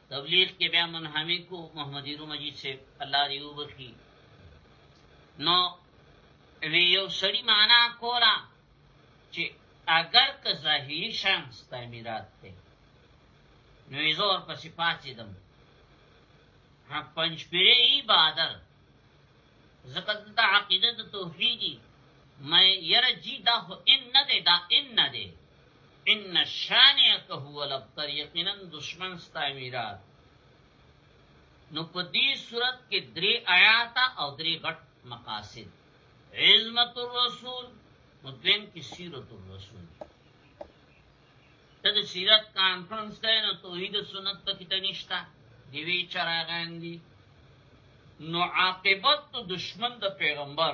تبلیغ کې بیا منهمک کو محمد ایرو مجید سے الله دی وبخي نو وی یو سړی معنا کولا چې اگر که ظاهری شان ستمیرات ته نو یې زور په صفات دم ها پنځ پیری بادر زکه دا عقیده د توحیدی مې یره جی دا خو ان نه دی دا ان نه دی ان شانئک هو الابتر یقینا دشمن ستا میرات نو په دې صورت کې درې آیات او درې غټ مقاصد عظمت الرسول مدین کی سیرت الرسول ته د سیرت کانفرنس دی نو توحید سنت پکې ته نشته دی وی چراغان دي نو عاقبت د دشمن د پیغمبر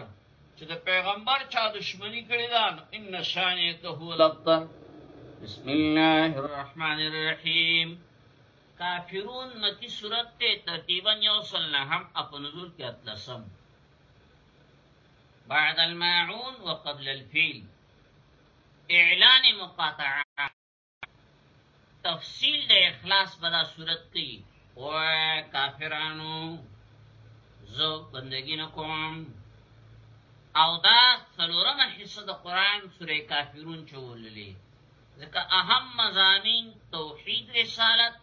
چې د پیغمبر چا دشمنی کړی دا ان شانیت هو الابتر بسم الله الرحمن الرحیم کافرون مکی صورت ته ترتیبا یو سل نه هم په نزول کې اتلسم بعد الماعون وقبل الفيل اعلان مقاطعه تفصیل د اخلاص بلا صورت کی او کافرانو زو بندگی نکوم او دا سلورم حصہ د قرآن سورہ کافرون چوللی ځکه اهم مزامین توحید رسالت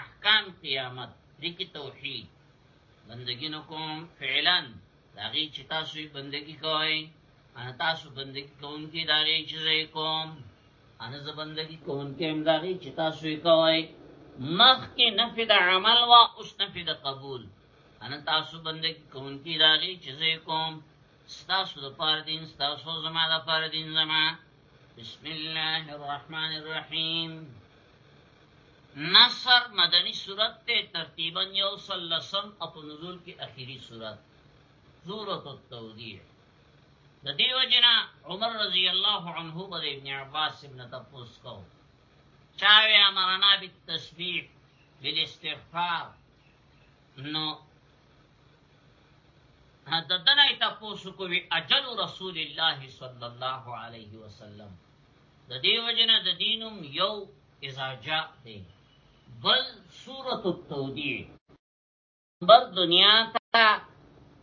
احکام قیامت دې کې توحید بندګی نو کوم فعلا داغي چې تاسو یې بندگی کوئ انا تاسو بندگی کوونکی داغي چې زه کوم انا زه بندگی کوونکی هم داغي چې تاسو یې کوئ مخکې نفي د عمل وا اوس نفي د قبول انا تاسو بندگی کوونکی داغي چې زه کوم ستاسو د پاره دین ستاسو زما د پاره دین زما بسم الله الرحمن الرحیم نصر مدنی صورت ته ترتیبا یو سلسم او په نزول کې اخیری صورت سورۃ التوضیح د دیو جنا عمر رضی الله عنه بر ابن عباس ابن تپوس کو چاوی امرنا بالتسبیح بالاستغفار نو حددنا تپوس کو وی اجل رسول الله صلی الله علیه وسلم د دیو جن د دینم یو اذا جاء دی بل سورۃ التودیع بر دنیا ته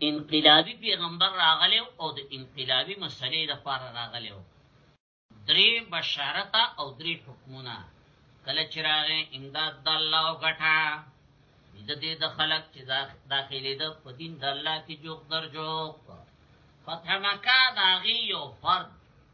انقلابی پیغمبر راغلی او د انقلابی مسلې لپاره راغلی درې بشارت او درې حکمونه کله چې راغی امداد د الله او غټه د دې د خلق چې داخلي د په دین د الله کې جوړ درجو فتح مکه داغي یو فرد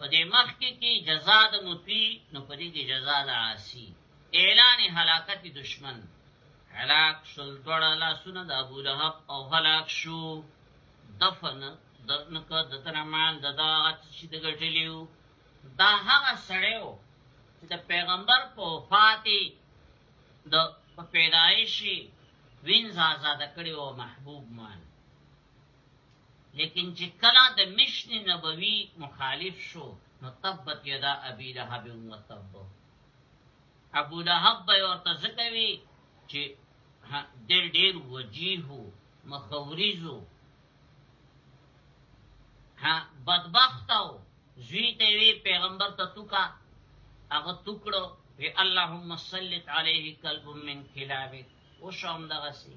په دې مخ کې کې جزاء د مطیع نو په دې کې جزاء د عاصی اعلان هلاکت دشمن هلاک شل دوړه لاسونه د ابو لهب او هلاک شو دفن د نکه د ترمان د دا چې د ګټلیو دا هغه سړیو چې د پیغمبر په وفات د پیدایشي وینځه آزاد کړي او محبوب مان لیکن چې کله د مشن نبوي مخالف شو نو تبت یدا ابي لهب و تب ابو لهب به ورته ځکوي چې ډېر ډېر وجیه مخوریزو ها بدبخت او زوی ته وی پیغمبر ته توکا هغه توکړو وی اللهم صلت علیه قلب من کلابک او شوم دغه سي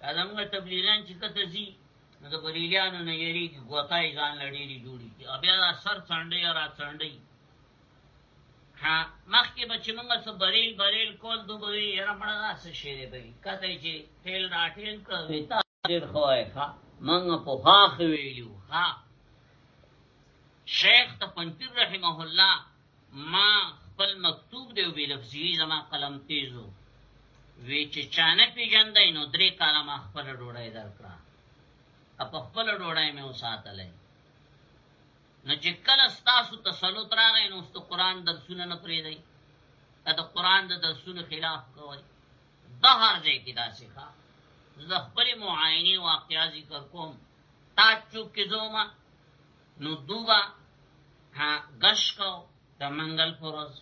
دا زموږ تبلیغیان چې کته زی نو د بریلیانو نه یریږي ګوتای ځان لړېری جوړي او بیا دا سر څنډې را څنډې ها مخکې به چې موږ څه بریل بریل کول دوبه وی یره مړه دا څه شی دی به کته چې ټیل را ټیل کوي تا ډېر خوای ښا موږ په خاخ ویلو ها شیخ ته پنځیر رحمه الله ما خپل مکتوب دی وی لفظی زما قلم تیزو وی چې چانه پیجندای نو درې کاله ما خپل ډوړای درکړه په خپل ډوړای مې وساتلې نو چې کله تاسو تسلط راغی نو ست قرآن درسونه نه پرې دی دا قرآن د درسونو خلاف کوي دا هر ځای کې دا څخه زه خپل معاینه واقعیا ذکر کوم تا چوک کې زوما نو دوبا ها غش کو د منګل پروز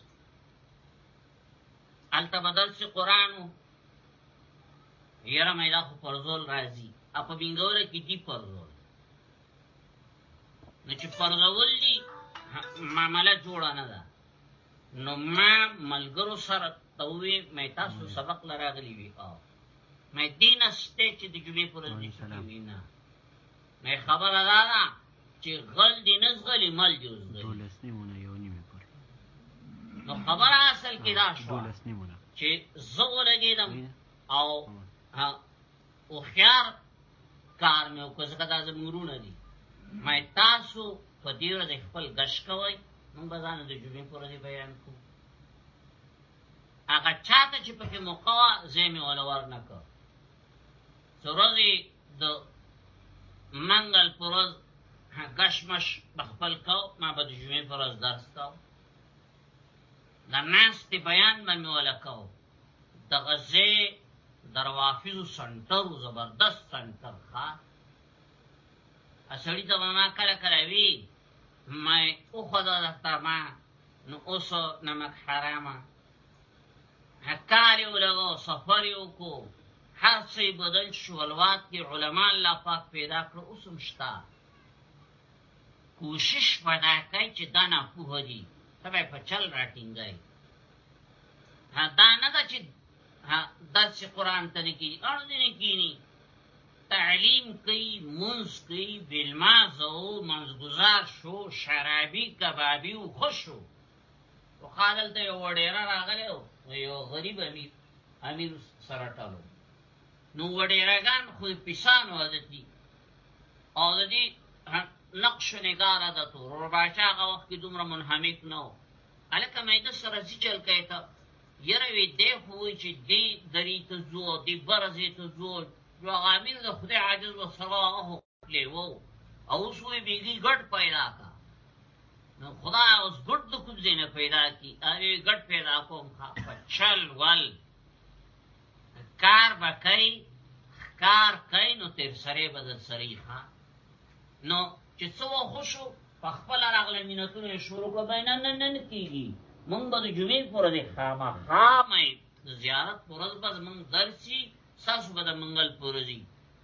الته بدل سي قرانو یره مې دا خو پرزول راځي اپ بنګوره کې دي پرزول نو چې پرزول دي معاملې جوړه نه ده نو ما ملګرو سره توې مې تاسو سبق لراغلی وی او مې دینه شته چې د جمعې پر ورځ نه نه خبره ده دا چې غل دې نه زغلی مل دې زغلی دولس نیمونه یو نیمه پورې نو خبره اصل کې دا شو دولس نیمونه چې زه ولګېدم او او خيار کار مې وکړ ځکه دا زمورونه دي مې تاسو په دې ورځ خپل غش کوي موږ به ځان د جمعې پر ورځ بیان کوو هغه چاته چې په موقع زمي ولور نه کو سروزي د منګل پروز کشمش بخپل کو ما به د جمعې پروز درس کو د ناستې بیان به مې ولا کو د غزې دروافیز سنټر زبردست سنټر ښا اسړی ته ما کله کله وی مې او خدای درته ما نو اوس نمک حرامه کار یې ولګو سفر یې وکړو هر څه یې بدل شو الوات کې علما الله پاک پیدا کړو اوس هم شته کوشش به دا کوي چې دا ناپوه دي ته به په چل راټینګی دا نه ده چې درس قرآن ته نه کېږي اړ دې نه کېږي تعلیم کوي منځ کوي بلماز او منځګزار شو شرابي کبابي او خوشو او خالل ته یو وړیر راغلی او یو غریب امیر امیر سره ټالو نو وړیرګان خو پیسان عادت دي او د دې نقش نگار ده تو ور باچا هغه وخت کې دومره منحمک نه و الکه مې د سره چې چل کوي ته یره وی دی خو چې دی دری ته زو دی برزه ته زو جو غامل د خدای عاجز و سره هغه لیوو او اوس وی بیګی ګډ پیدا کا نو خدا اوس ګډ د کوم ځای نه پیدا کی اوی ګډ پیدا کوم خا چل ول کار وکای کار کای نو تیر سره بدل سره ها نو چې څو خوشو په خپل راغله مينتونه شروع کړه بین نن نن کیږي مونږ به جمعې پورې د خامه خامه زیارت پرز بز مونږ درسي ساسو به د منګل پورې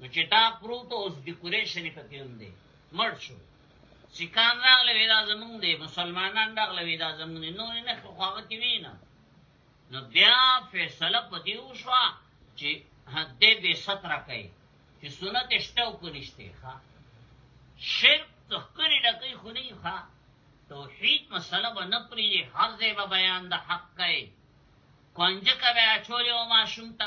نو چې ټاپ پروت اوس ډیکوریشن یې پکې هم دی مړ شو سکان راغله ویدا زمونږ دی مسلمانان راغله ویدا زمونږ دی نور نه خو هغه کې وینا نو بیا فیصله پدې وشوه چې هدې به ستر کوي چې سنت شته او کو نشته ښا شرک تخکری ډکې خو نه ښا توحید مسله به نه پری هر ځای به بیان د حق کوي کنجکه به اچولې او ماشوم ته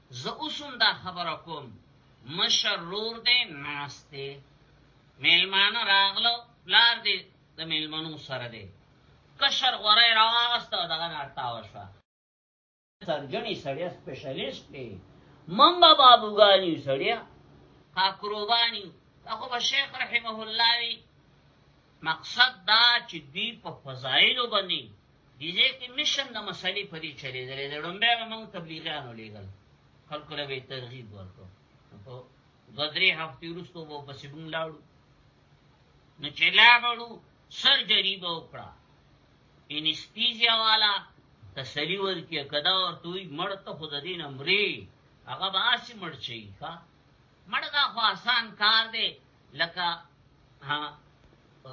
زه اوس هم دا خبره کوم مشر رور دی ناست دی میلمانه راغله پلار دی د میلمنو سره دی کشر غوره راواغسته دغه نارتاو شوه سرجنی سړی سپیشلیست دی منبا بابوګانی سړی کاکروبانی اخو به شیخ رحمه الله وی مقصد دا چې دوی په فضایلو باندې دې ځای کې مشن د مسلې په دې چلېدلې ده لومبی به موږ تبلیغیانو لېږل خلکو له به یې ترغیب ورکړو په دوه درې هفتې وروسته به پسې موږ لاړو نو چې لاړو سرجري به وکړه انستیزیا والا تسلی ورکړي که دا ورته وي مړ ته خو د دې نه مرې هغه به هسې مړ شي ښه مړ دا خو اسان کار دی لکه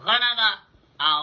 غنه ده او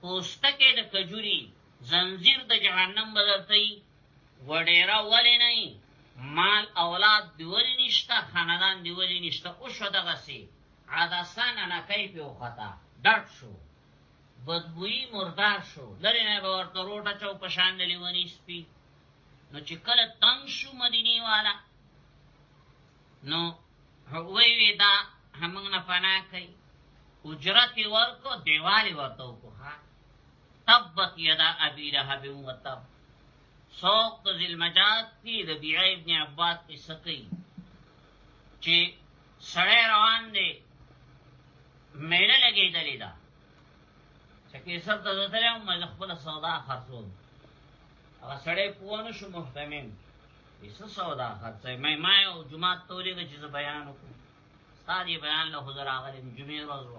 پوستکی د کجوری زنجیر د جهنم بدرته یي وډیره ولې نه یي مال اولاد دی ولی نشته خاندان دی ولی نشته او شو دغه سي عدسان نه کوي په وخته ډټ شو بدبوئی مردار شو لري نه ورته روټه چاو پشان دی ونی سپي نو چې کله تنگ شو مدینه والا نو وی وی دا همنګ نه پناه کوي اجرت ورکو دیوالی ورته کو ها تبت یدا ابي لهب وتب سوق ذل مجاد کی ربيعه ابن عباد کی سکی چې سړی روان دی میله لګېدلې ده چې کیسر ته ځتلم مې خپل سودا خرڅول هغه سړی پوه نه شو محتمم ایسه سودا خرڅه مې ما یو جمعه تولې د چې بیان وکړ ستاري بیان له حضور هغه جمعې ورځ و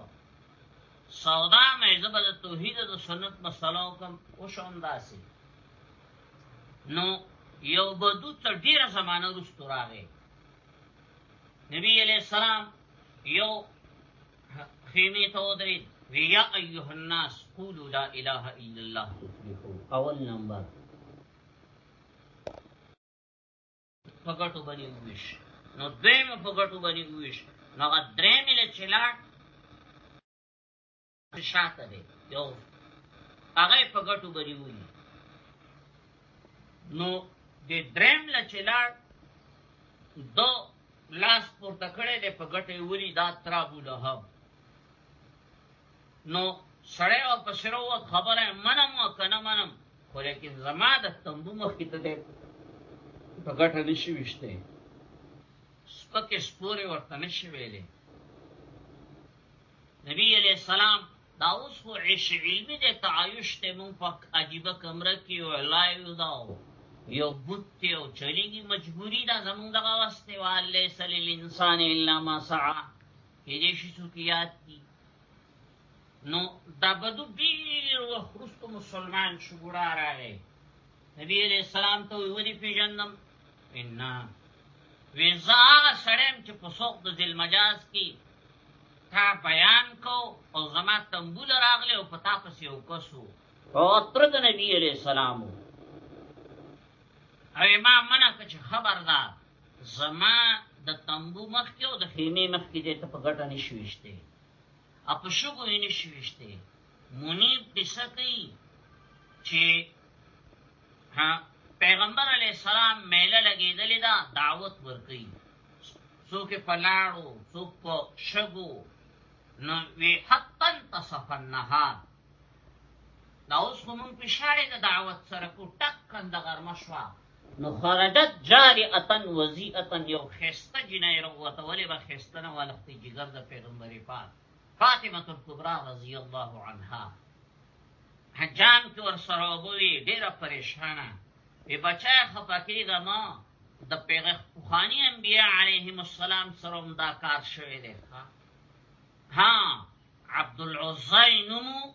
سودا مې زبر توحید او سنت مسلو کوم او شوم داسي نو یو بدو تر ډیره زمانه رسټو راغی نبی علیہ السلام یو خیمه ته ودرید وی یا ایها الناس قولوا لا اله الا الله تفلحوا اول نمبر په ګټو باندې ویش نو دویم په ګټو باندې ویش نو درې مل چلاټ شاته دی یو هغه په ګټو باندې ویش نو د دریم ل چلاټ دو لاس پورته کړی دی په ګټه ویلی دا ترابو له نو سړی ورپسې راووت خبره یې منم او که نه منم خو لیکن زما د تمبو مخکې ته دی په ګټه نه شي ویشتی سپکې سپورې ورته نه شي ویلی نبی علیه السلام دا اوس خو عیش علمي دی تعایش دی مونږ په عجیبه کمره کې یو لایو دا یو بوت دی او چلیږي مجبوري ده زمونږ دغه وس دی ولیس للانسان الا ما سعی کېدای شي څوک یاد کړي نو دا بدو ډیر وخت وروسته مسلمان شو ګوډا راغی نبی علیہ السلام ته ویلي پیژندم ان ویزا هغه سړیم چې په سوق د ذل مجاز کې تا بیان کو او زما تنبول راغلی او پتا پسې وکسو او تر د نبی علیہ السلام او امام منه چې خبردار زما د تنبو مخ کې او د خیمه مخ کې دې ته په ګټه نشويشته اپ شګو یې نشويشته مونی قصه کوي چې ها پیغمبر علی السلام میله لګیدلې دا دعوت ورکړي څوک په لاړو څوک په شګو نو وی حتن تصف النهار دا اوس خو مونږ په شاړې د دعوت سره کو ټک کنده غرمه شوه نو خرجت جاری اتن وزی اتن یو خسته جنای روته ولی به خسته نه ولختی جګر د پیغمبري پاک فاطمه الکبرى رضی الله عنها حجام کې ور سره وبوي ډیره پریشانه به بچا خپکیږه ما د پیغه خوخانی انبیاء علیهم السلام سره دا کار شوی دی ها عبد العزای نمو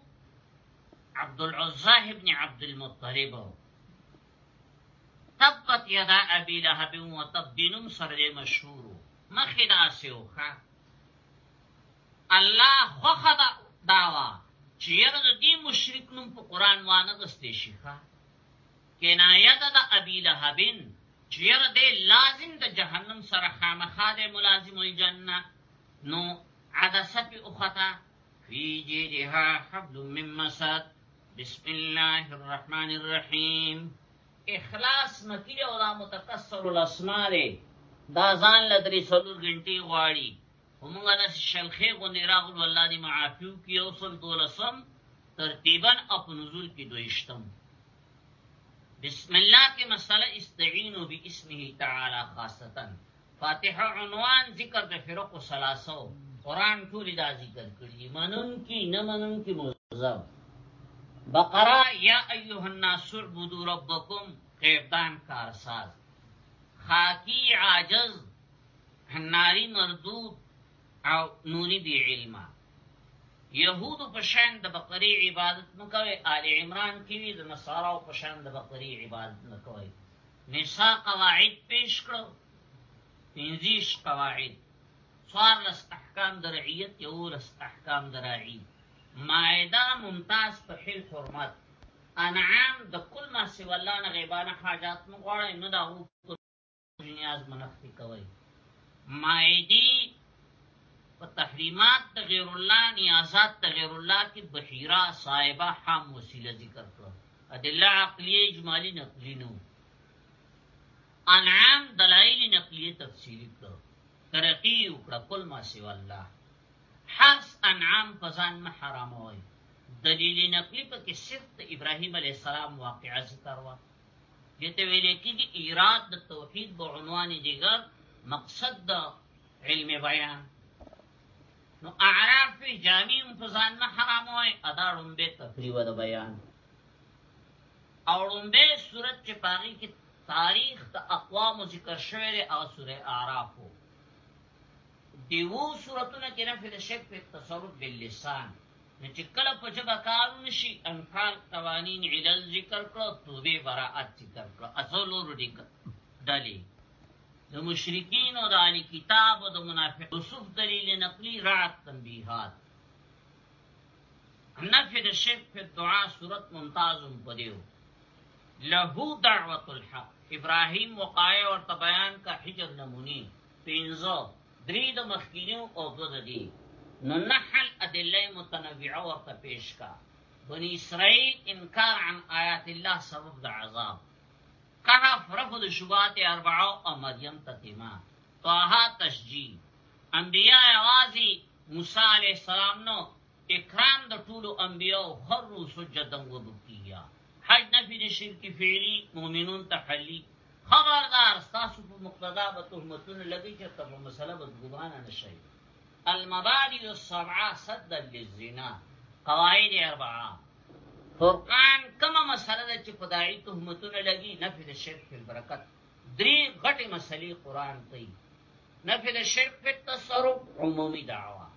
عبد العزاه ابن عبد المطلب تبت یدا ابی لهب و تب دینم سر مشهور مخی دا سیوخا الله خوخه دا داوا چې یره د دې مشرک نوم په قران وانه غستې شي ښا کنایه د ابي لهبن چې یره دې لازم د جهنم سره خامخا د ملازم الجنه نو عدسه پی اوخته فی جیدها حبل من مسد بسم الله الرحمن الرحیم اخلاص مکی دی او دا متکسر الاسماء دی دا ځان لدری سلور غنټی غواړي همغه د شلخې غونې راغلو الله دې معافیو کې یو سل دولسم ترتیبا او په نزول کې دویشتم بسم الله کې مسله استعینوا باسمه تعالی خاصتا فاتحه عنوان ذکر د فرق ثلاثه قران ټول دا ذکر کړی منن کی نه منن کی مزب بقره یا ایها الناس عبدوا ربکم قیدان کارساز خاکی عاجز حناری مردود او نوری بی علمه يهود په شان د بقري عبادت مکوي آل عمران کې وي د نصارا په شان د بقري عبادت مکوي نساء قواعد پیش کړو پنځیش قواعد څوارلس احکام د رعیت یولس احکام د راعي مائده ممتاز په حل حرمت انعام د کل ما سوى الله نه غیبانه حاجات مو غواړی نه دا هو نیاز منفی کوي مائدی په تحریمات د غیر الله نیازات د غیر الله کې بحیرا صاحبہ حام وسیله ذکر کړو ادله عقلیه اجمالی نقلی نو انعام دلائل نقلیه تفسیری کړو ترقی وکړه کل ما سوا الله حرس انعام پزان ما حرام وای دلیل نقلی په کې صرف ابراهیم علی السلام واقعا ذکر وا دته ویل کېږي ایراد د توحید په عنوان دیګر مقصد د علم بیان نو اعراف وی جامع هم په ځان نه حرام وای ادا ړومبه تقریبا د بیان او ړومبه صورت چې پاغي کې تاریخ د اقوام ذکر شوی دی او سوره اعراف وو دیو صورتونه کې نفي د شک په تصرف باللسان نو چې کله په جبا کار نشي انفال قوانین علل ذکر کړو توبه براءت ذکر کړو اصل ورو دي ډالي د مشرکین او د اهل کتاب او د منافق یوسف دلیل نقلی رات تنبیحات نفی د شرک په دعا صورت ممتاز هم پدیو له دعوت الحق ابراهیم وقایع او بیان کا حجر نمونی پینزو دری د مخکینو او دو د دی نو نحل ادله متنوعه ورته پیش کا بنی اسرائیل انکار عن آیات الله سبب د عذاب کهف رفض شبات اربعو او مریم تتیما طه تشجی انبیاء اوازی موسی علیہ السلام نو اکرام د ټولو انبیاء خرو سجدا و بکیا حج نفی د شرک فعلی مؤمنون تحلی خبردار تاسو په مقتدا به تهمتونه لګی چې تاسو په مسله به ګمان نه شئ المبادئ السبعه سد للزنا قواعد اربعه فرقان کومه مسله ده چې په داعي تهمتونه لګي نفي د شرک په برکت درې غټې مسلې قران کوي نفي د شرک په تصرف عمومي دعوا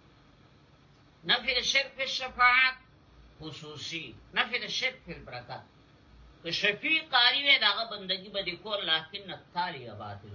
نفي د شرک په شفاعت خصوصي نفي د شرک په برکت که شفیع قاری وی داغه بندگی به دی کول لکن التالی باطل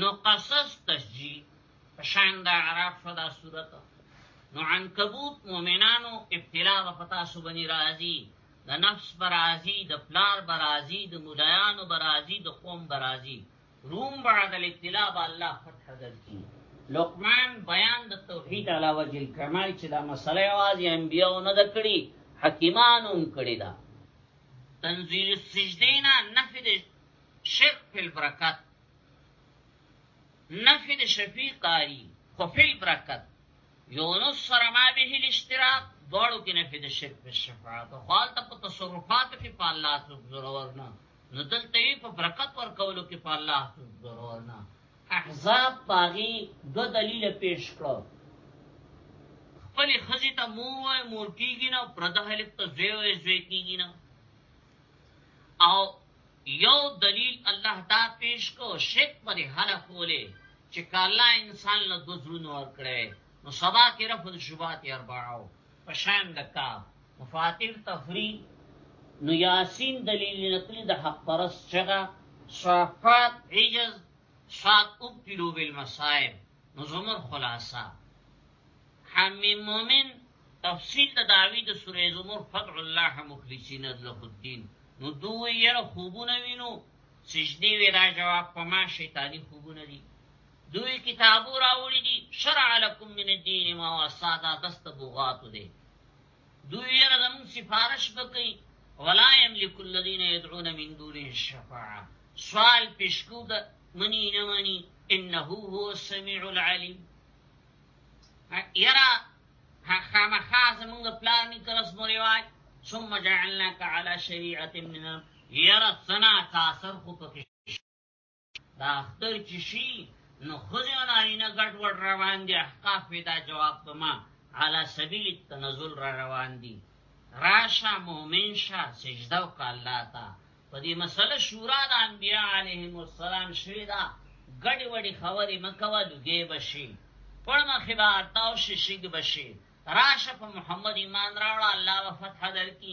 نو قصص تشجی پشان دا عراف شو دا صورت نو عنکبوت مومنانو ابتلا و پتا سو بنی رازی د نفس برازی د پلار برازی د مولایانو برازی د قوم برازی روم بعد الابتلا با الله فتح درکی لقمان بیان د توحید علاوه جل کمال چې دا مسله واځي انبیو نه دکړي حکیمانو کړي دا تنزیل السجدینا نفذ شک فی البرکت نفی د شفیع قاری خو فی البرکت یونس سره ما به الاشتراک دوړو کې نفی د شک په شفاعت خو حالت په تصرفات کې په الله څوک ضرور نه نو دلته په برکت ورکولو کې په الله څوک ضرور نه احزاب باغی دو دلیل پیش کړو خپل خزی ته مو وای مور کیږي نه پرده هلک ته زوی وای زوی کیږي نه او یو دلیل الله دا پیش کو شرک باندې حل کولې چې کاله انسان له دوه زړونو ورکړي نو سبا کې رفض شبات اربعو پشان د کا مفاتيح تفری نو یاسین دلیل نقلی د حق پرس چغه صفات عجز صاد ابتلو بالمصائب نو زمر خلاصه حمیم مومن تفصیل د داوی د سورې زمر فتح الله مخلصین له الدین نو دوی یې خوبونه وینو سجدی وی دا جواب په ما شیطانی خوبونه دي دوی کتابو راوړي دي شرع لكم من الدين ما وصادا دست بوغاتو دي دوی یره زمون سفارش بکی ولا یملک الذین یدعون من دونه الشفاعه سوال پیشکو د منی نه منی انه هو السمیع العلیم یرا خامخا زمونږ پلان نه ترس مو ریواج ثم جعلناك على شريعه من یرا سنا تاثر خو پکې دا اختر چې شي نو خځه او نارینه ګډ وډ روان دي احقاف دا جواب ته ما على سبيل التنزل را روان دي راشه مؤمن شه سجده وکړه الله ته په دې مسله شورا د انبیاء علیهم السلام شوی دا ګډي وډي خبرې مکوه لګي بشي پړ مخه به تاو شي شګ بشي راشه په محمد ایمان راوړه الله و فتح درکې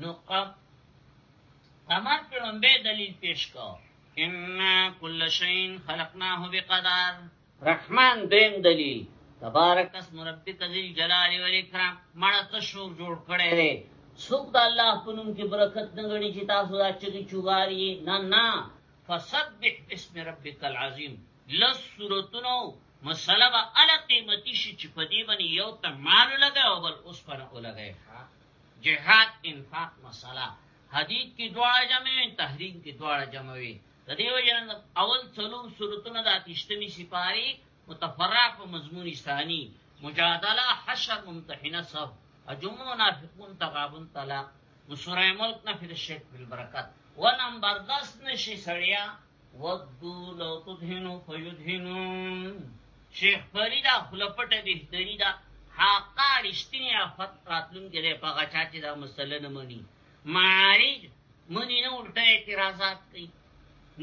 نو قمر په لومبه دلیل پیش کو ان کل شیء خلقناه بقدر رحمان دیم دلیل تبارک اسم ربک ذل جلال والاکرام مړه تشور جوړ کړي دي څوک د الله په نوم کې برکت نه غړي چې تاسو دا چې چوغاري نه نه فسبح بسم ربک العظیم لس سورتونو مسله به ال قیمتي شي چې په دې باندې یو ته مال لګا او بل اوس پر لګا جهاد انفاق مسله حدیث کې دواړه جمع وي تحریم کې دواړه جمع وي د دې وجه اول څلور سورتونه د اتشتمي سپاري متفرع په مضمون ثاني مجادله حشر ممتحنه صف اجمن منافقون تغابن طلاق نو سوره ملک نه فی الشیخ بالبرکات و نمبر 10 نشي سړیا ودو لو تدهنو فیدهنون شیخ فریدا خلپټه بهتری دا حقا رشتنی آفت راتلون کې په غچا چې دا مسله نه مني معارج منی نه الټه اعتراضات کوي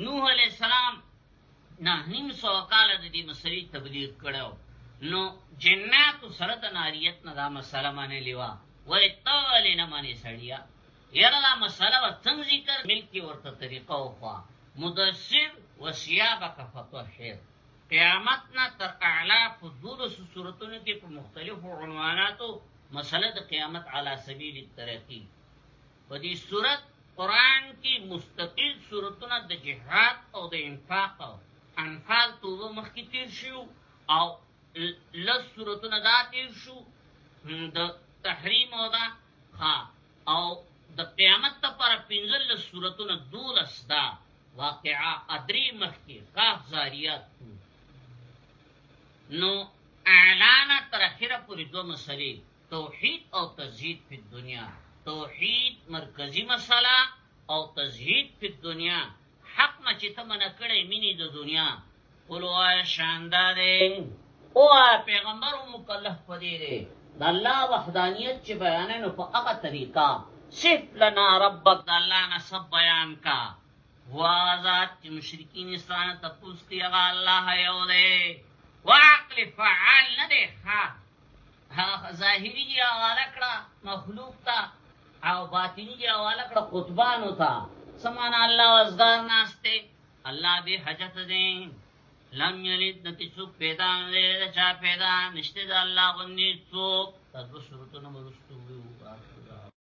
نوح علی السلام نه نیم سو کال د دې مسلې تبلیغ کړو نو جنات سره د ناریت نه دا مسله باندې لیوا وای تول نه باندې سړیا یاره دا مسله و څنګه ذکر ملکی ورته طریقه او خوا مدثر وسیابک فتوحیر قیامت نه تر اعلا په دولس صورتونو کې په مختلفو عنواناتو مسله د قیامت علی سبیل الترقی په دې صورت قران کې مستقل صورتونه د جهاد او د انفاق او انفال توبه مخکې تیر شو او لس صورتونه دا تیر شو د تحریم او دا ها او د قیامت لپاره پنځلس سورتونه دولس دا واقعا ادري مخکې قاف زاریات نو اعلان تر اخره پورې دوه مسلې توحید او تزهید په دنیا توحید مرکزی مسله او تزهید په دنیا حق نه چې ته منه کړی مینی د دنیا قلوه شانده دی او پیغمبر مکلف پدې دی د الله وحدانیت چې بیان نو په هغه طریقه صف لنا ربک د الله نه سب بیان کا وازات چې مشرکین استانه تپوس کوي هغه الله یو دی وعقل فعال نه دی ښه هغه ظاهری دی حواله کړه مخلوق ته او باطنی دی حواله کړه قطبانو ته سمان الله وزدار ناشته الله به حاجت دی لم یلد نتی څوک پیدا نه دی چا پیدا نشته د الله غنی څوک تاسو شروع ته نو ورستو